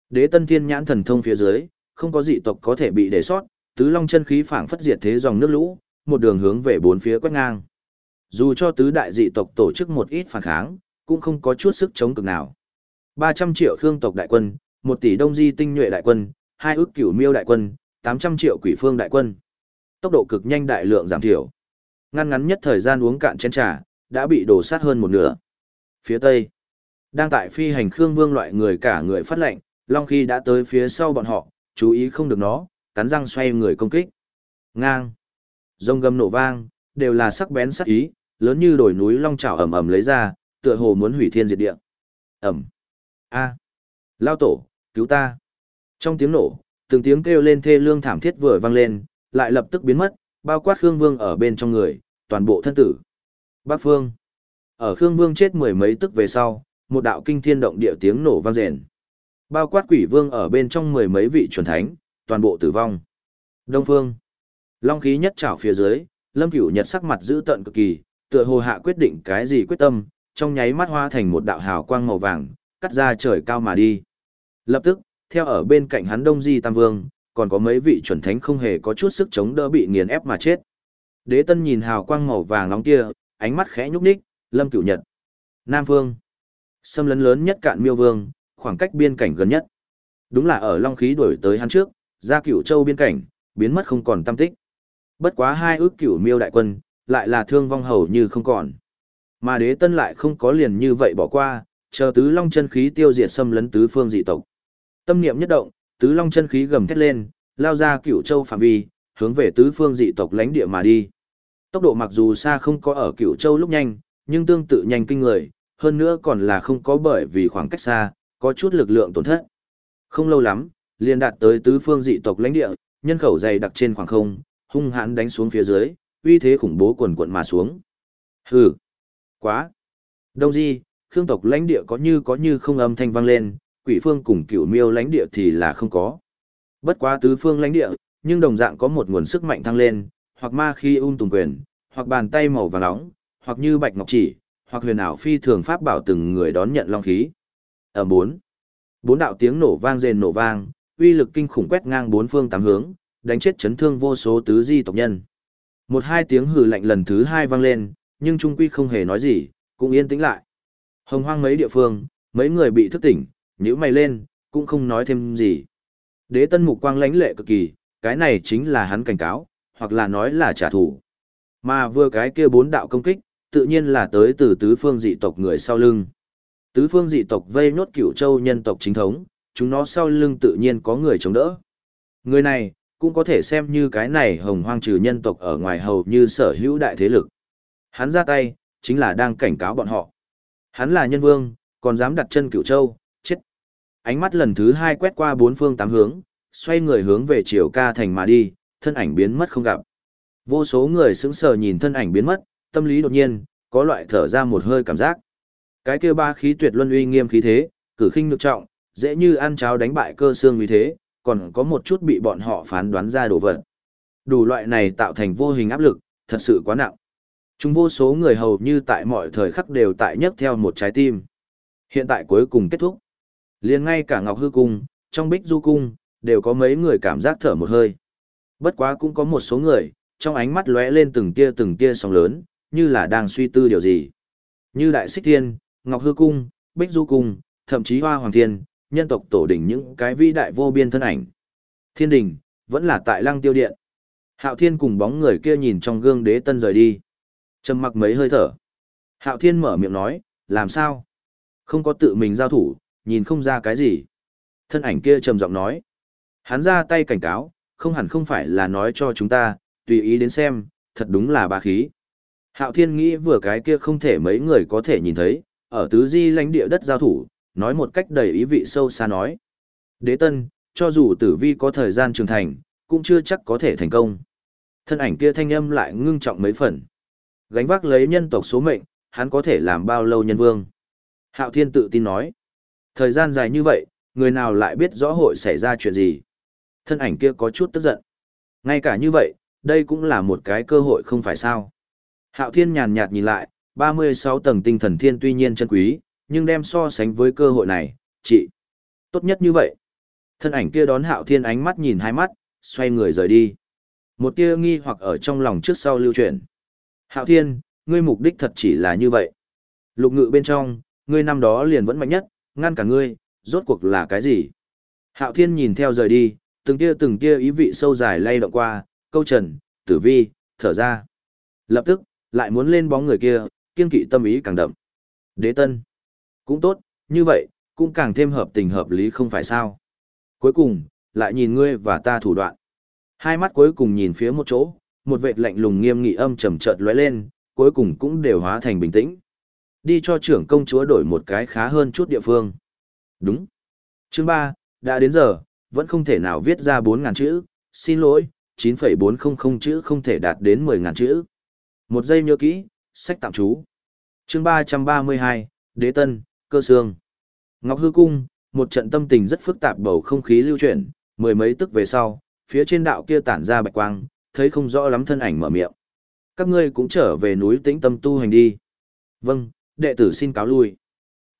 Đế Tân Thiên nhãn thần thông phía dưới, không có dị tộc có thể bị để sót, tứ long chân khí phảng phất diệt thế dòng nước lũ, một đường hướng về bốn phía quét ngang. Dù cho tứ đại dị tộc tổ chức một ít phản kháng, cũng không có chút sức chống cực nào. 300 triệu khương tộc đại quân, 1 tỷ đông di tinh nhuệ đại quân, hai ước cửu miêu đại quân, 800 triệu quỷ phương đại quân. Tốc độ cực nhanh đại lượng giảm thiểu. Ngăn ngắn nhất thời gian uống cạn chén trà, đã bị đổ sát hơn một nửa. Phía tây, đang tại phi hành khương vương loại người cả người phát lệnh, long khi đã tới phía sau bọn họ, chú ý không được nó, cắn răng xoay người công kích. Ngang, rông gầm nổ vang, đều là sắc bén sắc ý, lớn như đồi núi long chảo ầm ầm lấy ra, tựa hồ muốn hủy thiên diệt địa. Ầm. A. Lao tổ, cứu ta. Trong tiếng nổ, từng tiếng kêu lên thê lương thảm thiết vừa vang lên, lại lập tức biến mất, bao quát Khương Vương ở bên trong người, toàn bộ thân tử. Bác Phương. Ở Khương Vương chết mười mấy tức về sau, một đạo kinh thiên động địa tiếng nổ vang rền. Bao quát quỷ vương ở bên trong mười mấy vị chuẩn thánh, toàn bộ tử vong. Đông Phương. Long khí nhất trảo phía dưới, Lâm Cửu Nhật sắc mặt giữ tận cực kỳ, tựa hồ hạ quyết định cái gì quyết tâm, trong nháy mắt hóa thành một đạo hào quang màu vàng, cắt ra trời cao mà đi. Lập tức, theo ở bên cạnh hắn Đông Di Tam Vương, còn có mấy vị chuẩn thánh không hề có chút sức chống đỡ bị nghiền ép mà chết. Đế Tân nhìn hào quang màu vàng nóng kia, ánh mắt khẽ nhúc nhích, Lâm Cửu Nhật. Nam Vương. Xâm lấn lớn nhất cạn Miêu Vương, khoảng cách biên cảnh gần nhất. Đúng là ở Long khí đuổi tới hắn trước, ra Cửu Châu biên cảnh, biến mất không còn tam tích. Bất quá hai ước Cửu Miêu đại quân, lại là thương vong hầu như không còn. Mà Đế Tân lại không có liền như vậy bỏ qua, chờ tứ long chân khí tiêu diệt xâm lấn tứ phương dị tộc. Tâm niệm nhất động, tứ long chân khí gầm thét lên, lao ra cửu châu phạm vi, hướng về tứ phương dị tộc lãnh địa mà đi. Tốc độ mặc dù xa không có ở cửu châu lúc nhanh, nhưng tương tự nhanh kinh người, hơn nữa còn là không có bởi vì khoảng cách xa, có chút lực lượng tổn thất. Không lâu lắm, liền đạt tới tứ phương dị tộc lãnh địa, nhân khẩu dày đặc trên khoảng không, hung hãn đánh xuống phía dưới, uy thế khủng bố quần quận mà xuống. Hừ, quá. Đông Di, Khương tộc lãnh địa có như có như không âm thanh vang lên, quỷ phương cùng cửu miêu lãnh địa thì là không có. Bất quá tứ phương lãnh địa, nhưng đồng dạng có một nguồn sức mạnh thăng lên, hoặc ma khi ung tùng quyền, hoặc bàn tay màu vàng nóng, hoặc như bạch ngọc chỉ, hoặc huyền ảo phi thường pháp bảo từng người đón nhận long khí. Ở bốn, bốn đạo tiếng nổ vang rền nổ vang, uy lực kinh khủng quét ngang bốn phương tám hướng, đánh chết chấn thương vô số tứ di tộc nhân. Một hai tiếng hừ lạnh lần thứ hai vang lên, nhưng trung quy không hề nói gì, cũng yên tĩnh lại. Hồng hoang mấy địa phương, mấy người bị thức tỉnh, nhữ mày lên, cũng không nói thêm gì. Đế tân mục quang lãnh lệ cực kỳ, cái này chính là hắn cảnh cáo, hoặc là nói là trả thù. Mà vừa cái kia bốn đạo công kích, tự nhiên là tới từ tứ phương dị tộc người sau lưng. Tứ phương dị tộc vây nốt cửu châu nhân tộc chính thống, chúng nó sau lưng tự nhiên có người chống đỡ. Người này, cũng có thể xem như cái này hồng hoang trừ nhân tộc ở ngoài hầu như sở hữu đại thế lực. Hắn ra tay, chính là đang cảnh cáo bọn họ. Hắn là nhân vương, còn dám đặt chân cửu châu. Ánh mắt lần thứ hai quét qua bốn phương tám hướng, xoay người hướng về chiều ca thành mà đi, thân ảnh biến mất không gặp. Vô số người sững sờ nhìn thân ảnh biến mất, tâm lý đột nhiên, có loại thở ra một hơi cảm giác. Cái kia ba khí tuyệt luân uy nghiêm khí thế, cử khinh lực trọng, dễ như ăn cháo đánh bại cơ xương như thế, còn có một chút bị bọn họ phán đoán ra đổ vật. Đủ loại này tạo thành vô hình áp lực, thật sự quá nặng. Chúng vô số người hầu như tại mọi thời khắc đều tại nhấc theo một trái tim. Hiện tại cuối cùng kết thúc liền ngay cả Ngọc Hư Cung, trong Bích Du Cung, đều có mấy người cảm giác thở một hơi. Bất quá cũng có một số người, trong ánh mắt lóe lên từng tia từng tia sóng lớn, như là đang suy tư điều gì. Như Đại Xích Thiên, Ngọc Hư Cung, Bích Du Cung, thậm chí Hoa Hoàng Thiên, nhân tộc tổ đỉnh những cái vĩ đại vô biên thân ảnh. Thiên đình, vẫn là tại lăng tiêu điện. Hạo Thiên cùng bóng người kia nhìn trong gương đế tân rời đi. Trầm mặc mấy hơi thở. Hạo Thiên mở miệng nói, làm sao? Không có tự mình giao thủ, nhìn không ra cái gì. Thân ảnh kia trầm giọng nói. Hắn ra tay cảnh cáo, không hẳn không phải là nói cho chúng ta, tùy ý đến xem, thật đúng là ba khí. Hạo Thiên nghĩ vừa cái kia không thể mấy người có thể nhìn thấy, ở tứ di lãnh địa đất giao thủ, nói một cách đầy ý vị sâu xa nói. Đế tân, cho dù tử vi có thời gian trưởng thành, cũng chưa chắc có thể thành công. Thân ảnh kia thanh âm lại ngưng trọng mấy phần. Gánh vác lấy nhân tộc số mệnh, hắn có thể làm bao lâu nhân vương? Hạo Thiên tự tin nói. Thời gian dài như vậy, người nào lại biết rõ hội xảy ra chuyện gì? Thân ảnh kia có chút tức giận. Ngay cả như vậy, đây cũng là một cái cơ hội không phải sao. Hạo Thiên nhàn nhạt nhìn lại, 36 tầng tinh thần thiên tuy nhiên chân quý, nhưng đem so sánh với cơ hội này, chị. Tốt nhất như vậy. Thân ảnh kia đón Hạo Thiên ánh mắt nhìn hai mắt, xoay người rời đi. Một tia nghi hoặc ở trong lòng trước sau lưu truyền. Hạo Thiên, ngươi mục đích thật chỉ là như vậy. Lục ngự bên trong, ngươi năm đó liền vẫn mạnh nhất, ngăn cả ngươi, rốt cuộc là cái gì? Hạo Thiên nhìn theo rời đi, từng tia từng tia ý vị sâu dài lay động qua, câu trần, tử vi, thở ra. Lập tức, lại muốn lên bóng người kia, kiên kỵ tâm ý càng đậm. Đế tân. Cũng tốt, như vậy, cũng càng thêm hợp tình hợp lý không phải sao. Cuối cùng, lại nhìn ngươi và ta thủ đoạn. Hai mắt cuối cùng nhìn phía một chỗ, một vệt lạnh lùng nghiêm nghị âm trầm chợt lóe lên, cuối cùng cũng đều hóa thành bình tĩnh. Đi cho trưởng công chúa đổi một cái khá hơn chút địa phương. Đúng. Chương 3, đã đến giờ, vẫn không thể nào viết ra 4.000 chữ, xin lỗi, 9,400 chữ không thể đạt đến 10.000 chữ. Một giây nhớ kỹ, sách tạm chú. Chương 332, Đế Tân, Cơ Sương. Ngọc Hư Cung, một trận tâm tình rất phức tạp bầu không khí lưu chuyển, mười mấy tức về sau, phía trên đạo kia tản ra bạch quang, thấy không rõ lắm thân ảnh mở miệng. Các ngươi cũng trở về núi tĩnh tâm tu hành đi. Vâng, đệ tử xin cáo lui.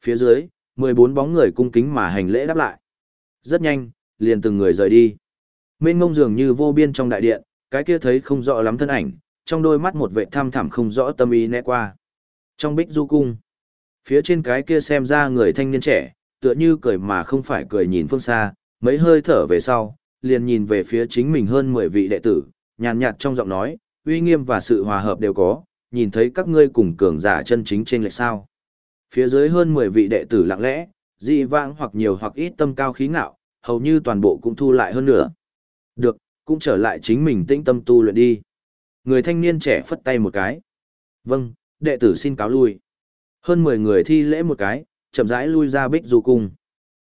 Phía dưới, 14 bóng người cung kính mà hành lễ đáp lại. Rất nhanh, liền từng người rời đi. Mênh ngông dường như vô biên trong đại điện, cái kia thấy không rõ lắm thân ảnh, trong đôi mắt một vệ tham thẳm không rõ tâm ý né qua. Trong bích du cung, phía trên cái kia xem ra người thanh niên trẻ, tựa như cười mà không phải cười nhìn phương xa, mấy hơi thở về sau, liền nhìn về phía chính mình hơn 10 vị đệ tử, nhàn nhạt trong giọng nói, uy nghiêm và sự hòa hợp đều có, nhìn thấy các ngươi cùng cường giả chân chính trên lệch sao. Phía dưới hơn 10 vị đệ tử lặng lẽ, dị vãng hoặc nhiều hoặc ít tâm cao khí ngạo, hầu như toàn bộ cũng thu lại hơn nữa. Được, cũng trở lại chính mình tĩnh tâm tu luyện đi. Người thanh niên trẻ phất tay một cái. Vâng, đệ tử xin cáo lui. Hơn 10 người thi lễ một cái, chậm rãi lui ra bích du cung.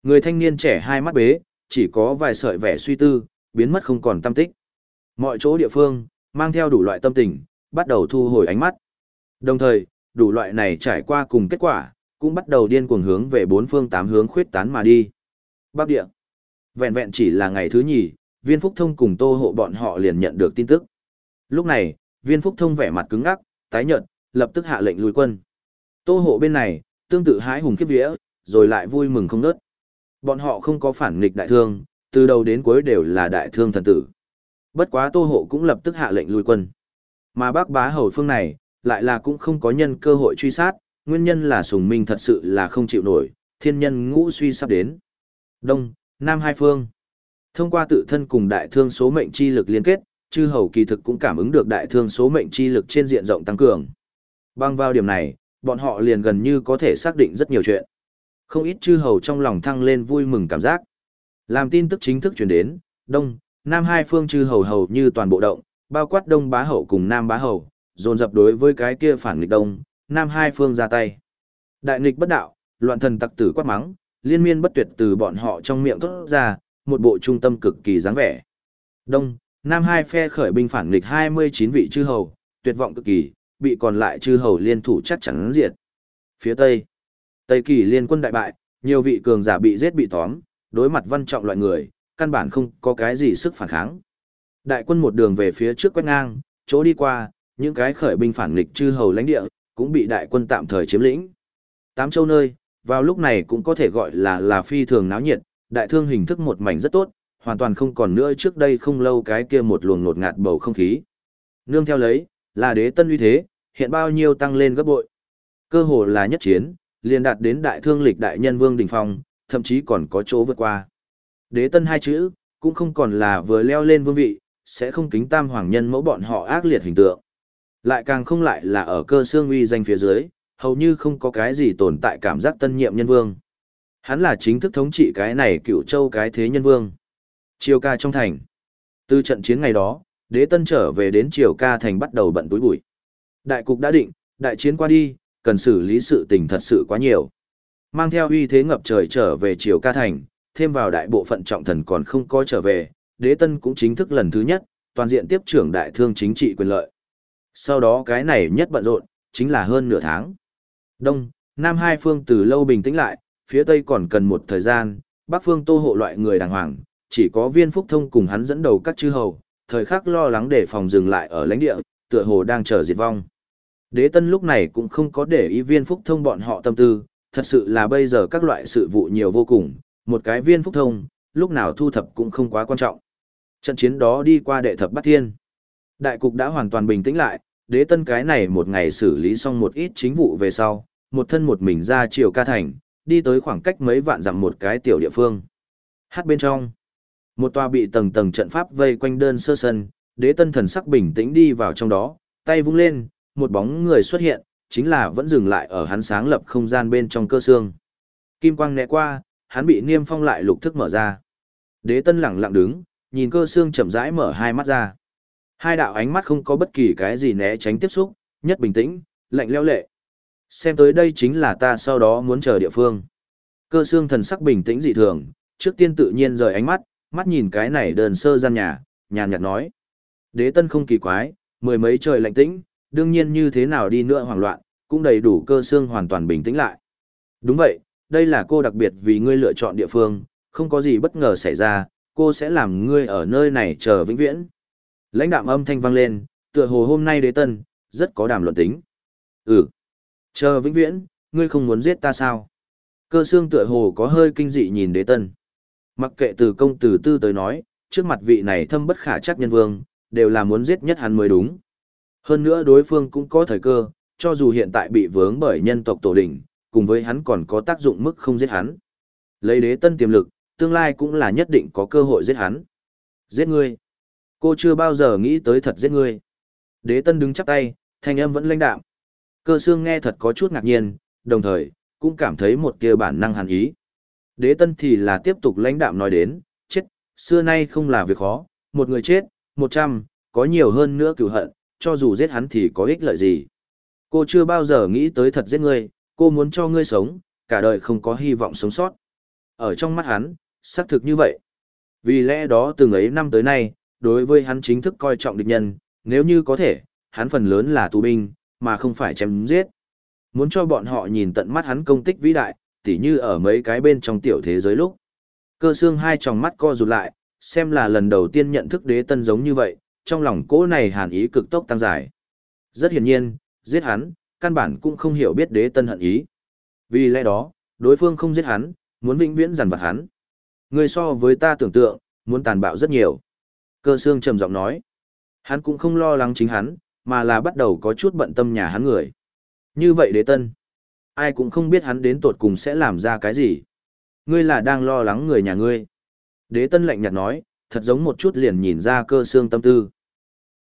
Người thanh niên trẻ hai mắt bế, chỉ có vài sợi vẻ suy tư, biến mất không còn tâm tích. Mọi chỗ địa phương, mang theo đủ loại tâm tình, bắt đầu thu hồi ánh mắt. Đồng thời, đủ loại này trải qua cùng kết quả, cũng bắt đầu điên cuồng hướng về bốn phương tám hướng khuyết tán mà đi. Bắc địa. Vẹn vẹn chỉ là ngày thứ nhì, viên phúc thông cùng tô hộ bọn họ liền nhận được tin tức. Lúc này, viên phúc thông vẻ mặt cứng ngắc, tái nhợt, lập tức hạ lệnh lùi quân. Tô hộ bên này, tương tự hái hùng khiếp vía, rồi lại vui mừng không nớt. Bọn họ không có phản nghịch đại thương, từ đầu đến cuối đều là đại thương thần tử. Bất quá Tô Hộ cũng lập tức hạ lệnh lùi quân. Mà bác bá hầu phương này, lại là cũng không có nhân cơ hội truy sát, nguyên nhân là sùng minh thật sự là không chịu nổi, thiên nhân ngũ suy sắp đến. Đông, Nam hai phương. Thông qua tự thân cùng đại thương số mệnh chi lực liên kết, chư hầu kỳ thực cũng cảm ứng được đại thương số mệnh chi lực trên diện rộng tăng cường. Bằng vào điểm này, bọn họ liền gần như có thể xác định rất nhiều chuyện. Không ít chư hầu trong lòng thăng lên vui mừng cảm giác. Làm tin tức chính thức truyền đến, Đông, Nam hai phương chư hầu hầu như toàn bộ động, bao quát Đông bá hậu cùng Nam bá hậu dồn dập đối với cái kia phản nghịch Đông, Nam hai phương ra tay. Đại nghịch bất đạo, loạn thần tặc tử quát mắng, liên miên bất tuyệt từ bọn họ trong miệng thốt ra, một bộ trung tâm cực kỳ dáng vẻ. Đông, Nam hai phe khởi binh phản nghịch 29 vị chư hầu, tuyệt vọng cực kỳ, bị còn lại chư hầu liên thủ chắc chắn diệt. Phía Tây, Tây kỳ liên quân đại bại, nhiều vị cường giả bị giết bị tóm, đối mặt văn trọng loại người, căn bản không có cái gì sức phản kháng. Đại quân một đường về phía trước quét ngang, chỗ đi qua, những cái khởi binh phản nghịch chư hầu lãnh địa, cũng bị đại quân tạm thời chiếm lĩnh. Tám châu nơi, vào lúc này cũng có thể gọi là là phi thường náo nhiệt, đại thương hình thức một mảnh rất tốt, hoàn toàn không còn nữa trước đây không lâu cái kia một luồng ngột ngạt bầu không khí. Nương theo lấy, là đế tân uy thế, hiện bao nhiêu tăng lên gấp bội. Cơ hồ là nhất chiến, liền đạt đến đại thương lịch đại nhân vương đỉnh phong, thậm chí còn có chỗ vượt qua. Đế tân hai chữ, cũng không còn là vừa leo lên vương vị, sẽ không kính tam hoàng nhân mẫu bọn họ ác liệt hình tượng. Lại càng không lại là ở cơ xương uy danh phía dưới, hầu như không có cái gì tồn tại cảm giác tân nhiệm nhân vương. Hắn là chính thức thống trị cái này cựu châu cái thế nhân vương. Triều ca trong thành. Từ trận chiến ngày đó, đế tân trở về đến triều ca thành bắt đầu bận túi bụi. Đại cục đã định, đại chiến qua đi, cần xử lý sự tình thật sự quá nhiều. Mang theo uy thế ngập trời trở về triều ca thành, thêm vào đại bộ phận trọng thần còn không có trở về, đế tân cũng chính thức lần thứ nhất, toàn diện tiếp trưởng đại thương chính trị quyền lợi. Sau đó cái này nhất bận rộn, chính là hơn nửa tháng. Đông, Nam hai phương từ lâu bình tĩnh lại, phía Tây còn cần một thời gian, Bắc phương tô hộ loại người đàng hoàng, chỉ có viên phúc thông cùng hắn dẫn đầu các chư hầu, thời khắc lo lắng để phòng dừng lại ở lãnh địa, tựa hồ đang chờ diệt vong. Đế tân lúc này cũng không có để ý viên phúc thông bọn họ tâm tư, thật sự là bây giờ các loại sự vụ nhiều vô cùng, một cái viên phúc thông, lúc nào thu thập cũng không quá quan trọng. Trận chiến đó đi qua đệ thập bát thiên. Đại cục đã hoàn toàn bình tĩnh lại, đế tân cái này một ngày xử lý xong một ít chính vụ về sau, một thân một mình ra triều ca thành, đi tới khoảng cách mấy vạn dặm một cái tiểu địa phương. Hát bên trong, một tòa bị tầng tầng trận pháp vây quanh đơn sơ sân, đế tân thần sắc bình tĩnh đi vào trong đó, tay vung lên, một bóng người xuất hiện, chính là vẫn dừng lại ở hắn sáng lập không gian bên trong cơ xương. Kim quang né qua, hắn bị niêm phong lại lục thức mở ra. Đế tân lặng lặng đứng, nhìn cơ xương chậm rãi mở hai mắt ra. Hai đạo ánh mắt không có bất kỳ cái gì né tránh tiếp xúc, nhất bình tĩnh, lạnh leo lệ. Xem tới đây chính là ta sau đó muốn chờ địa phương. Cơ xương thần sắc bình tĩnh dị thường, trước tiên tự nhiên rời ánh mắt, mắt nhìn cái này đơn sơ gian nhà, nhàn nhạt nói. Đế tân không kỳ quái, mười mấy trời lạnh tĩnh, đương nhiên như thế nào đi nữa hoảng loạn, cũng đầy đủ cơ xương hoàn toàn bình tĩnh lại. Đúng vậy, đây là cô đặc biệt vì ngươi lựa chọn địa phương, không có gì bất ngờ xảy ra, cô sẽ làm ngươi ở nơi này chờ vĩnh viễn. Lãnh đạm âm thanh vang lên, tựa hồ hôm nay đế tân, rất có đàm luận tính. Ừ. Chờ vĩnh viễn, ngươi không muốn giết ta sao? Cơ xương tựa hồ có hơi kinh dị nhìn đế tân. Mặc kệ từ công Tử tư tới nói, trước mặt vị này thâm bất khả chắc nhân vương, đều là muốn giết nhất hắn mới đúng. Hơn nữa đối phương cũng có thời cơ, cho dù hiện tại bị vướng bởi nhân tộc tổ đỉnh, cùng với hắn còn có tác dụng mức không giết hắn. Lấy đế tân tiềm lực, tương lai cũng là nhất định có cơ hội giết hắn. Giết ngươi. Cô chưa bao giờ nghĩ tới thật giết ngươi. Đế tân đứng chắp tay, thanh âm vẫn lãnh đạm. Cơ xương nghe thật có chút ngạc nhiên, đồng thời, cũng cảm thấy một tia bản năng hàn ý. Đế tân thì là tiếp tục lãnh đạm nói đến, chết, xưa nay không là việc khó, một người chết, một trăm, có nhiều hơn nữa cựu hận, cho dù giết hắn thì có ích lợi gì. Cô chưa bao giờ nghĩ tới thật giết ngươi, cô muốn cho ngươi sống, cả đời không có hy vọng sống sót. Ở trong mắt hắn, xác thực như vậy. Vì lẽ đó từng ấy năm tới nay, đối với hắn chính thức coi trọng địch nhân, nếu như có thể, hắn phần lớn là tù binh, mà không phải chém giết. Muốn cho bọn họ nhìn tận mắt hắn công tích vĩ đại, tỉ như ở mấy cái bên trong tiểu thế giới lúc. Cơ xương hai tròng mắt co rụt lại, xem là lần đầu tiên nhận thức đế tân giống như vậy, trong lòng cỗ này hàn ý cực tốc tăng dài. Rất hiển nhiên, giết hắn, căn bản cũng không hiểu biết đế tân hận ý. Vì lẽ đó, đối phương không giết hắn, muốn vĩnh viễn giàn vật hắn. Người so với ta tưởng tượng, muốn tàn bạo rất nhiều. Cơ xương trầm giọng nói. Hắn cũng không lo lắng chính hắn, mà là bắt đầu có chút bận tâm nhà hắn người. Như vậy đế tân, ai cũng không biết hắn đến tột cùng sẽ làm ra cái gì. Ngươi là đang lo lắng người nhà ngươi. Đế tân lạnh nhạt nói, thật giống một chút liền nhìn ra cơ xương tâm tư.